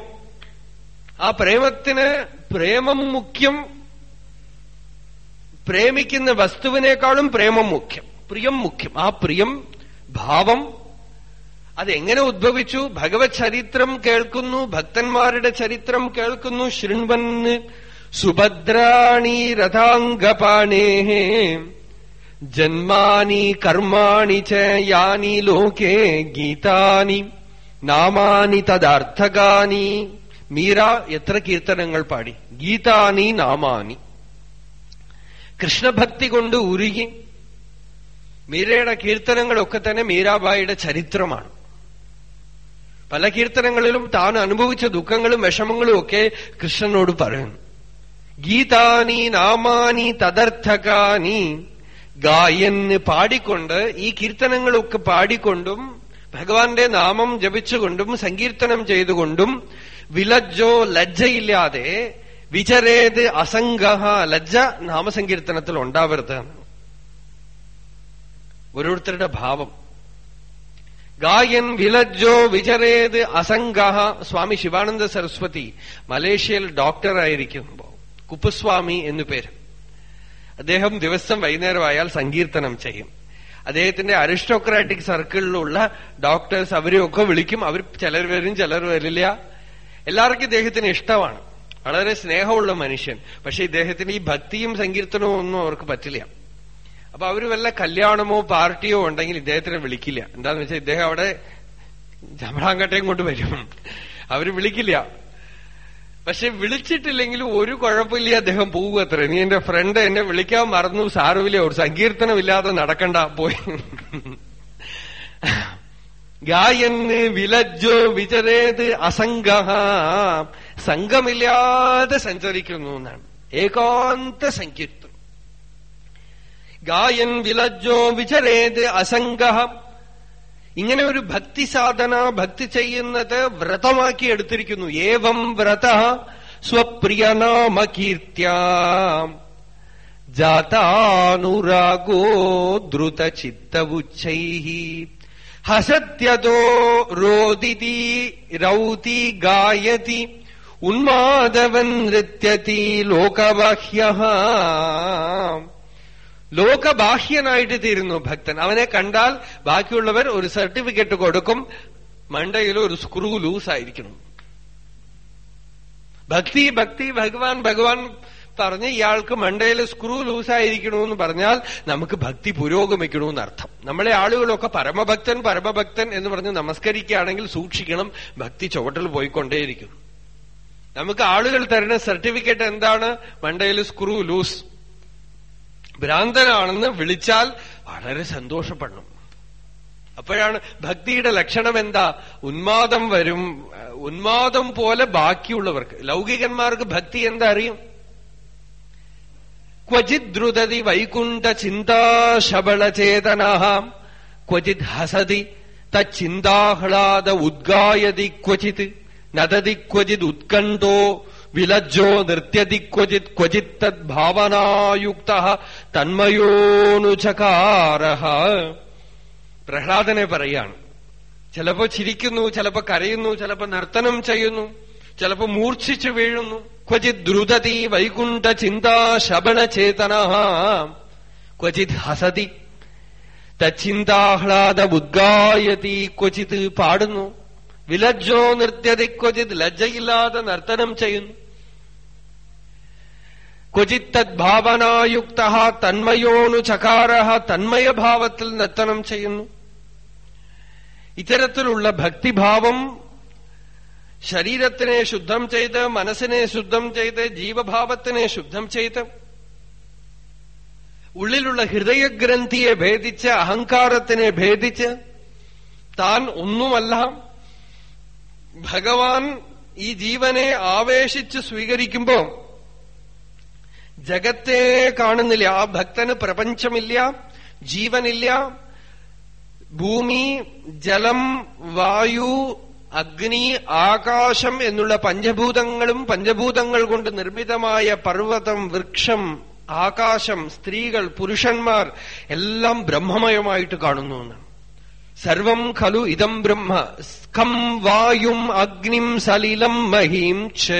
ആ പ്രേമത്തിന് പ്രേമം മുഖ്യം പ്രേമിക്കുന്ന വസ്തുവിനേക്കാളും പ്രേമം മുഖ്യം പ്രിയം മുഖ്യം. ആ പ്രിയം ഭാവം അതെങ്ങനെ ഉദ്ഭവിച്ചു? ഭഗവത് ചരിത്രം കേൾക്കുന്നു ഭക്തന്മാരുടെ ചരിത്രം കേൾക്കുന്നു. ശൃൺവന്ന് സുഭദ്രാണി രഥാംഗപാണേ ജന്മാനി കർമാണി ച യാനി ലോകേ ഗീതാനി നാമാനി തദാർത്ഥകാനി മീര എത്ര കീർത്തനങ്ങൾ പാടി? ഗീതാനി നാമാനി. കൃഷ്ണഭക്തി കൊണ്ട് ഉരുകി. മീരയുടെ കീർത്തനങ്ങളൊക്കെ തന്നെ മീരാബായിയുടെ ചരിത്രമാണ്. പല കീർത്തനങ്ങളിലും താൻ അനുഭവിച്ച ദുഃഖങ്ങളും വിഷമങ്ങളും ഒക്കെ കൃഷ്ണനോട് പറയുന്നു. ഗീതാനി നാമാനി തദർത്ഥകാനി ഗായന് പാടിക്കൊണ്ട് ഈ കീർത്തനങ്ങളൊക്കെ പാടിക്കൊണ്ടും ഭഗവാന്റെ നാമം ജപിച്ചുകൊണ്ടും സങ്കീർത്തനം ചെയ്തുകൊണ്ടും വിലജ്ജോ ലജ്ജയില്ലാതെ വിചരേത് അസംഗ ലജ്ജ നാമസങ്കീർത്തനത്തിൽ ഉണ്ടാവരുത് ഓരോരുത്തരുടെ ഭാവം. ഗായൻ വിലജ്ജോ വിചരേത് അസംഗ സ്വാമി ശിവാനന്ദ സരസ്വതി മലേഷ്യയിൽ ഡോക്ടറായിരിക്കുമ്പോ കുപ്പുസ്വാമി എന്നു പേര്. അദ്ദേഹം ദിവസം വൈകുന്നേരമായാൽ സങ്കീർത്തനം ചെയ്യും. അദ്ദേഹത്തിന്റെ അരിസ്റ്റോക്രാറ്റിക് സർക്കിളിലുള്ള ഡോക്ടേഴ്സ് അവരെയൊക്കെ വിളിക്കും. അവർ ചിലർ വരും ചിലർ വരില്ല. എല്ലാവർക്കും ഇദ്ദേഹത്തിന് ഇഷ്ടമാണ്. വളരെ സ്നേഹമുള്ള മനുഷ്യൻ. പക്ഷെ ഇദ്ദേഹത്തിന് ഈ ഭക്തിയും സങ്കീർത്തനവും ഒന്നും അവർക്ക് പറ്റില്ല. അപ്പൊ അവർ വല്ല കല്യാണമോ പാർട്ടിയോ ഉണ്ടെങ്കിൽ ഇദ്ദേഹത്തിനെ വിളിക്കില്ല. എന്താന്ന് വെച്ചാൽ ഇദ്ദേഹം അവിടെ ചമ്രാങ്കട്ടയും കൊണ്ട് വരും. അവർ വിളിക്കില്ല. പക്ഷെ വിളിച്ചിട്ടില്ലെങ്കിലും ഒരു കുഴപ്പമില്ല അദ്ദേഹം പോവുക അത്ര. നീ എന്റെ ഫ്രണ്ട് എന്നെ വിളിക്കാൻ മറന്നു. സാറുവില്ല ഒരു സങ്കീർത്തനമില്ലാതെ നടക്കണ്ട. പോയി. ഗായന് വിലജ്ജോ വിചരേത് അസംഗ സംഘമില്ലാതെ സഞ്ചരിക്കുന്നു എന്നാണ്. ഏകാന്ത സങ്കീർത്തനം. ഗായൻ വിലജ്ജോ വിചരേത് അസംഗ ഇങ്ങനെ ഒരു ഭക്തി സാധന ഭക്തി ചെയ്യുന്നത് വ്രതമാക്കി എടുത്തിരിക്കുന്നു. ഏവം വ്രത സ്വപ്രിയനാമ കീർത്യ. ജാതാനുരാഗോ ദ്രുതചിത്തവുച്ചൈ ഹസത്യതോ രോദിതി രൗതി ഗായതി. ഉന്മാദവൻ നൃത്യതി ലോകബാഹ്യ ലോകബാഹ്യനായിട്ട് തീരുന്നു ഭക്തൻ. അവനെ കണ്ടാൽ ബാക്കിയുള്ളവർ ഒരു സർട്ടിഫിക്കറ്റ് കൊടുക്കും. മണ്ടയിൽ ഒരു സ്ക്രൂ ലൂസ് ആയിരിക്കണം ഭക്തി ഭക്തി ഭഗവാൻ ഭഗവാൻ പറഞ്ഞ് ഇയാൾക്ക് മണ്ടയിൽ സ്ക്രൂ ലൂസായിരിക്കണമെന്ന് പറഞ്ഞാൽ നമുക്ക് ഭക്തി പുരോഗമിക്കണമെന്ന് അർത്ഥം. നമ്മളെ ആളുകളൊക്കെ പരമഭക്തൻ പരമഭക്തൻ എന്ന് പറഞ്ഞ് നമസ്കരിക്കുകയാണെങ്കിൽ സൂക്ഷിക്കണം. ഭക്തി ചുവട്ടിൽ പോയിക്കൊണ്ടേയിരിക്കും. നമുക്ക് ആളുകൾ തരുന്ന സർട്ടിഫിക്കറ്റ് എന്താണ്? മണ്ടയിൽ സ്ക്രൂ ലൂസ്. ഭ്രാന്തനാണെന്ന് വിളിച്ചാൽ വളരെ സന്തോഷപ്പെടണം. അപ്പോഴാണ് ഭക്തിയുടെ ലക്ഷണം എന്താ? ഉന്മാദം വരും ഉന്മാദം പോലെ ബാക്കിയുള്ളവർക്ക്. ലൗകികന്മാർക്ക് ഭക്തി എന്താ അറിയും? ക്വചിത് ദ്രുതതി വൈകുണ്ഠ ചിന്താശബളചേതന ക്വചിത് ഹസതി തച്ചിന്താഹ്ലാദ ഉദ്ഗായതി ക്വചിത് നദതി ക്വചിത് ഉത്കണ്ഠോ വിലജ്ജോ നൃത്യതി ക്വചിത് ക്വചിത് തദ്ഭാവനായുക്ത തന്മയോനുചകാര പ്രഹ്ലാദനെ പറയാണ്. ചിലപ്പോ ചിരിക്കുന്നു ചിലപ്പോ കരയുന്നു ചിലപ്പോ നർത്തനം ചെയ്യുന്നു ചിലപ്പോ മൂർച്ഛിച്ചു വീഴുന്നു. ക്വചിത് ദ്രുതതി വൈകുണ്ഠ ചിന്താ ശബളചേതന ക്വചിത് ഹസതി. തച്ചിന്താഹ്ലാദ ഉദ്ഗായതി ക്വചിത് പാടുന്നു. വിലജ്ജോ നൃത്യതി ക്വചിത് ലജ്ജയില്ലാതെ നർത്തനം ചെയ്യുന്നു. ക്വചിത് തദ്ഭാവനായുക്ത തന്മയോനു ചകാര തന്മയഭാവത്തിൽ നർത്തനം ചെയ്യുന്നു. ഇത്തരത്തിലുള്ള ഭക്തിഭാവം ശരീരത്തിനെ ശുദ്ധം ചെയ്ത് മനസ്സിനെ ശുദ്ധം ചെയ്ത് ജീവഭാവത്തിനെ ശുദ്ധം ചെയ്ത് ഉള്ളിലുള്ള ഹൃദയഗ്രന്ഥിയെ ഭേദിച്ച് അഹങ്കാരത്തിനെ ഭേദിച്ച് താൻ ഒന്നുമല്ല. ഭഗവാൻ ഈ ജീവനെ ആവേശിച്ച് സ്വീകരിക്കുമ്പോ ജഗത്തെ കാണുന്നില്ല. ആ ഭക്തന് പ്രപഞ്ചമില്ല ജീവനില്ല. ഭൂമി ജലം വായു അഗ്നി ആകാശം എന്നുള്ള പഞ്ചഭൂതങ്ങളും പഞ്ചഭൂതങ്ങൾ കൊണ്ട് നിർമ്മിതമായ പർവതം വൃക്ഷം ആകാശം സ്ത്രീകൾ പുരുഷന്മാർ എല്ലാം ബ്രഹ്മമയമായിട്ട് കാണുന്നു എന്നാണ് സർവം ഖലു ഇതം ബ്രഹ്മ. സ്കം വായും അഗ്നിം സലിലം മഹീം ച.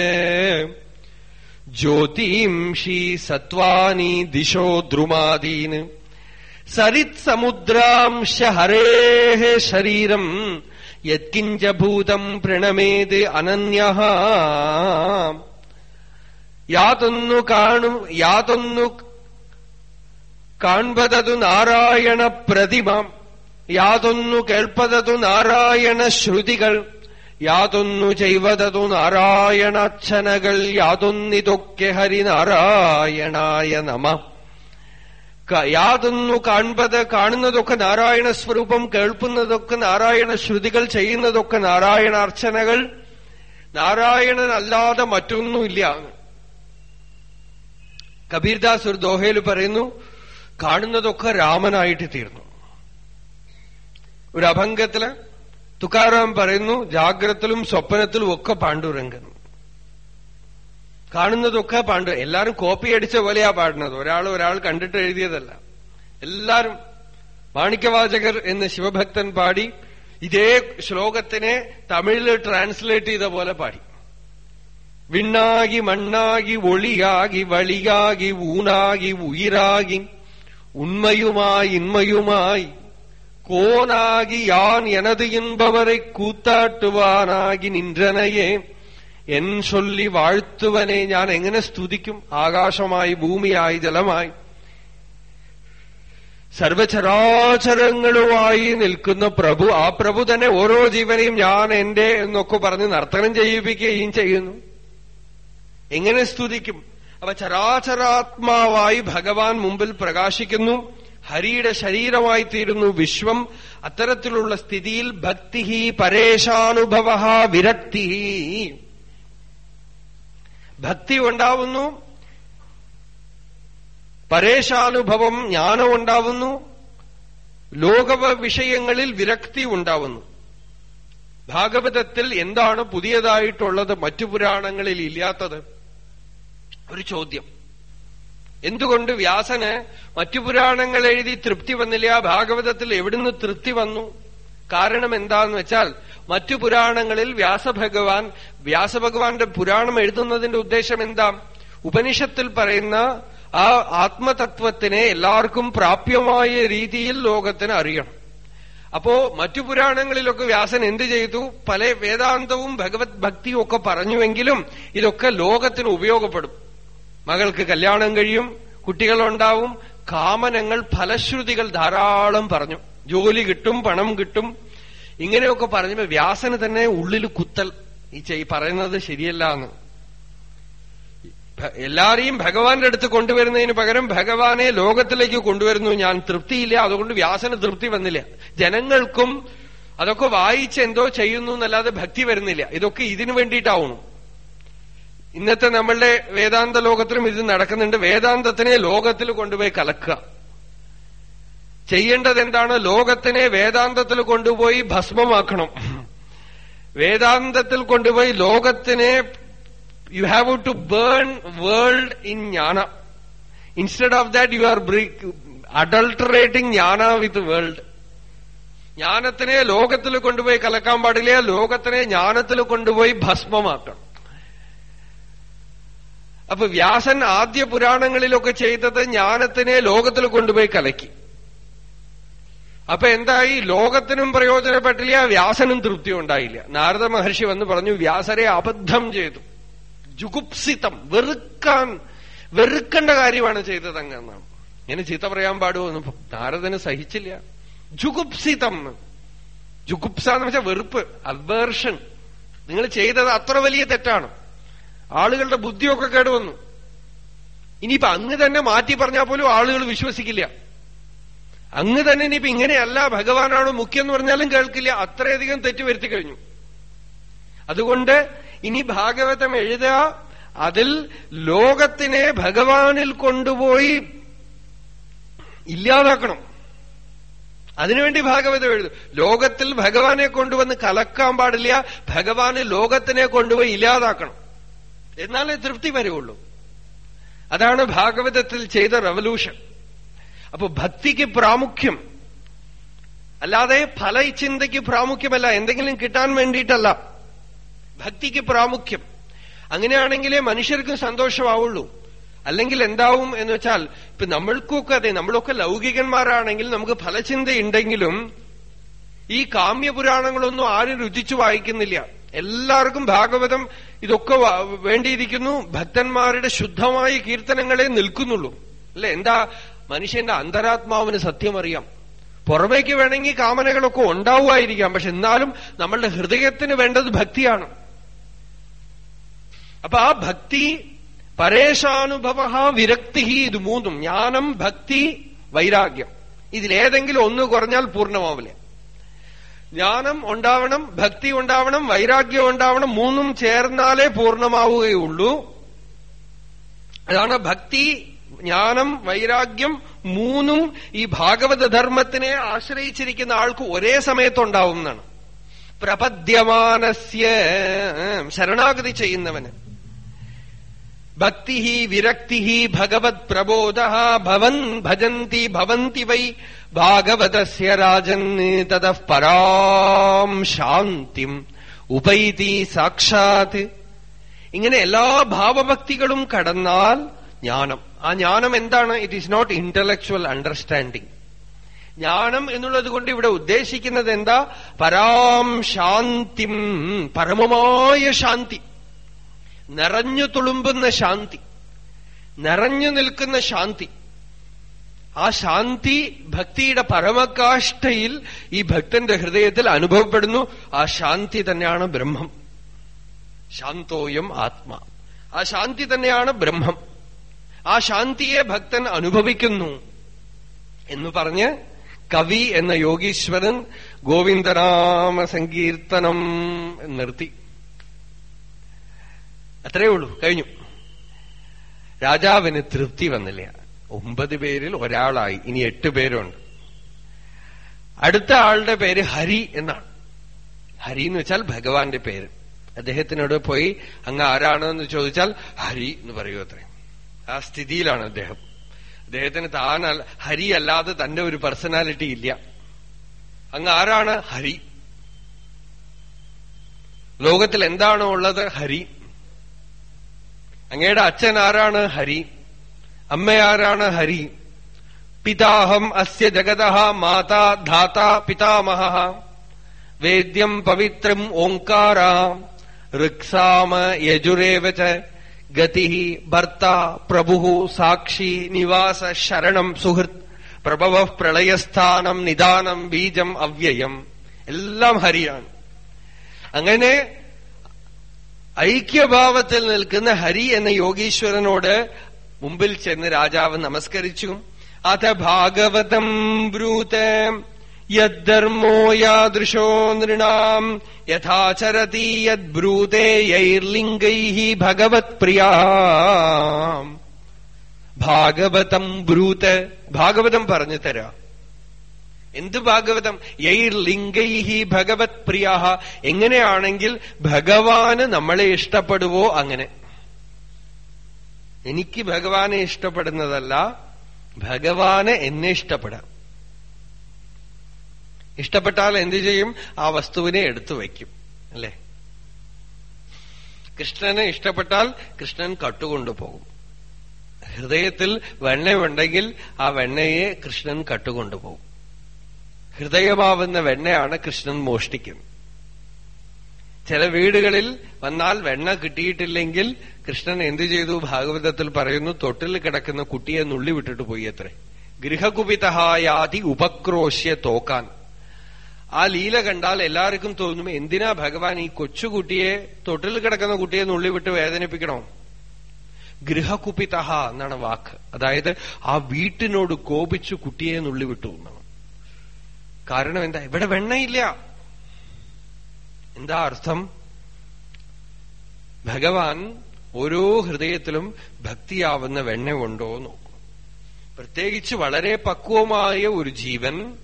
ജ്യോതിംഷി സത്വാനി ദിശോ ദ്രുമാദീന് സരിത് സമുദ്രാംശ ഹരേ ശരീരം യത്കിഞ്ച ഭൂതം പ്രണമേത് അനന്യ യാതൊന്നു കാണു യാതൊന്നു കാൺപതതു നാരായണ പ്രതിമ യാതൊന്നു കേൾപ്പതതു നാരായണ ശ്രുതികൾ. യാതൊന്നു ചെയ്വതതു നാരായണാച്ഛനകൾ യാതൊന്നിതൊക്കെ ഹരിനാരായണായ നമ. യാതൊന്നു കാൺപത് കാണുന്നതൊക്കെ നാരായണ സ്വരൂപം കേൾക്കുന്നതൊക്കെ നാരായണ ശ്രുതികൾ ചെയ്യുന്നതൊക്കെ നാരായണാർച്ചനകൾ. നാരായണനല്ലാതെ മറ്റൊന്നുമില്ല. കബീർദാസ് ഒരു ദോഹയിൽ പറയുന്നു കാണുന്നതൊക്കെ രാമനായിട്ട് തീർന്നു. ഒരു അഭംഗത്തിൽ തുക്കാറാം പറയുന്നു ജാഗ്രത്തിലും സ്വപ്നത്തിലും ഒക്കെ പാണ്ഡുരംഗൻ കാണുന്നതൊക്കെ പാണ്ഡു എല്ലാരും കോപ്പി അടിച്ച പോലെയാ പാടുന്നത്. ഒരാൾ ഒരാൾ കണ്ടിട്ട് എഴുതിയതല്ല. എല്ലാരും മാണിക്യവാചകർ എന്ന് ശിവഭക്തൻ പാടി ഇതേ ശ്ലോകത്തിനെ തമിഴിൽ ട്രാൻസ്ലേറ്റ് ചെയ്ത പോലെ പാടി. വിണ്ണാകി മണ്ണാകി ഒളിയാകി വളിയാകി ഊനാകി ഉയിരാകി ഉണ്മയുമായി ഇന്മയുമായി கோனாகி யான் எனது இன்பவரை கூத்தாட்டுவானாகി നിന്ദ്രനയെ എൻ சொல்லி വാഴ്ത്തുവനെ ഞാൻ എങ്ങനെ സ്തുതിക്കും? ആകാശമായി ഭൂമിയായി ജലമായി. സർവചരാചരങ്ങളുമായി നിൽക്കുന്ന പ്രഭു ആ പ്രഭു തന്നെ ഓരോ ജീവനെയും ഞാൻ എന്റെ എന്നൊക്കെ പറഞ്ഞ് നർത്തനം ചെയ്യിപ്പിക്കുകയും ചെയ്യുന്നു. എങ്ങനെ സ്തുതിക്കും? അവ ചരാചരാത്മാവായി ഭഗവാൻ മുമ്പിൽ പ്രകാശിക്കുന്നു. ഹരിയുടെ ശരീരമായി തീരുന്നു വിശ്വം. അത്തരത്തിലുള്ള സ്ഥിതിയിൽ ഭക്തി പരേശാനുഭവ വിരക്തി ഭക്തി ഉണ്ടാവുന്നു. പരേശാനുഭവം ജ്ഞാനം ഉണ്ടാവുന്നു. ലോക വിഷയങ്ങളിൽ വിരക്തി ഉണ്ടാവുന്നു. ഭാഗവതത്തിൽ എന്താണ് പുതിയതായിട്ടുള്ളത് മറ്റു പുരാണങ്ങളിൽ ഇല്ലാത്തത്? ഒരു ചോദ്യം. എന്തുകൊണ്ട് വ്യാസന് മറ്റു പുരാണങ്ങൾ എഴുതി തൃപ്തി വന്നില്ല? ഭാഗവതത്തിൽ എവിടുന്ന് തൃപ്തി വന്നു? കാരണം എന്താന്ന് വെച്ചാൽ മറ്റു പുരാണങ്ങളിൽ വ്യാസഭഗവാൻ വ്യാസഭഗവാന്റെ പുരാണം എഴുതുന്നതിന്റെ ഉദ്ദേശം എന്താ? ഉപനിഷത്തിൽ പറയുന്ന ആ ആത്മതത്വത്തിനെ എല്ലാവർക്കും പ്രാപ്യമായ രീതിയിൽ ലോകത്തിന് അറിയണം. അപ്പോ മറ്റു പുരാണങ്ങളിലൊക്കെ വ്യാസൻ എന്ത് ചെയ്തു? പല വേദാന്തവും ഭഗവത് ഭക്തിയും ഒക്കെ പറഞ്ഞുവെങ്കിലും ഇതൊക്കെ ലോകത്തിന് ഉപയോഗപ്പെടും. മകൾക്ക് കല്യാണം കഴിയും കുട്ടികളുണ്ടാവും കാമനങ്ങൾ ഫലശ്രുതികൾ ധാരാളം പറഞ്ഞു. ജോലി കിട്ടും പണം കിട്ടും. ഇങ്ങനെയൊക്കെ പറഞ്ഞപ്പോ വ്യാസന് തന്നെ ഉള്ളിൽ കുത്തൽ. ഈ ചെയ് പറയുന്നത് ശരിയല്ല എന്ന്. എല്ലാരെയും ഭഗവാന്റെ അടുത്ത് കൊണ്ടുവരുന്നതിന് പകരം ഭഗവാനെ ലോകത്തിലേക്ക് കൊണ്ടുവരുന്നു. ഞാൻ തൃപ്തിയില്ല. അതുകൊണ്ട് വ്യാസന് തൃപ്തി വന്നില്ല. ജനങ്ങൾക്കും അതൊക്കെ വായിച്ച് എന്തോ ചെയ്യുന്നു എന്നല്ലാതെ ഭക്തി വരുന്നില്ല. ഇതൊക്കെ ഇതിനു വേണ്ടിയിട്ടാവണം. ഇന്നത്തെ നമ്മളുടെ വേദാന്ത ലോകത്തിലും ഇത് നടക്കുന്നുണ്ട്. വേദാന്തത്തിനെ ലോകത്തിൽ കൊണ്ടുപോയി കലക്കുക. ചെയ്യേണ്ടത് എന്താണ് ലോകത്തിനെ വേദാന്തത്തിൽ കൊണ്ടുപോയി ഭസ്മമാക്കണം. വേദാന്തത്തിൽ കൊണ്ടുപോയി ലോകത്തിനെ you have to burn world in jnana instead of that you are adulterating jnana with world ജ്ഞാനത്തിനെ ലോകത്തിൽ കൊണ്ടുപോയി കലക്കാൻ പാടില്ല. ലോകത്തിനെ ജ്ഞാനത്തിൽ കൊണ്ടുപോയി ഭസ്മമാക്കണം. അപ്പൊ വ്യാസൻ ആദ്യ പുരാണങ്ങളിലൊക്കെ ചെയ്തത് ജ്ഞാനത്തിനെ ലോകത്തിൽ കൊണ്ടുപോയി കലക്കി. അപ്പൊ എന്തായി? ലോകത്തിനും പ്രയോജനപ്പെട്ടില്ല വ്യാസനും തൃപ്തി ഉണ്ടായില്ല നാരദ മഹർഷി വന്ന് പറഞ്ഞു വ്യാസരെ അബദ്ധം ചെയ്തു. ജുഗുപ്സിതം വെറുക്കാൻ വെറുക്കേണ്ട കാര്യമാണ് ചെയ്തത് അങ്ങെന്നാണ്. ഇങ്ങനെ ചീത്ത പറയാൻ പാടുമോ എന്ന് നാരദന് സഹിച്ചില്ല. ജുഗുപ്സിതം. ജുഗുപ്സ എന്ന് വെച്ചാൽ വെറുപ്പ് അവേർഷൻ. നിങ്ങൾ ചെയ്തത് അത്ര വലിയ തെറ്റാണ്. ആളുകളുടെ ബുദ്ധിയൊക്കെ കേടുവന്നു. ഇനിയിപ്പൊ അങ്ങ് തന്നെ മാറ്റി പറഞ്ഞാൽ പോലും ആളുകൾ വിശ്വസിക്കില്ല. അങ്ങ് തന്നെ ഇനിയിപ്പോ ഇങ്ങനെയല്ല ഭഗവാനാണ് മുഖ്യം എന്ന് പറഞ്ഞാലും കേൾക്കില്ല. അത്രയധികം തെറ്റുവരുത്തി കഴിഞ്ഞു. അതുകൊണ്ട് ഇനി ഭാഗവതം എഴുതുക. അതിൽ ലോകത്തിനെ ഭഗവാനിൽ കൊണ്ടുപോയി ഇല്ലാതാക്കണം. അതിനുവേണ്ടി ഭാഗവതം എഴുതും. ലോകത്തിൽ ഭഗവാനെ കൊണ്ടുവന്ന് കലക്കാൻ പാടില്ല. ഭഗവാന് ലോകത്തിനെ കൊണ്ടുപോയി ഇല്ലാതാക്കണം. എന്നാലേ തൃപ്തി വരുള്ളൂ അതാണ് ഭാഗവതത്തിൽ ചെയ്ത റവല്യൂഷൻ. അപ്പൊ ഭക്തിക്ക് പ്രാമുഖ്യം. അല്ലാതെ ഫല ചിന്തയ്ക്ക് പ്രാമുഖ്യമല്ല. എന്തെങ്കിലും കിട്ടാൻ വേണ്ടിയിട്ടല്ല. ഭക്തിക്ക് പ്രാമുഖ്യം. അങ്ങനെയാണെങ്കിലേ മനുഷ്യർക്ക് സന്തോഷമാവുള്ളൂ. അല്ലെങ്കിൽ എന്താവും എന്ന് വെച്ചാൽ ഇപ്പൊ നമ്മൾക്കൊക്കെ അതെ നമ്മളൊക്കെ ലൗകികന്മാരാണെങ്കിൽ നമുക്ക് ഫലചിന്തയുണ്ടെങ്കിലും ഈ കാമ്യപുരാണങ്ങളൊന്നും ആരും രുചിച്ചു വായിക്കുന്നില്ല. എല്ലാവർക്കും ഭാഗവതം ഇതൊക്കെ വേണ്ടിയിരിക്കുന്നു. ഭക്തന്മാരുടെ ശുദ്ധമായ കീർത്തനങ്ങളെ നിൽക്കുന്നുള്ളൂ. അല്ലെ? എന്താ മനുഷ്യന്റെ അന്തരാത്മാവിന് സത്യമറിയാം. പുറമേക്ക് വേണമെങ്കിൽ കാമനകളൊക്കെ ഉണ്ടാവുമായിരിക്കാം. പക്ഷെ എന്നാലും നമ്മളുടെ ഹൃദയത്തിന് വേണ്ടത് ഭക്തിയാണ്. അപ്പൊ ആ ഭക്തി പരേശാനുഭവ വിരക്തി ഇത് മൂന്നും. ജ്ഞാനം ഭക്തി വൈരാഗ്യം. ഇതിലേതെങ്കിലും ഒന്ന് കുറഞ്ഞാൽ പൂർണമാവില്ല? ജ്ഞാനം ഉണ്ടാവണം ഭക്തി ഉണ്ടാവണം വൈരാഗ്യം ഉണ്ടാവണം മൂന്നും ചേർന്നാലേ പൂർണമാവുകയുള്ളൂ. അതാണ് ഭക്തി ജ്ഞാനം വൈരാഗ്യം മൂന്നും ഈ ഭാഗവത ധർമ്മത്തിനെ ആശ്രയിച്ചിരിക്കുന്ന ആൾക്ക് ഒരേ സമയത്തുണ്ടാവും എന്നാണ് പ്രപദ്യമാനസ്യ ശരണാഗതി ചെയ്യുന്നവന്. ഭക്തി വിരക്തി ഭഗവത് പ്രബോധ ഭവൻ ഭജന്തി ഭവന്തി വൈ ഭാഗവതസ്യ രാജൻ തത പരാം ശാന്തിം ഉപൈതി സാക്ഷാത്. ഇങ്ങനെ എല്ലാ ഭാവഭക്തികളും കടന്നാൽ ജ്ഞാനം. ആ ജ്ഞാനം എന്താണ്? It is not intellectual understanding ജ്ഞാനം എന്നുള്ളത് കൊണ്ട് ഇവിടെ ഉദ്ദേശിക്കുന്നത് എന്താ? പരാം ശാന്തിം പരമമായ ശാന്തി. നിറഞ്ഞു തുളുമ്പുന്ന ശാന്തി. നിറഞ്ഞു നിൽക്കുന്ന ശാന്തി. ആ ശാന്തി ഭക്തിയുടെ പരമകാഷ്ഠയിൽ ഈ ഭക്തന്റെ ഹൃദയത്തിൽ അനുഭവപ്പെടുന്നു. ആ ശാന്തി തന്നെയാണ് ബ്രഹ്മം. ശാന്തോയം ആത്മ. ആ ശാന്തി തന്നെയാണ് ബ്രഹ്മം. ആ ശാന്തിയെ ഭക്തൻ അനുഭവിക്കുന്നു എന്ന് പറഞ്ഞ് കവി എന്ന യോഗീശ്വരൻ ഗോവിന്ദനാമ സങ്കീർത്തനം നിർത്തി. അത്രയേ ഉള്ളൂ കഴിഞ്ഞു. രാജാവിന് തൃപ്തി വന്നില്ല. ഒമ്പത് പേരിൽ ഒരാളായി ഇനി എട്ട് പേരുണ്ട്. അടുത്ത ആളുടെ പേര് ഹരി എന്നാണ്. ഹരി എന്ന് വെച്ചാൽ ഭഗവാന്റെ പേര്. അദ്ദേഹത്തിനോട് പോയി അങ്ങ് ആരാണെന്ന് ചോദിച്ചാൽ ഹരി എന്ന് പറയൂ അത്രയും ആ സ്ഥിതിയിലാണ് അദ്ദേഹം. അദ്ദേഹത്തിന് താൻ ഹരി അല്ലാതെ തന്റെ ഒരു പേഴ്സണാലിറ്റി ഇല്ല. അങ്ങ് ആരാണ് ഹരി? ലോകത്തിൽ എന്താണോ ഉള്ളത് ഹരി. അങ്ങയുടെ അച്ഛൻ ആരാണ് ഹരി? അമ്മ ആരാണ് ഹരി? പിതാഹം അസ്യ ജഗത മാതാ ധാത പിതാമഹ. വേദ്യം പവിത്രം ഓങ്കാര ഋക്സാമ യജുരേവ ച ഗതി ഭർത്ത പ്രഭു സാക്ഷി നിവാസ ശരണം സുഹൃത്. പ്രഭവ പ്രളയസ്ഥാനം നിദാനം ബീജം അവ്യയം. എല്ലാം ഹരിയാണ്. അങ്ങനെ ഐക്യഭാവത്തിൽ നിൽക്കുന്ന ഹരി എന്ന യോഗീശ്വരനോട് മുമ്പിൽ ചെന്ന് രാജാവ് നമസ്കരിച്ചു. അത ഭാഗവതം ബ്രൂത യദ്ധർമ്മോ യാദൃശോ നൃണാം. യഥാചരതി യദ്ബ്രൂതേ യൈർലിംഗൈ ഭഗവത് പ്രിയാ. ഭാഗവതം ബ്രൂത്ത് ഭാഗവതം പറഞ്ഞു തരാം. എന്ത് ഭാഗവതം? യൈർ ലിംഗൈഹി ഭഗവത് പ്രിയാഹ. എങ്ങനെയാണെങ്കിൽ ഭഗവാന് നമ്മളെ ഇഷ്ടപ്പെടുവോ അങ്ങനെ. എനിക്ക് ഭഗവാനെ ഇഷ്ടപ്പെടുന്നതല്ല ഭഗവാന് എന്നെ ഇഷ്ടപ്പെടാം. ഇഷ്ടപ്പെട്ടാൽ എന്തു ചെയ്യും? ആ വസ്തുവിനെ എടുത്തു വയ്ക്കും. അല്ലെ? കൃഷ്ണനെ ഇഷ്ടപ്പെട്ടാൽ കൃഷ്ണൻ കട്ടുകൊണ്ടുപോകും. ഹൃദയത്തിൽ വെണ്ണയുണ്ടെങ്കിൽ ആ വെണ്ണയെ കൃഷ്ണൻ കട്ടുകൊണ്ടുപോകും. ഹൃദയമാവുന്ന വെണ്ണയാണ് കൃഷ്ണൻ മോഷ്ടിക്കുന്നത്. ചില വീടുകളിൽ വന്നാൽ വെണ്ണ കിട്ടിയിട്ടില്ലെങ്കിൽ കൃഷ്ണൻ എന്തു ചെയ്തു? ഭാഗവതത്തിൽ പറയുന്നു തൊട്ടിൽ കിടക്കുന്ന കുട്ടിയെ നുള്ളി വിട്ടിട്ട് പോയി അത്രേ. ഗൃഹകുപിതഹായാതി ഉപക്രോശ്യ തോക്കാൻ. ആ ലീല കണ്ടാൽ എല്ലാവർക്കും തോന്നും എന്തിനാ ഭഗവാൻ ഈ കൊച്ചുകുട്ടിയെ തൊട്ടിൽ കിടക്കുന്ന കുട്ടിയെ നുള്ളിവിട്ട് വേദനിപ്പിക്കണോ? ഗൃഹകുപിതഹ എന്നാണ് വാക്ക്. അതായത് ആ വീട്ടിനോട് കോപിച്ചു കുട്ടിയെ നുള്ളിവിട്ടു എന്നാണ് കാരണം എന്താ? ഇവിടെ വെണ്ണയില്ല. എന്താ അർത്ഥം? ഭഗവാൻ ഓരോ ഹൃദയത്തിലും ഭക്തിയാവുന്ന വെണ്ണ ഉണ്ടോ നോക്കും. പ്രത്യേകിച്ച് വളരെ പക്വമായ ഒരു ജീവൻ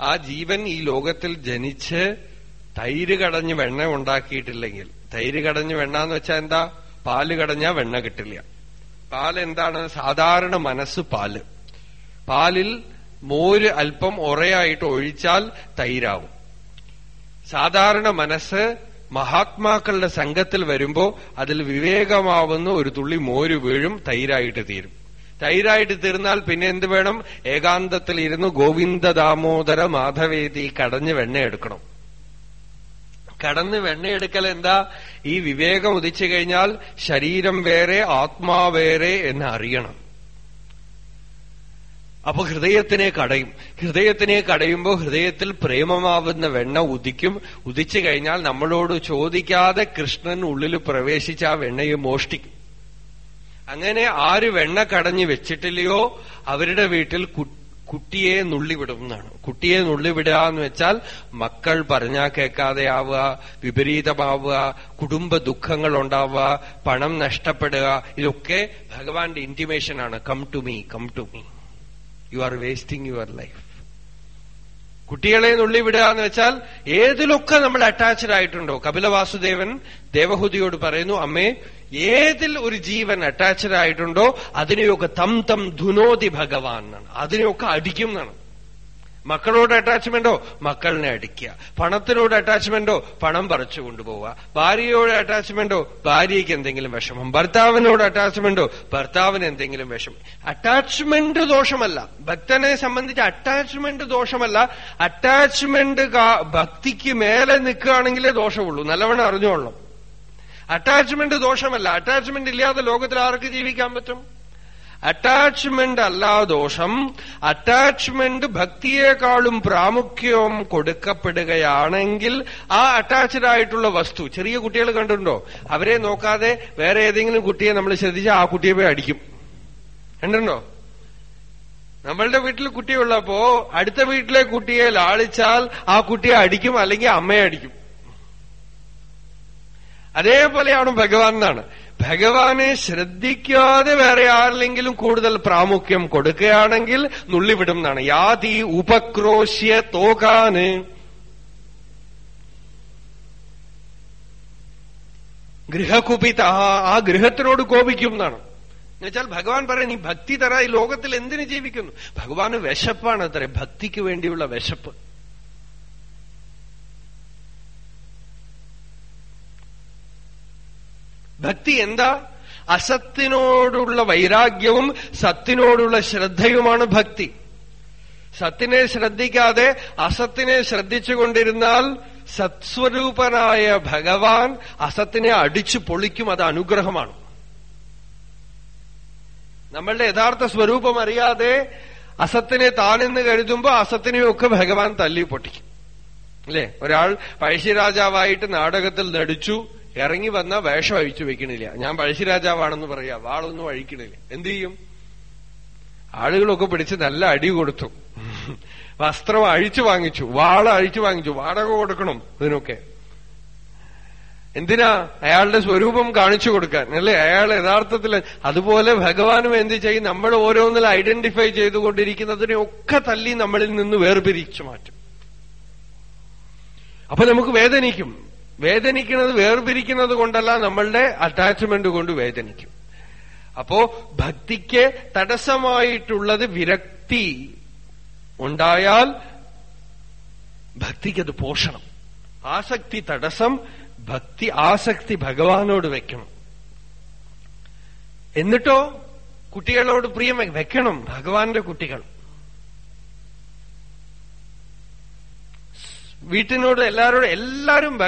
ആ ജീവൻ ഈ ലോകത്തിൽ ജനിച്ച് തൈര് കടഞ്ഞ് വെണ്ണ ഉണ്ടാക്കിയിട്ടില്ലെങ്കിൽ. തൈര് കടഞ്ഞ് വെണ്ണ എന്ന് വെച്ചാൽ എന്താ? പാൽ കടഞ്ഞാ വെണ്ണ കിട്ടില്ല. പാൽ എന്താണ് സാധാരണ മനസ്സ് പാൽ. പാലിൽ മോര് അല്പം ഒറയായിട്ട് ഒഴിച്ചാൽ തൈരാവും. സാധാരണ മനസ്സ് മഹാത്മാക്കളുടെ സംഘത്തിൽ വരുമ്പോ അതിൽ വിവേകമാവുന്ന ഒരു തുള്ളി മോര് വീഴും തൈരായിട്ട് തീരും. തൈരായിട്ട് തീർന്നാൽ പിന്നെ എന്ത് വേണം? ഏകാന്തത്തിൽ ഇരുന്ന് ഗോവിന്ദ ദാമോദര മാധവേദി കടഞ്ഞ് വെണ്ണ എടുക്കണം. കടന്ന് വെണ്ണയെടുക്കൽ എന്താ? ഈ വിവേകം ഉദിച്ചു കഴിഞ്ഞാൽ ശരീരം വേറെ ആത്മാ വേറെ എന്ന് അറിയണം. അപ്പൊ ഹൃദയത്തിനെ കടയും. ഹൃദയത്തിനെ കടയുമ്പോൾ ഹൃദയത്തിൽ പ്രേമമാവുന്ന വെണ്ണ ഉദിക്കും. ഉദിച്ചു കഴിഞ്ഞാൽ നമ്മളോട് ചോദിക്കാതെ കൃഷ്ണൻ ഉള്ളിൽ പ്രവേശിച്ച ആ വെണ്ണയെ മോഷ്ടിക്കും. അങ്ങനെ ആര് വെണ്ണ കടഞ്ഞു വെച്ചിട്ടില്ലയോ അവരുടെ വീട്ടിൽ കുട്ടിയെ നുള്ളിവിടും എന്നാണ് കുട്ടിയെ നുള്ളിവിടുക എന്ന് വെച്ചാൽ മക്കൾ പറഞ്ഞാൽ കേൾക്കാതെ ആവുക വിപരീതമാവുക കുടുംബ ദുഃഖങ്ങൾ ഉണ്ടാവുക പണം നഷ്ടപ്പെടുക ഇതൊക്കെ ഭഗവാന്റെ ഇന്റിമേഷനാണ് come to me come to me you are wasting your life കുട്ടികളെ നുള്ളിവിടുക എന്ന് വെച്ചാൽ ഏതിലൊക്കെ നമ്മൾ അറ്റാച്ച്ഡ് ആയിട്ടുണ്ടോ? കപില വാസുദേവൻ ദേവഹുതിയോട് പറയുന്നു അമ്മേ ഏതിൽ ഒരു ജീവൻ അറ്റാച്ച്ഡ് ആയിട്ടുണ്ടോ? അതിനെയൊക്കെ തം തം ധുനോതി ഭഗവാൻ എന്നാണ്. അതിനെയൊക്കെ അടിക്കും എന്നാണ്. മക്കളോട് അറ്റാച്ച്മെന്റോ മക്കളിനെ അടിക്കുക. പണത്തിനോട് അറ്റാച്ച്മെന്റോ പണം പറിച്ചു കൊണ്ടുപോവുക. ഭാര്യയോട് അറ്റാച്ച്മെന്റോ ഭാര്യയ്ക്ക് എന്തെങ്കിലും വിഷമം. ഭർത്താവിനോട് അറ്റാച്ച്മെന്റോ ഭർത്താവിന് എന്തെങ്കിലും വിഷമം. അറ്റാച്ച്മെന്റ് ദോഷമല്ല. ഭക്തനെ സംബന്ധിച്ച് അറ്റാച്ച്മെന്റ് ദോഷമല്ല. അറ്റാച്ച്മെന്റ് ഭക്തിക്ക് മേലെ നിൽക്കുകയാണെങ്കിലേ ദോഷമുള്ളൂ. നല്ലവണ്ണം അറിഞ്ഞോളണം അറ്റാച്ച്മെന്റ് ദോഷമല്ല. അറ്റാച്ച്മെന്റ് ഇല്ലാതെ ലോകത്തിൽ ആർക്ക് ജീവിക്കാൻ പറ്റും? അറ്റാച്ച്മെന്റ് അല്ല ദോഷം. അറ്റാച്ച്മെന്റ് ഭക്തിയേക്കാളും പ്രാമുഖ്യവും കൊടുക്കപ്പെടുകയാണെങ്കിൽ ആ അറ്റാച്ച്ഡ് ആയിട്ടുള്ള വസ്തു ചെറിയ കുട്ടികൾ കണ്ടിട്ടുണ്ടോ? അവരെ നോക്കാതെ വേറെ ഏതെങ്കിലും കുട്ടിയെ നമ്മൾ ശ്രദ്ധിച്ചാൽ ആ കുട്ടിയെ പോയി അടിക്കും. കണ്ടിട്ടുണ്ടോ? നമ്മളുടെ വീട്ടിൽ കുട്ടിയുള്ളപ്പോ അടുത്ത വീട്ടിലെ കുട്ടിയെ ലാളിച്ചാൽ ആ കുട്ടിയെ അടിക്കും അല്ലെങ്കിൽ അമ്മയെ അടിക്കും. അതേപോലെയാണ് ഭഗവാൻ എന്നാണ്. ഭഗവാനെ ശ്രദ്ധിക്കാതെ വേറെ ആരിലെങ്കിലും കൂടുതൽ പ്രാമുഖ്യം കൊടുക്കുകയാണെങ്കിൽ നുള്ളിവിടും എന്നാണ്. യാതി ഉപക്രോശ്യ തോകാന്. ഗൃഹകുപിത ആ ഗൃഹത്തിനോട് കോപിക്കും എന്നാണ്. എന്നുവെച്ചാൽ ഭഗവാൻ പറയാൻ ഈ ഭക്തി തറ ഈ ലോകത്തിൽ എന്തിനു ജീവിക്കുന്നു? ഭഗവാന് വിശപ്പാണ് അത്ര ഭക്തിക്ക് വേണ്ടിയുള്ള വിശപ്പ്. ഭക്തി എന്താ? അസത്തിനോടുള്ള വൈരാഗ്യവും സത്തിനോടുള്ള ശ്രദ്ധയുമാണ് ഭക്തി. സത്തിനെ ശ്രദ്ധിക്കാതെ അസത്തിനെ ശ്രദ്ധിച്ചുകൊണ്ടിരുന്നാൽ സത്സ്വരൂപനായ ഭഗവാൻ അസത്തിനെ അടിച്ചു പൊളിക്കും അത് അനുഗ്രഹമാണ്. നമ്മളുടെ യഥാർത്ഥ സ്വരൂപം അറിയാതെ അസത്തിനെ താനെന്ന് കരുതുമ്പോ അസത്തിനെയൊക്കെ ഭഗവാൻ തല്ലി പൊട്ടിക്കും. അല്ലെ? ഒരാൾ പഴശ്ശിരാജാവായിട്ട് നാടകത്തിൽ നടിച്ചു. ഇറങ്ങി വന്ന വേഷം അഴിച്ചു വെക്കണില്ല. ഞാൻ പഴശ്ശിരാജാവാണെന്ന് പറയാ വാളൊന്നും അഴിക്കണില്ല. എന്ത് ചെയ്യും? ആളുകളൊക്കെ പിടിച്ച് നല്ല അടി കൊടുത്തു. വസ്ത്രം അഴിച്ചു വാങ്ങിച്ചു വാള അഴിച്ചു വാങ്ങിച്ചു വാടക കൊടുക്കണം ഇതിനൊക്കെ. എന്തിനാ അയാളുടെ സ്വരൂപം കാണിച്ചു കൊടുക്കാൻ? അല്ലെ? അയാൾ യഥാർത്ഥത്തിൽ അതുപോലെ ഭഗവാനും എന്ത് ചെയ്യും? നമ്മൾ ഓരോന്നിൽ ഐഡന്റിഫൈ ചെയ്തുകൊണ്ടിരിക്കുന്നതിനെ ഒക്കെ തല്ലി നമ്മളിൽ നിന്ന് വേർപിരിച്ചു മാറ്റും. അപ്പൊ നമുക്ക് വേദനിക്കും. വേദനിക്കുന്നത് വേർപിരിക്കുന്നത് കൊണ്ടല്ല നമ്മളുടെ അറ്റാച്ച്മെന്റ് കൊണ്ട് വേദനിക്കും. അപ്പോ ഭക്തിക്ക് തടസ്സമായിട്ടുള്ളത് വിരക്തി ഉണ്ടായാൽ ഭക്തിക്കത് പോഷണം. ആസക്തി തടസ്സം ഭക്തി ആസക്തി ഭഗവാനോട് വെക്കണം. എന്നിട്ടോ കുട്ടികളോട് പ്രിയം വെക്കണം ഭഗവാന്റെ കുട്ടികൾ. വീട്ടിനോട് എല്ലാരോടും എല്ലാരും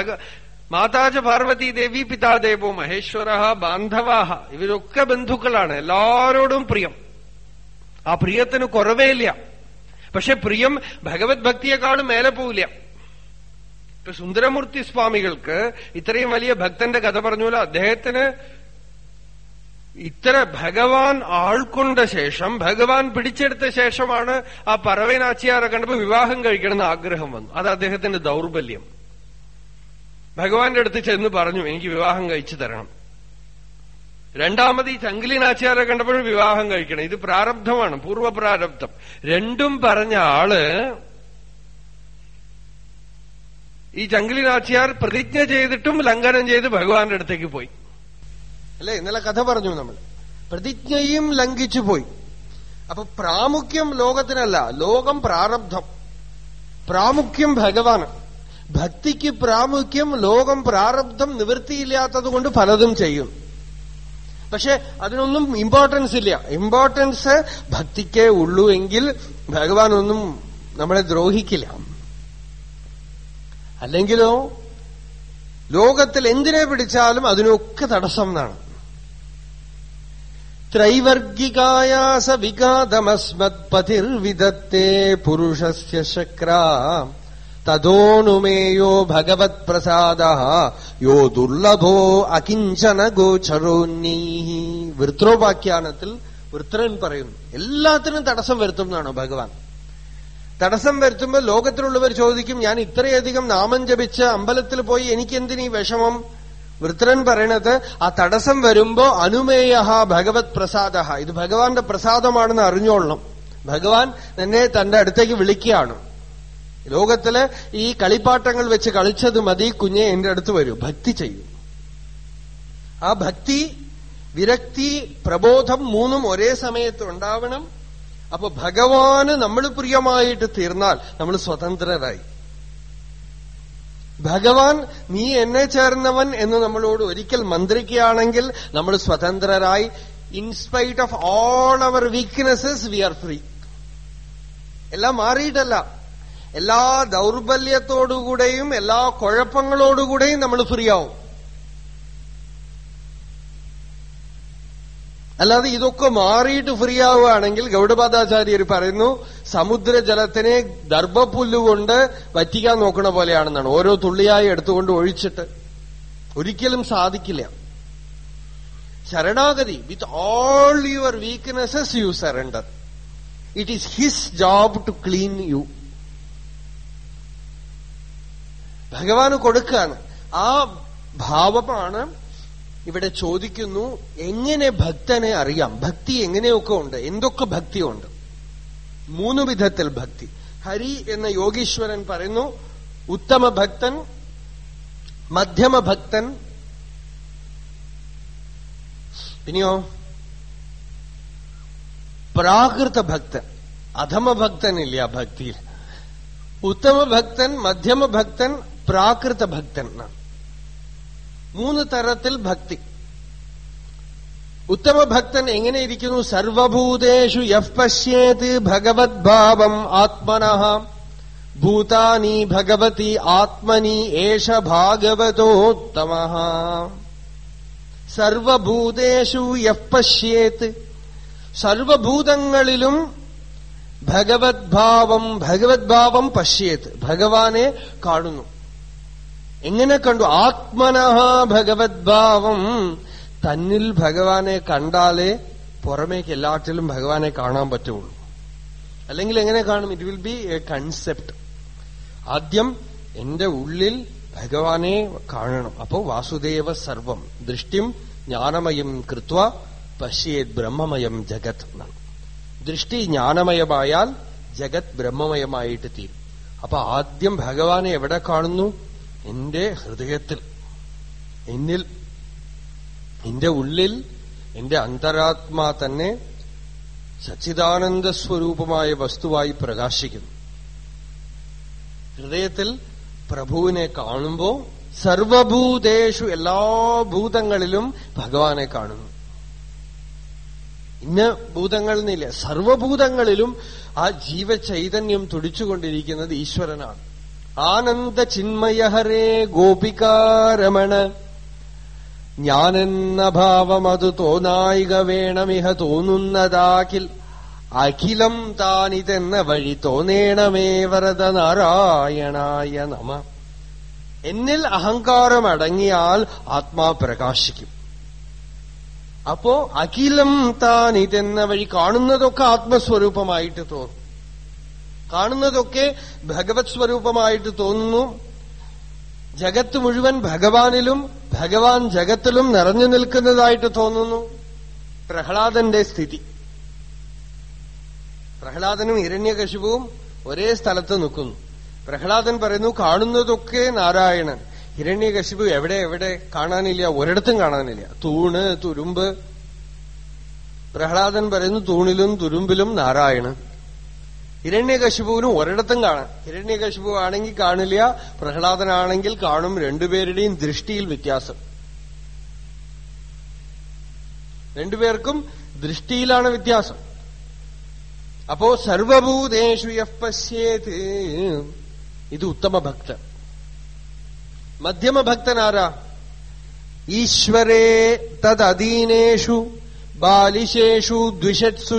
മാതാജ പാർവതി ദേവി പിതാദേവോ മഹേശ്വര ബാന്ധവാഹ ഇവരൊക്കെ ബന്ധുക്കളാണ്. എല്ലാരോടും പ്രിയം. ആ പ്രിയത്തിന് കുറവേയില്ല. പക്ഷെ പ്രിയം ഭഗവത് ഭക്തിയെക്കാളും മേലെ പോവില്ല. ഇപ്പൊ സുന്ദരമൂർത്തി സ്വാമികൾക്ക് ഇത്രയും വലിയ ഭക്തന്റെ കഥ പറഞ്ഞല്ലോ അദ്ദേഹത്തിന് ഇത്ര ഭഗവാൻ ആൾക്കൊണ്ട ശേഷം ഭഗവാൻ പിടിച്ചെടുത്ത ശേഷമാണ് ആ പറവനാച്ചിയാറെ കണ്ടപ്പോ വിവാഹം കഴിക്കണമെന്ന് ആഗ്രഹം വന്നു. അത് അദ്ദേഹത്തിന്റെ ദൗർബല്യം. ഭഗവാന്റെ അടുത്ത് ചെന്ന് പറഞ്ഞു എനിക്ക് വിവാഹം കഴിച്ചു തരണം. രണ്ടാമത് ഈ ചങ്കിലിനാച്ചാരെ കണ്ടപ്പോഴും വിവാഹം കഴിക്കണം. ഇത് പ്രാരബ്ധമാണ് പൂർവപ്രാരബ്ധം. രണ്ടും പറഞ്ഞ ആൾ ഈ ചങ്കിലിനാച്ചിയാർ പ്രതിജ്ഞ ചെയ്തിട്ടും ലംഘനം ചെയ്ത് ഭഗവാന്റെ അടുത്തേക്ക് പോയി. അല്ലെ? ഇന്നലെ കഥ പറഞ്ഞു നമ്മൾ. പ്രതിജ്ഞയും ലംഘിച്ചു പോയി. അപ്പൊ പ്രാമുഖ്യം ലോകത്തിനല്ല ലോകം പ്രാരബ്ധം. പ്രാമുഖ്യം ഭഗവാന് ഭക്തിക്ക് പ്രാമുഖ്യം ലോകം പ്രാരബ്ധം നിവൃത്തിയില്ലാത്തത് കൊണ്ട് പലതും ചെയ്യും. പക്ഷെ അതിനൊന്നും ഇമ്പോർട്ടൻസ് ഇല്ല. ഇമ്പോർട്ടൻസ് ഭക്തിക്കേ ഉള്ളൂ എങ്കിൽ ഭഗവാൻ ഒന്നും നമ്മളെ ദ്രോഹിക്കില്ല. അല്ലെങ്കിലോ ലോകത്തിൽ എന്തിനെ പിടിച്ചാലും അതിനൊക്കെ തടസ്സം എന്നാണ്. ത്രൈവർഗികായാസ വിഘാതമസ്മത്പതിർവിദത്തേ പുരുഷസ്യ ശക്ര. തദോണുമേയോ ഭഗവത് പ്രസാദ യോ ദുർലഭോ അകിഞ്ചന ഗോചരോന്നീ വൃത്രോപാഖ്യാനത്തിൽ വൃത്രൻ പറയുന്നു. എല്ലാത്തിനും തടസ്സം വരുത്തുന്നതാണ് ഭഗവാൻ? തടസ്സം വരുത്തുമ്പോൾ ലോകത്തിലുള്ളവർ ചോദിക്കും ഞാൻ ഇത്രയധികം നാമം ജപിച്ച് അമ്പലത്തിൽ പോയി എനിക്കെന്തിനീ വിഷമം? വൃത്രൻ പറയണത് ആ തടസ്സം വരുമ്പോ അനുമേയ ഭഗവത് പ്രസാദ ഇത് ഭഗവാന്റെ പ്രസാദമാണെന്ന് അറിഞ്ഞോളണം. ഭഗവാൻ എന്നെ തന്റെ അടുത്തേക്ക് വിളിക്കുകയാണ്. ലോകത്തിൽ ഈ കളിപ്പാട്ടങ്ങൾ വെച്ച് കളിച്ചത് മതി കുഞ്ഞെ എന്റെ അടുത്ത് വരൂ. ഭക്തി ചെയ്യൂ. ആ ഭക്തി വിരക്തി പ്രബോധം മൂന്നും ഒരേ സമയത്ത് ഉണ്ടാവണം. അപ്പൊ ഭഗവാന് നമ്മൾ പ്രിയമായിട്ട് തീർന്നാൽ നമ്മൾ സ്വതന്ത്രരായി. ഭഗവാൻ നീ എന്നെ ചേർന്നവൻ എന്ന് നമ്മളോട് ഒരിക്കൽ മന്ത്രിക്കുകയാണെങ്കിൽ നമ്മൾ സ്വതന്ത്രരായി. In spite of all our weaknesses we are free എല്ലാം മാറിയിട്ടല്ല. എല്ലാ ദൗർബല്യത്തോടുകൂടെയും എല്ലാ കുഴപ്പങ്ങളോടുകൂടെയും നമ്മൾ ഫ്രീ ആവും അല്ലാതെ ഇതൊക്കെ മാറിയിട്ട് ഫ്രീ ആവുകയാണെങ്കിൽ ഗൗഡപാദാചാര്യർ പറയുന്നു സമുദ്രജലത്തിനെ ദർഭപ്പുല്ലുകൊണ്ട് വറ്റിക്കാൻ നോക്കണ പോലെയാണെന്നാണ്. ഓരോ തുള്ളിയായി എടുത്തുകൊണ്ട് ഒഴിച്ചിട്ട്. ഒരിക്കലും സാധിക്കില്ല. ശരണാഗതി with all your weaknesses you surrender it is his job to clean you ഭഗവാന് കൊടുക്കുകയാണ്. ആ ഭാവമാണ് ഇവിടെ ചോദിക്കുന്നു എങ്ങനെ ഭക്തനെ അറിയാം? ഭക്തി എങ്ങനെയൊക്കെ ഉണ്ട്? എന്തൊക്കെ ഭക്തിയുണ്ട്? മൂന്ന് വിധത്തിൽ ഭക്തി. ഹരി എന്ന യോഗീശ്വരൻ പറയുന്നു ഉത്തമ ഭക്തൻ മധ്യമ ഭക്തൻ പിന്നെയോ? പ്രാകൃത ഭക്തൻ. അധമ ഭക്തനില്ല ഭക്തിയിൽ. ഉത്തമ ഭക്തൻ മധ്യമ ഭക്തൻ പ്രാകൃത ഭക്തൻ മൂന്ന് തരത്തിൽ ഭക്തി. ഉത്തമ ഭക്തൻ എങ്ങനെ ഇരിക്കുന്നു? സർവഭൂതേഷു യഃ പശ്യേത് ഭഗവത് ഭാവം ആത്മന. ഭൂതാനി ഭഗവതി ആത്മനി ഏഷ ഭാഗവതോത്തമ സർവഭൂതേഷു യഃ പശ്യേത്. സർവഭൂതങ്ങളിലും ഭഗവത് ഭാവം ഭഗവത് ഭാവം പശ്യേത്. ഭഗവാനെ കാണുന്നു. എങ്ങനെ കണ്ടു? ആത്മനഹ ഭഗവത്ഭാവം തന്നിൽ ഭഗവാനെ കണ്ടാലേ പുറമേക്ക് എല്ലാറ്റിലും ഭഗവാനെ കാണാൻ പറ്റുള്ളൂ. അല്ലെങ്കിൽ എങ്ങനെ കാണും? It will be a concept ആദ്യം എന്റെ ഉള്ളിൽ ഭഗവാനെ കാണണം. അപ്പോ വാസുദേവ സർവം. ദൃഷ്ടിം ജ്ഞാനമയം കൃത്വ പശ്യേത് ബ്രഹ്മമയം ജഗത് എന്നാണ്. ദൃഷ്ടി ജ്ഞാനമയമായാൽ ജഗത് ബ്രഹ്മമയമായിട്ട് തീരും. അപ്പൊ ആദ്യം ഭഗവാനെ എവിടെ കാണുന്നു? എന്റെ ഹൃദയത്തിൽ എന്നിൽ എന്റെ ഉള്ളിൽ എന്റെ അന്തരാത്മാ തന്നെ സച്ചിദാനന്ദ സ്വരൂപമായ വസ്തുവായി പ്രകാശിക്കുന്നു. ഹൃദയത്തിൽ പ്രഭുവിനെ കാണുമ്പോ സർവഭൂതേഷു എല്ലാ ഭൂതങ്ങളിലും ഭഗവാനെ കാണുന്നു. ഇന്ന് ഭൂതങ്ങൾ എന്നില്ല സർവഭൂതങ്ങളിലും ആ ജീവചൈതന്യം തുടിച്ചുകൊണ്ടിരിക്കുന്നത് ഈശ്വരനാണ്. ആനന്ദ ചിന്മയഹരേ ഗോപികാരമണ. ഞാനെന്ന ഭാവമതു തോന്നായിക വേണമിഹ തോന്നുന്നതാക്കിൽ അഖിലം താനിതെന്ന വഴി തോന്നേണമേ വരദ നാരായണായ നമ. എന്നിൽ അഹങ്കാരം അടങ്ങിയാൽ ആത്മാ പ്രകാശിക്കും. അപ്പോ അഖിലം താനിതെന്ന വഴി കാണുന്നതൊക്കെ ആത്മസ്വരൂപമായിട്ട് തോന്നും. കാണുന്നതൊക്കെ ഭഗവത് സ്വരൂപമായിട്ട് തോന്നുന്നു. ജഗത്ത് മുഴുവൻ ഭഗവാനിലും ഭഗവാൻ ജഗത്തിലും നിറഞ്ഞു നിൽക്കുന്നതായിട്ട് തോന്നുന്നു. പ്രഹ്ലാദന്റെ സ്ഥിതി. പ്രഹ്ലാദനും ഹിരണ്യകശിപുവും ഒരേ സ്ഥലത്ത് നിൽക്കുന്നു. പ്രഹ്ലാദൻ പറയുന്നു കാണുന്നതൊക്കെ നാരായണൻ. ഹിരണ്യകശിപു എവിടെ എവിടെ? കാണാനില്ല ഒരിടത്തും കാണാനില്ല. തൂണ് തുരുമ്പ്. പ്രഹ്ലാദൻ പറയുന്നു തൂണിലും തുരുമ്പിലും നാരായണൻ. ഹിരണ്യകശിപുവിനും ഒരിടത്തും കാണാം. ഹിരണ്യകശിപു ആണെങ്കിൽ കാണില്ല പ്രഹ്ലാദനാണെങ്കിൽ കാണും രണ്ടുപേരുടെയും ദൃഷ്ടിയിൽ വ്യത്യാസം. രണ്ടുപേർക്കും ദൃഷ്ടിയിലാണ് വ്യത്യാസം. അപ്പോ സർവഭൂതേഷു പശ്യേത്. ഇത് ഉത്തമ ഭക്തൻ. മധ്യമ ഭക്തനാരാ ഈശ്വരേ തദീനേഷു ബാലിശേഷു ദ്വിഷത്സു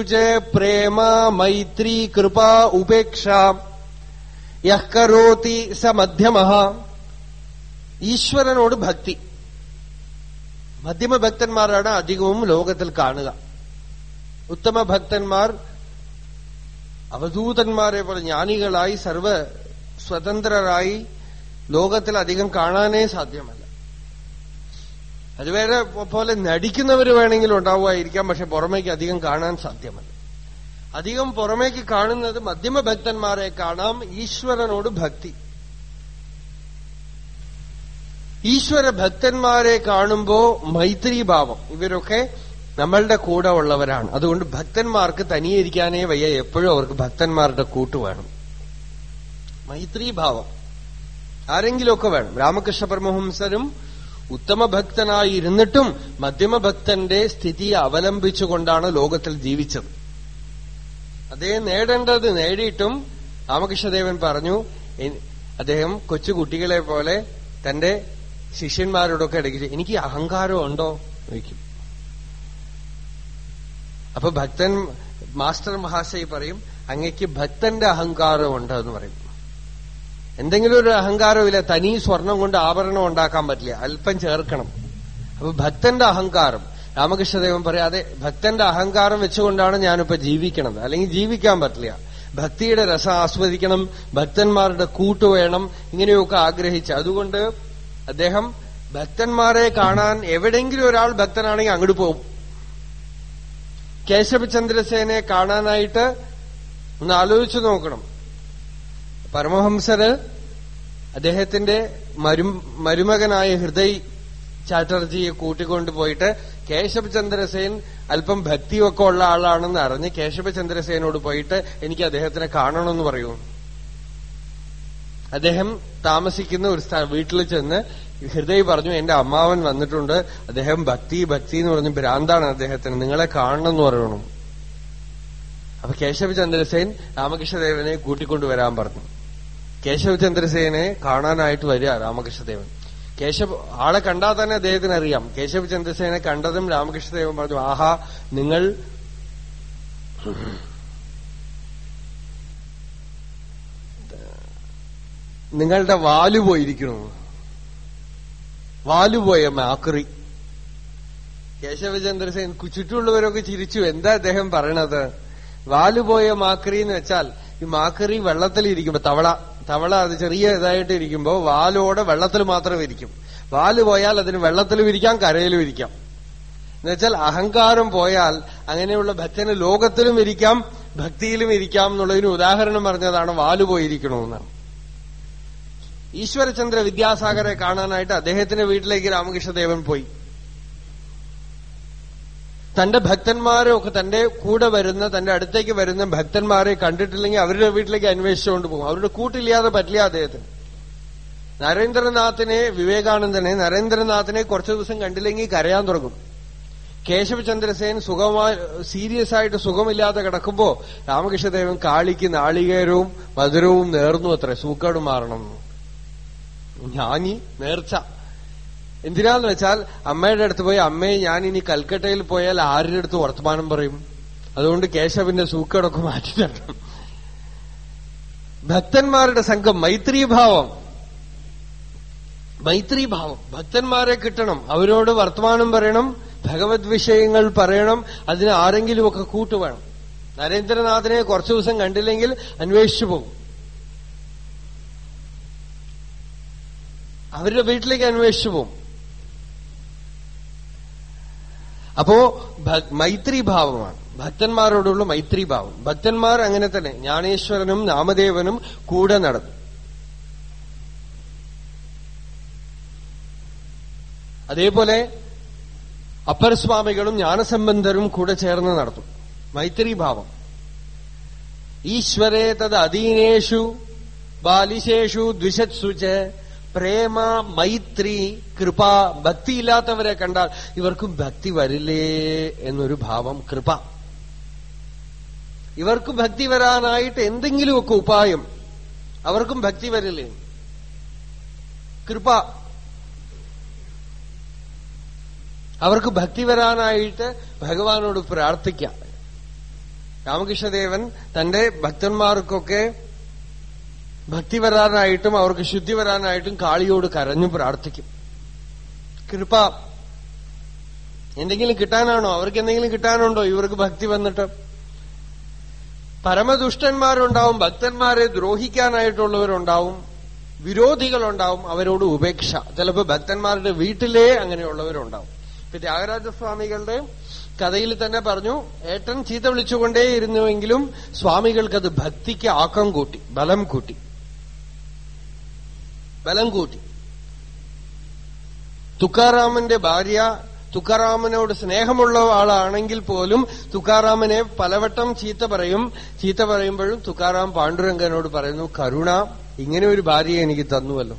പ്രേമ മൈത്രീ കൃപ ഉപേക്ഷ യഹ്കരോതി കരോതി സ മധ്യമ ഈശ്വരനോട് ഭക്തി. മധ്യമ ഭക്തന്മാരാണ് അധികവും ലോകത്തിൽ കാണുക. ഉത്തമ ഭക്തന്മാർ അവധൂതന്മാരെ പോലെ ജ്ഞാനികളായി സർവ സ്വതന്ത്രരായി ലോകത്തിൽ അധികം കാണാനേ സാധ്യമല്ല. അതുവരെ പോലെ നടിക്കുന്നവർ വേണമെങ്കിലും ഉണ്ടാവുമായിരിക്കാം പക്ഷെ പുറമേക്ക് അധികം കാണാൻ സാധ്യമല്ല. അധികം പുറമേക്ക് കാണുന്നത് മധ്യമഭക്തന്മാരെ കാണാം ഈശ്വരനോട് ഭക്തി. ഈശ്വര ഭക്തന്മാരെ കാണുമ്പോ മൈത്രീഭാവം ഇവരൊക്കെ നമ്മളുടെ കൂടെ ഉള്ളവരാണ്. അതുകൊണ്ട് ഭക്തന്മാർക്ക് തനിയെ ഇരിക്കാനേ വയ്യ. എപ്പോഴും അവർക്ക് ഭക്തന്മാരുടെ കൂട്ട് വേണം. മൈത്രീഭാവം ആരെങ്കിലുമൊക്കെ വേണം. രാമകൃഷ്ണ പരമഹംസരും ഉത്തമ ഭക്തനായി ഇരുന്നിട്ടും മധ്യമഭക്തന്റെ സ്ഥിതിയെ അവലംബിച്ചുകൊണ്ടാണ് ലോകത്തിൽ ജീവിച്ചത്. അതേ നേടേണ്ടത് നേടിയിട്ടും രാമകൃഷ്ണദേവൻ പറഞ്ഞു അദ്ദേഹം കൊച്ചുകുട്ടികളെ പോലെ തന്റെ ശിഷ്യന്മാരോടൊക്കെ ഇടയ്ക്ക് എനിക്ക് അഹങ്കാരം ഉണ്ടോ? ചോദിക്കും. അപ്പൊ ഭക്തൻ മാസ്റ്റർ മഹാശയി പറയും അങ്ങക്ക് ഭക്തന്റെ അഹങ്കാരം ഉണ്ടോ എന്ന് പറയും. എന്തെങ്കിലും ഒരു അഹങ്കാരമില്ല തനി സ്വർണം കൊണ്ട് ആഭരണം ഉണ്ടാക്കാൻ പറ്റില്ല അല്പം ചേർക്കണം. അപ്പൊ ഭക്തന്റെ അഹങ്കാരം രാമകൃഷ്ണദേവൻ പറയാതെ ഭക്തന്റെ അഹങ്കാരം വെച്ചുകൊണ്ടാണ് ഞാനിപ്പോ ജീവിക്കണത്. അല്ലെങ്കിൽ ജീവിക്കാൻ പറ്റില്ല. ഭക്തിയുടെ രസം ആസ്വദിക്കണം ഭക്തന്മാരുടെ കൂട്ട് വേണം ഇങ്ങനെയൊക്കെ ആഗ്രഹിച്ച്. അതുകൊണ്ട് അദ്ദേഹം ഭക്തന്മാരെ കാണാൻ എവിടെങ്കിലും ഒരാൾ ഭക്തനാണെങ്കിൽ അങ്ങോട്ട് പോകും. കേശവചന്ദ്രസേനെ കാണാനായിട്ട് ഒന്ന് ആലോചിച്ചു നോക്കണം. പരമഹംസര് അദ്ദേഹത്തിന്റെ മരു മരുമകനായ ഹൃദയ് ചാറ്റർജിയെ കൂട്ടിക്കൊണ്ടുപോയിട്ട് കേശവചന്ദ്രസേൻ അല്പം ഭക്തിയൊക്കെ ഉള്ള ആളാണെന്ന് അറിഞ്ഞ് കേശവചന്ദ്രസേനോട് പോയിട്ട് എനിക്ക് അദ്ദേഹത്തിനെ കാണണമെന്ന് പറയൂ. അദ്ദേഹം താമസിക്കുന്ന ഒരു വീട്ടിൽ ചെന്ന് ഹൃദയ് പറഞ്ഞു എന്റെ അമ്മാവൻ വന്നിട്ടുണ്ട്. അദ്ദേഹം ഭക്തി ഭക്തി എന്ന് പറഞ്ഞ് ഭ്രാന്താണ് അദ്ദേഹത്തിന്. നിങ്ങളെ കാണണമെന്ന് പറയണം. അപ്പൊ കേശവചന്ദ്രസേൻ രാമകൃഷ്ണദേവനെ കൂട്ടിക്കൊണ്ടുവരാൻ പറഞ്ഞു. കേശവചന്ദ്രസേനെ കാണാനായിട്ട് വരിക രാമകൃഷ്ണദേവൻ. കേശവ് ആളെ കണ്ടാൽ തന്നെ അദ്ദേഹത്തിന് അറിയാം. കേശവ് ചന്ദ്രസേനെ കണ്ടതും രാമകൃഷ്ണദേവൻ പറഞ്ഞു ആഹാ നിങ്ങൾ നിങ്ങളുടെ വാൽ പോയിരിക്കണു വാലുപോയ മാക്രി. കേശവചന്ദ്രസേൻ ചുറ്റുമുള്ളവരൊക്കെ ചിരിച്ചു. എന്താ അദ്ദേഹം പറയണത്? വാലുപോയ മാക്രി എന്ന് വെച്ചാൽ ഈ മാക്രി വെള്ളത്തിലിരിക്കുമ്പോ തവള തവള അത് ചെറിയ ഇതായിട്ട് ഇരിക്കുമ്പോൾ വാലോടെ വെള്ളത്തിൽ മാത്രം ഇരിക്കും. വാൽ പോയാൽ അതിന് വെള്ളത്തിലും ഇരിക്കാം കരയിലും ഇരിക്കാം. എന്നുവെച്ചാൽ അഹങ്കാരം പോയാൽ അങ്ങനെയുള്ള ഭക്തന് ലോകത്തിലും ഇരിക്കാം ഭക്തിയിലും ഇരിക്കാം എന്നുള്ളതിന് ഉദാഹരണം പറഞ്ഞതാണ് വാൽ പോയിരിക്കണമെന്നാണ്. ഈശ്വരചന്ദ്ര വിദ്യാസാഗരെ കാണാനായിട്ട് അദ്ദേഹത്തിന്റെ വീട്ടിലേക്ക് രാമകൃഷ്ണദേവൻ പോയി. തന്റെ ഭക്തന്മാരെ ഒക്കെ തന്റെ കൂടെ വരുന്ന തന്റെ അടുത്തേക്ക് വരുന്ന ഭക്തന്മാരെ കണ്ടിട്ടില്ലെങ്കിൽ അവരുടെ വീട്ടിലേക്ക് അന്വേഷിച്ചുകൊണ്ട് പോകും. അവരുടെ കൂട്ടില്ലാതെ പറ്റില്ല അദ്ദേഹത്തിന്. നരേന്ദ്രനാഥിനെ വിവേകാനന്ദനെ നരേന്ദ്രനാഥിനെ കുറച്ചു ദിവസം കണ്ടില്ലെങ്കിൽ കരയാൻ തുടങ്ങും. കേശവചന്ദ്രസേൻ സുഖമായി സീരിയസ് ആയിട്ട് സുഖമില്ലാതെ കിടക്കുമ്പോ രാമകൃഷ്ണദേവൻ കാളിക്ക് നാളികേരവും മധുരവും നേർന്നു അത്ര. സൂക്കേട് മാറണം ഞാനി നേർച്ച. എന്തിനാന്ന് വെച്ചാൽ അമ്മയുടെ അടുത്ത് പോയി അമ്മയെ ഞാൻ ഇനി കൽക്കട്ടയിൽ പോയാൽ ആരുടെ അടുത്ത് വർത്തമാനം പറയും? അതുകൊണ്ട് കേശവിന്റെ സൂക്കേടൊക്കെ മാറ്റി തരണം ഭക്തന്മാരുടെ സംഘം മൈത്രീഭാവം. മൈത്രീഭാവം. ഭക്തന്മാരെ കിട്ടണം. അവരോട് വർത്തമാനം പറയണം. ഭഗവത് വിഷയങ്ങൾ പറയണം. അതിന് ആരെങ്കിലുമൊക്കെ കൂട്ടുവേണം നരേന്ദ്രനാഥിനെ കുറച്ചു ദിവസം കണ്ടില്ലെങ്കിൽ അന്വേഷിച്ചു പോകും. അവരുടെ വീട്ടിലേക്ക് അന്വേഷിച്ചു പോകും. അപ്പോ മൈത്രിഭാവമാണ്. ഭക്തന്മാരോടുള്ള മൈത്രിഭാവം. ഭക്തന്മാർ അങ്ങനെ തന്നെ. ജ്ഞാനേശ്വരനും നാമദേവനും കൂടെ നടന്നു. അതേപോലെ അപ്പരസ്വാമികളും ജ്ഞാനസംബന്ധരും കൂടെ ചേർന്ന് നടത്തും മൈത്രിഭാവം. ഈശ്വരേ തത് അധീനേഷു ബാലിശേഷു ദ്വിഷത്സുച് പ്രേമ മൈത്രി കൃപ ഭക്തി ഇല്ലാത്തവരെ കണ്ടാൽ ഇവർക്കും ഭക്തി വരില്ലേ എന്നൊരു ഭാവം കൃപ. ഇവർക്ക് ഭക്തി വരാനായിട്ട് എന്തെങ്കിലുമൊക്കെ ഉപായം. അവർക്കും ഭക്തി വരില്ലേ? കൃപ. അവർക്ക് ഭക്തി വരാനായിട്ട് ഭഗവാനോട് പ്രാർത്ഥിക്കാം. രാമകൃഷ്ണദേവൻ തന്റെ ഭക്തന്മാർക്കൊക്കെ ഭക്തി വരാനായിട്ടും അവർക്ക് ശുദ്ധി വരാനായിട്ടും കാളിയോട് കരഞ്ഞു പ്രാർത്ഥിക്കും. കൃപ എന്തെങ്കിലും കിട്ടാനാണോ? അവർക്ക് എന്തെങ്കിലും കിട്ടാനുണ്ടോ? ഇവർക്ക് ഭക്തി വന്നിട്ട്. പരമദുഷ്ടന്മാരുണ്ടാവും ഭക്തന്മാരെ ദ്രോഹിക്കാനായിട്ടുള്ളവരുണ്ടാവും വിരോധികളുണ്ടാവും അവരോട് ഉപേക്ഷ. ചിലപ്പോൾ ഭക്തന്മാരുടെ വീട്ടിലേ അങ്ങനെയുള്ളവരുണ്ടാവും. ഇപ്പൊ ത്യാഗരാജസ്വാമികളുടെ കഥയിൽ തന്നെ പറഞ്ഞു ഏട്ടൻ ചീത്ത വിളിച്ചുകൊണ്ടേയിരുന്നുവെങ്കിലും സ്വാമികൾക്കത് ഭക്തിക്ക് ആക്കം കൂട്ടി ബലം കൂട്ടി. ബലം കൂട്ടി. തുക്കാറാമന്റെ ഭാര്യ തുക്കാറാമനോട് സ്നേഹമുള്ള ആളാണെങ്കിൽ പോലും തുക്കാറാമനെ പലവട്ടം ചീത്ത പറയും. ചീത്ത പറയുമ്പോഴും തുക്കാറാം പാണ്ഡുരംഗനോട് പറയുന്നു കരുണ ഇങ്ങനെ ഒരു ഭാര്യയെ എനിക്ക് തന്നുവല്ലോ.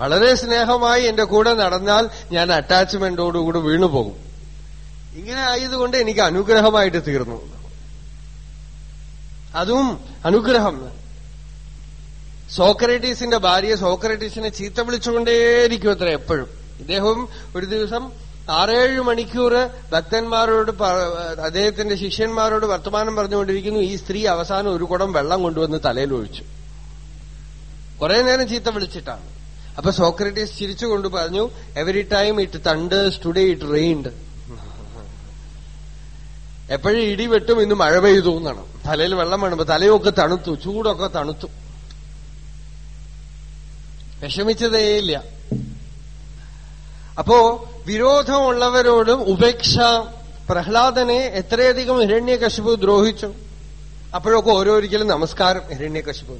വളരെ സ്നേഹമായി എന്റെ കൂടെ നടന്നാൽ ഞാൻ അറ്റാച്ച്മെന്റോടുകൂടി വീണുപോകും ഇങ്ങനെ ആയതുകൊണ്ട് എനിക്ക് അനുഗ്രഹമായിട്ട് തീർന്നു. അതും അനുഗ്രഹം. സോക്രട്ടീസിന്റെ ഭാര്യ സോക്രട്ടീസിനെ ചീത്ത വിളിച്ചുകൊണ്ടേയിരിക്കും അത്ര എപ്പോഴും. ഇദ്ദേഹം ഒരു ദിവസം ആറേഴ് മണിക്കൂർ ഭക്തന്മാരോട് അദ്ദേഹത്തിന്റെ ശിഷ്യന്മാരോട് വർത്തമാനം പറഞ്ഞുകൊണ്ടിരിക്കുന്നു ഈ സ്ത്രീ അവസാനം ഒരു കുടം വെള്ളം കൊണ്ടുവന്ന് തലയിൽ ഒഴിച്ചു. കുറെ നേരം ചീത്ത വിളിച്ചിട്ടാണ്. അപ്പൊ സോക്രട്ടീസ് ചിരിച്ചുകൊണ്ട് പറഞ്ഞു every time it thundered it rained എപ്പോഴും ഇടി വെട്ടും ഇന്ന് മഴ പെയ്തു എന്നാണ്. തലയിൽ വെള്ളം വേണം തലയൊക്കെ തണുത്തു ചൂടൊക്കെ തണുത്തു. വിഷമിച്ചതേയില്ല അപ്പോ വിരോധമുള്ളവരോടും ഉപേക്ഷ പ്രഹ്ലാദനെ എത്രയധികം ഹിരണ്യകശിപു ദ്രോഹിച്ചു. അപ്പോഴൊക്കെ ഓരോരിക്കലും നമസ്കാരം ഹിരണ്യകശിപു.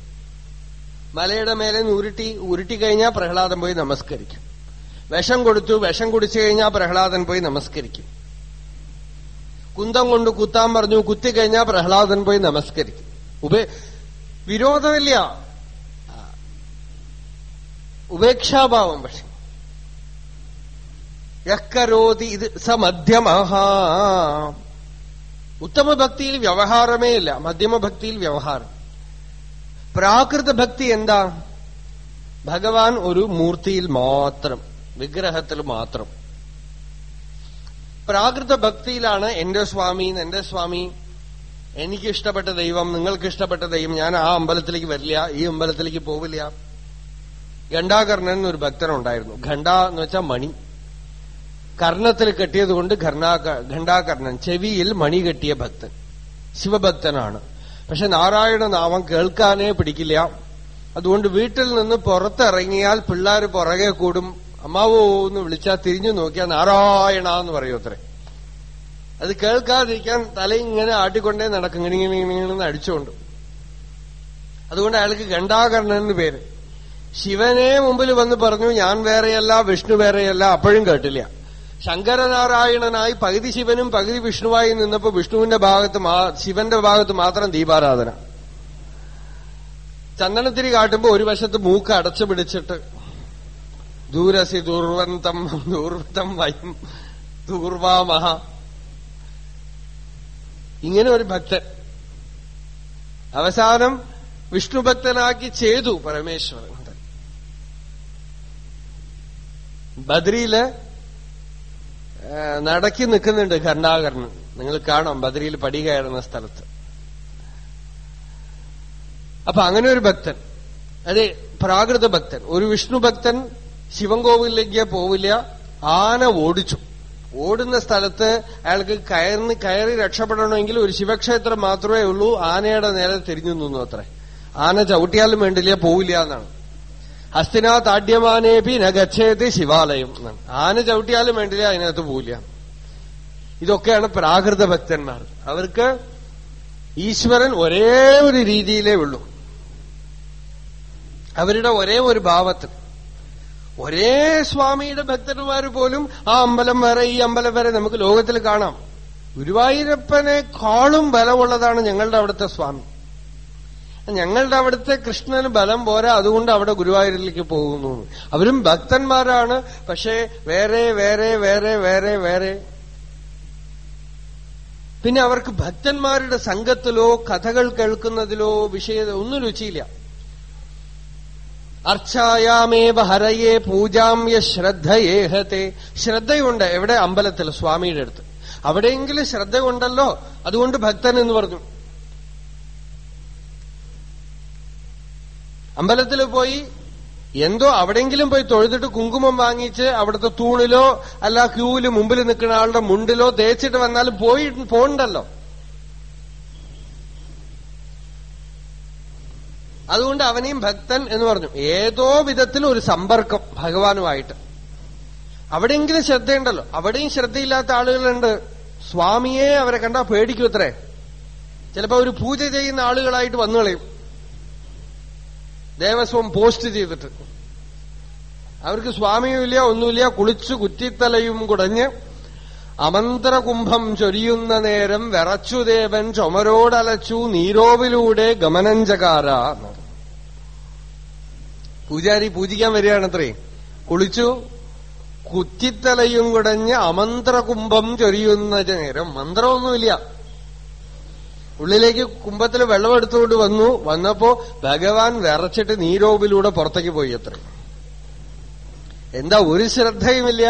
മലയുടെ മേലെ ഉരുട്ടി ഉരുട്ടി കഴിഞ്ഞാൽ പ്രഹ്ലാദൻ പോയി നമസ്കരിക്കും. വിഷം കൊടുത്തു വിഷം കുടിച്ചു കഴിഞ്ഞാൽ പ്രഹ്ലാദൻ പോയി നമസ്കരിക്കും. കുന്തം കൊണ്ട് കുത്താൻ പറഞ്ഞു കുത്തി കഴിഞ്ഞാൽ പ്രഹ്ലാദൻ പോയി നമസ്കരിക്കും. ഉപേ വിരോധമില്ല. ഉപേക്ഷാഭാവം പക്ഷെ. യക്കരോതി ഇത് സ മധ്യമഹ ഉത്തമ ഭക്തിയിൽ വ്യവഹാരമേ ഇല്ല. മധ്യമ ഭക്തിയിൽ വ്യവഹാരം. പ്രാകൃത ഭക്തി എന്താ? ഭഗവാൻ ഒരു മൂർത്തിയിൽ മാത്രം വിഗ്രഹത്തിൽ മാത്രം. പ്രാകൃത ഭക്തിയിലാണ് എന്റെ സ്വാമി എന്റെ സ്വാമി എനിക്കിഷ്ടപ്പെട്ട ദൈവം നിങ്ങൾക്ക് ഇഷ്ടപ്പെട്ട ദൈവം ഞാൻ ആ അമ്പലത്തിലേക്ക് വരില്ല ഈ അമ്പലത്തിലേക്ക് പോവില്ല. ഘണ്ടാകർണൻ എന്നൊരു ഭക്തനുണ്ടായിരുന്നു. ഖണ്ഡ എന്ന് വെച്ചാൽ മണി. കർണത്തിൽ കെട്ടിയത് കൊണ്ട് ഖണ്ഡാകർണൻ ചെവിയിൽ മണി കെട്ടിയ ഭക്തൻ. ശിവഭക്തനാണ്. പക്ഷെ നാരായണ നാമം കേൾക്കാനേ പിടിക്കില്ല. അതുകൊണ്ട് വീട്ടിൽ നിന്ന് പുറത്തിറങ്ങിയാൽ പിള്ളേർ പുറകെ കൂടും. അമ്മാവോ എന്ന് വിളിച്ചാൽ തിരിഞ്ഞു നോക്കിയാൽ നാരായണ എന്ന് പറയൂ അത്രേ. അത് കേൾക്കാതിരിക്കാൻ തല ഇങ്ങനെ ആട്ടിക്കൊണ്ടേ നടക്കും. ഇങ്ങനെ ഇങ്ങനെ ഇങ്ങനെ അടിച്ചുകൊണ്ട് അതുകൊണ്ട് അയാൾക്ക് ഖണ്ഡാകർണൻ പേര്. ശിവനെ മുമ്പിൽ വന്ന് പറഞ്ഞു ഞാൻ വേറെയല്ല വിഷ്ണു വേറെയല്ല അപ്പോഴും കേട്ടില്ല. ശങ്കരനാരായണനായി പകുതി ശിവനും പകുതി വിഷ്ണുവായി നിന്നപ്പോ വിഷ്ണുവിന്റെ ഭാഗത്ത് ശിവന്റെ ഭാഗത്ത് മാത്രം ദീപാരാധന. ചന്ദനത്തിരി കാട്ടുമ്പോ ഒരു വശത്ത് മൂക്ക് അടച്ചു പിടിച്ചിട്ട് ദൂരസി ദുർവന്തം ദൂർവന്തം വയം ദൂർവാമഹ. ഇങ്ങനെ ഒരു ഭക്തൻ. അവസാനം വിഷ്ണുഭക്തനാക്കി ചെയ്തു പരമേശ്വരൻ. ബദ്രിയിൽ നടക്കി നിൽക്കുന്നുണ്ട് കർണാകരൻ നിങ്ങൾ കാണാം ബദ്രിയിൽ പടി കയറുന്ന സ്ഥലത്ത്. അപ്പൊ അങ്ങനെ ഒരു ഭക്തൻ അതെ പ്രാകൃത ഭക്തൻ. ഒരു വിഷ്ണു ഭക്തൻ ശിവൻകോവിലേക്ക് പോവില്ല ആന ഓടിച്ചു. ഓടുന്ന സ്ഥലത്ത് അയാൾക്ക് കയറി കയറി രക്ഷപ്പെടണമെങ്കിൽ ഒരു ശിവക്ഷേത്രം മാത്രമേ ഉള്ളൂ ആനയുടെ നേരെ തിരിഞ്ഞു നിന്നു അത്രേ. ആന ചവിട്ടിയാലും വേണ്ടില്ല പോവില്ല എന്നാണ്. ഹസ്തിനാഥ് ആഡ്യമാനേപി നഗച്ഛേത് ശിവാലയം. ആന ചവിട്ടിയാലും വേണ്ടില്ല അതിനകത്ത് പോവില്ല. ഇതൊക്കെയാണ് പ്രാകൃത ഭക്തന്മാർ. അവർക്ക് ഈശ്വരൻ ഒരേ ഒരു രീതിയിലേ ഉള്ളൂ. അവരുടെ ഒരേ ഒരു ഭാവത്തിൽ. ഒരേ സ്വാമിയുടെ ഭക്തന്മാർ പോലും ആ അമ്പലം വരെ ഈ അമ്പലം വരെ നമുക്ക് ലോകത്തിൽ കാണാം. ഗുരുവായൂരപ്പനെക്കാളും ബലമുള്ളതാണ് ഞങ്ങളുടെ അവിടുത്തെ സ്വാമി. ഞങ്ങളുടെ അവിടുത്തെ കൃഷ്ണന് ബലം പോരാ അതുകൊണ്ട് അവിടെ ഗുരുവായൂരിലേക്ക് പോകുന്നു. അവരും ഭക്തന്മാരാണ് പക്ഷേ വേറെ വേറെ വേറെ വേറെ വേറെ. പിന്നെ അവർക്ക് ഭക്തന്മാരുടെ സംഘത്തിലോ കഥകൾ കേൾക്കുന്നതിലോ വിഷയ ഒന്നും രുചിയില്ല. അർച്ചായാമേവ ഹരയെ പൂജാമ്യ ശ്രദ്ധയേഹത്തെ ശ്രദ്ധയുണ്ട് എവിടെ? അമ്പലത്തിൽ സ്വാമിയുടെ അടുത്ത്. അവിടെയെങ്കിലും ശ്രദ്ധ ഉണ്ടല്ലോ അതുകൊണ്ട് ഭക്തൻ എന്ന് പറഞ്ഞു. അമ്പലത്തിൽ പോയി എന്തോ അവിടെയെങ്കിലും പോയി തൊഴുതിട്ട് കുങ്കുമം വാങ്ങിച്ച് അവിടുത്തെ തൂണിലോ അല്ല ക്യൂവിൽ മുമ്പിൽ നിൽക്കുന്ന ആളുടെ മുണ്ടിലോ തേച്ചിട്ട് വന്നാലും പോയി പോണ്ടല്ലോ. അതുകൊണ്ട് അവനെയും ഭക്തൻ എന്ന് പറഞ്ഞു. ഏതോ വിധത്തിൽ ഒരു സമ്പർക്കം ഭഗവാനുമായിട്ട്. അവിടെയെങ്കിലും ശ്രദ്ധയുണ്ടല്ലോ. അവിടെയും ശ്രദ്ധയില്ലാത്ത ആളുകളുണ്ട്. സ്വാമിയെ അവരെ കണ്ടാൽ പേടിക്കും അത്രേ ചിലപ്പോ ഒരു പൂജ ചെയ്യുന്ന ആളുകളായിട്ട് വന്നു കളയും ദേവസ്വം പോസ്റ്റ് ചെയ്തിട്ട്. അവർക്ക് സ്വാമിയുമില്ല ഒന്നുമില്ല. കുളിച്ചു കുറ്റിത്തലയും കുടഞ്ഞ് അമന്ത്രകുംഭം ചൊരിയുന്ന നേരം വിറച്ചുദേവൻ ചുമരോടലച്ചു നീരോവിലൂടെ ഗമനഞ്ചകാര പൂജാരി പൂജിക്കാൻ വരികയാണത്രേ കുളിച്ചു കുറ്റിത്തലയും കുടഞ്ഞ് അമന്ത്രകുംഭം ചൊരിയുന്ന നേരം. മന്ത്രമൊന്നുമില്ല. ഉള്ളിലേക്ക് കുംഭത്തിൽ വെള്ളമെടുത്തുകൊണ്ട് വന്നു. വന്നപ്പോ ഭഗവാൻ വിറച്ചിട്ട് നീരോവിലൂടെ പുറത്തേക്ക് പോയി അത്ര. എന്താ ഒരു ശ്രദ്ധയുമില്ല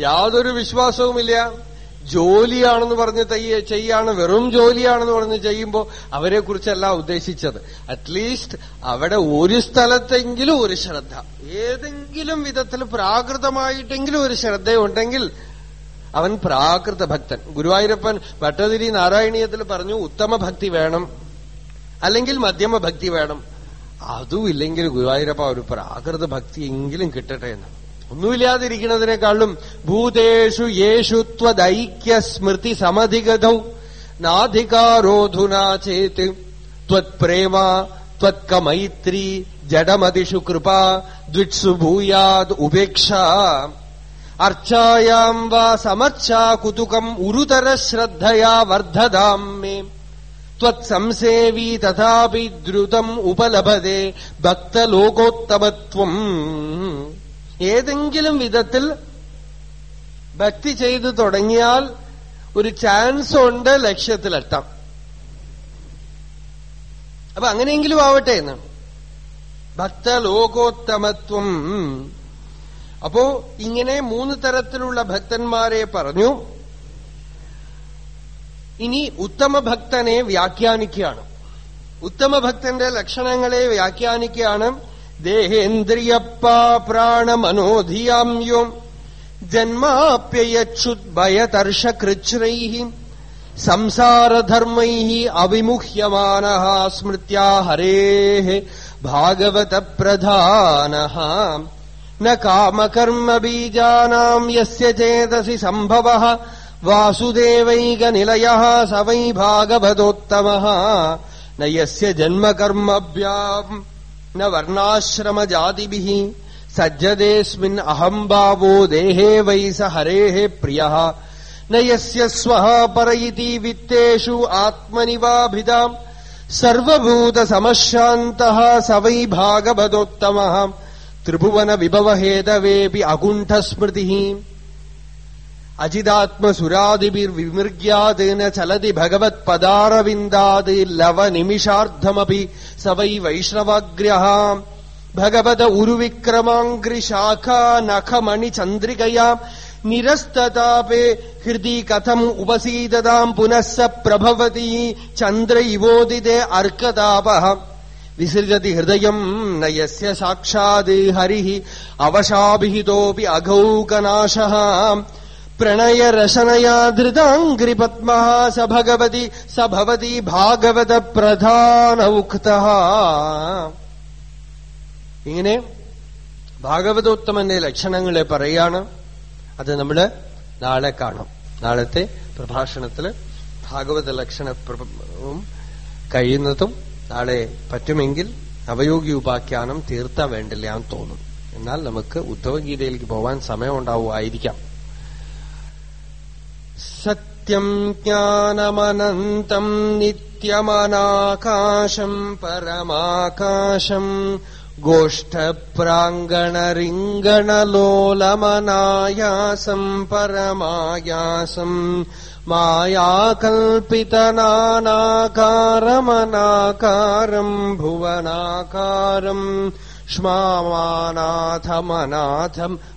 യാതൊരു വിശ്വാസവുമില്ല. ജോലിയാണെന്ന് പറഞ്ഞ് ചെയ്യാണ് വെറും ജോലിയാണെന്ന് പറഞ്ഞ് ചെയ്യുമ്പോൾ അവരെ കുറിച്ചല്ല ഉദ്ദേശിച്ചത് അറ്റ്ലീസ്റ്റ് അവിടെ ഒരു സ്ഥലത്തെങ്കിലും ഒരു ശ്രദ്ധ. ഏതെങ്കിലും വിധത്തിൽ പ്രാകൃതമായിട്ടെങ്കിലും ഒരു ശ്രദ്ധയുണ്ടെങ്കിൽ അവൻ പ്രാകൃത ഭക്തൻ. ഗുരുവായൂരപ്പൻ ഭട്ടതിരി നാരായണീയത്തിൽ പറഞ്ഞു ഉത്തമ ഭക്തി വേണം അല്ലെങ്കിൽ മധ്യമ ഭക്തി വേണം. അതും ഇല്ലെങ്കിൽ ഗുരുവായൂരപ്പ ഒരു പ്രാകൃത ഭക്തി എങ്കിലും കിട്ടട്ടെ എന്ന്. ഒന്നുമില്ലാതിരിക്കുന്നതിനേക്കാളും ഭൂതേഷു യേശുത്വദൈക്യ സ്മൃതി സമധിഗതൗ നാധികാരോധുനാ ചേത് ത്വത്പ്രേമ ത്വത്കമൈത്രി ജഡമതിഷു കൃപ ദ്വിത്സു ഭൂയാദ് ഉപേക്ഷ. അർച്ചായാം വാ സമർച്ചാ കുതുകം ഉരുതര ശ്രദ്ധയാ വർദ്ധതാം മേ ത്വത്സംസേവി തഥാപി ദ്രുതം ഉപലഭതേ ഭക്തലോകോത്തമത്വം ഏതെങ്കിലും വിധത്തിൽ ഭക്തി ചെയ്തു തുടങ്ങിയാൽ ഒരു ചാൻസ് ഉണ്ട് ലക്ഷ്യത്തിലെത്താം. അപ്പൊ അങ്ങനെയെങ്കിലും ആവട്ടെ എന്ന്. ഭക്തലോകോത്തമത്വം അപ്പോ ഇങ്ങനെ മൂന്ന് തരത്തിലുള്ള ഭക്തന്മാരെ പറഞ്ഞു. ഇനി ഉത്തമ ഭക്തനെ വ്യാഖ്യാനിക്കുകയാണ്. ഉത്തമ ഭക്തന്റെ ലക്ഷണങ്ങളെ വ്യാഖ്യാനിക്കുകയാണ്. ദേഹേന്ദ്രിയപ്പാണമനോധിയാമ്യോം ജന്മാപ്യയച്ഛുദ്ഭയതർഷകൃച്ഛ്രൈ സംസാരധർമ്മൈ അവിമുഹ്യമാന സ്മൃത്യാ ഹരേ ഭാഗവത പ്രധാന ന കാമകർമ്മബീജാനാം യസ്യ ചേതസി സംഭവ വാസുദേവൈകനിലയ സ വൈ ഭാഗവതോത്തമ ന യസ്യ ജന്മകർമ്മഭ്യാം ന വർണാശ്രമജാതിഭി സജ്ജതേസ്മിൻ അഹംഭാവോ ദേഹേ വൈ സ ഹരേ പ്രിയ ന യസ്യ സ്വഃ പര ഇതി വിത്തേഷു ആത്മനിവാഭിതാം സർവഭൂതസമശാന്ത സ വൈ ഭാഗവതോത്തമ ത്രിഭുവന വിഭവഹേതവേപി അകുണ്ഠസ്മൃതി അജിതാത്മസുരാദിഭിർവിമൃഗ്യാത് ന ചലതി ഭഗവത്പദാരവിന്ദാത് ലവനിമിഷാർദ്ധമപി സ വൈ വൈഷ്ണവാഗ്രഹ. ഭഗവത ഉരുവിക്രമാംഗ്രിശാഖാ നഖമണി ചന്ദ്രികയാ നിരസ്തതാപേ ഹൃദി കഥം ഉപസീതതാം. പുനഃ സ പ്രഭവതി ചന്ദ്ര ഇവോദിതേ അർക്കതാപ വിസൃജതി ഹൃദയം നയസ്യ യസ്യ സാക്ഷാത് ഹരി അവശാഭിഹിതോപി അഘൗകനാശ പ്രണയരശനയാ ധൃതാംഗ്രിപത്മ സ ഭഗവതി സ ഭവതി ഭാഗവത പ്രധാന ഉക്ത. ഇങ്ങനെ ഭാഗവതോത്തമന്റെ ലക്ഷണങ്ങളെ പറയാണ്. അത് നമ്മൾ നാളെ കാണാം. നാളത്തെ പ്രഭാഷണത്തിൽ ഭാഗവത ലക്ഷണ കഴിയുന്നതും നാളെ പറ്റുമെങ്കിൽ അവയോഗി ഉപാഖ്യാനം തീർത്താ വേണ്ടില്ല എന്ന് തോന്നും. എന്നാൽ നമുക്ക് ഉദ്ധവഗീതയിലേക്ക് പോവാൻ സമയമുണ്ടാവുമായിരിക്കാം. സത്യം ജ്ഞാനമനന്തം നിത്യമനാകാശം പരമാകാശം ഗോഷ്ഠപ്രാങ്കണരിംഗണലോലമനായാസം പരമായാസം മായാകൽപ്പിതനാനാകാരമനാകാരം ഭുവനാകാരം ക്ഷ്മാനാഥമനാഥം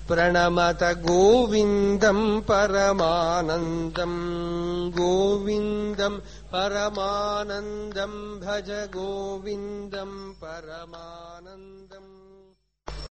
പ്രണമത ഗോവിന്ദം പരമാനന്ദം ഗോവിന്ദം പരമാനന്ദം ഭജ ഗോവിന്ദം പരമാനന്ദം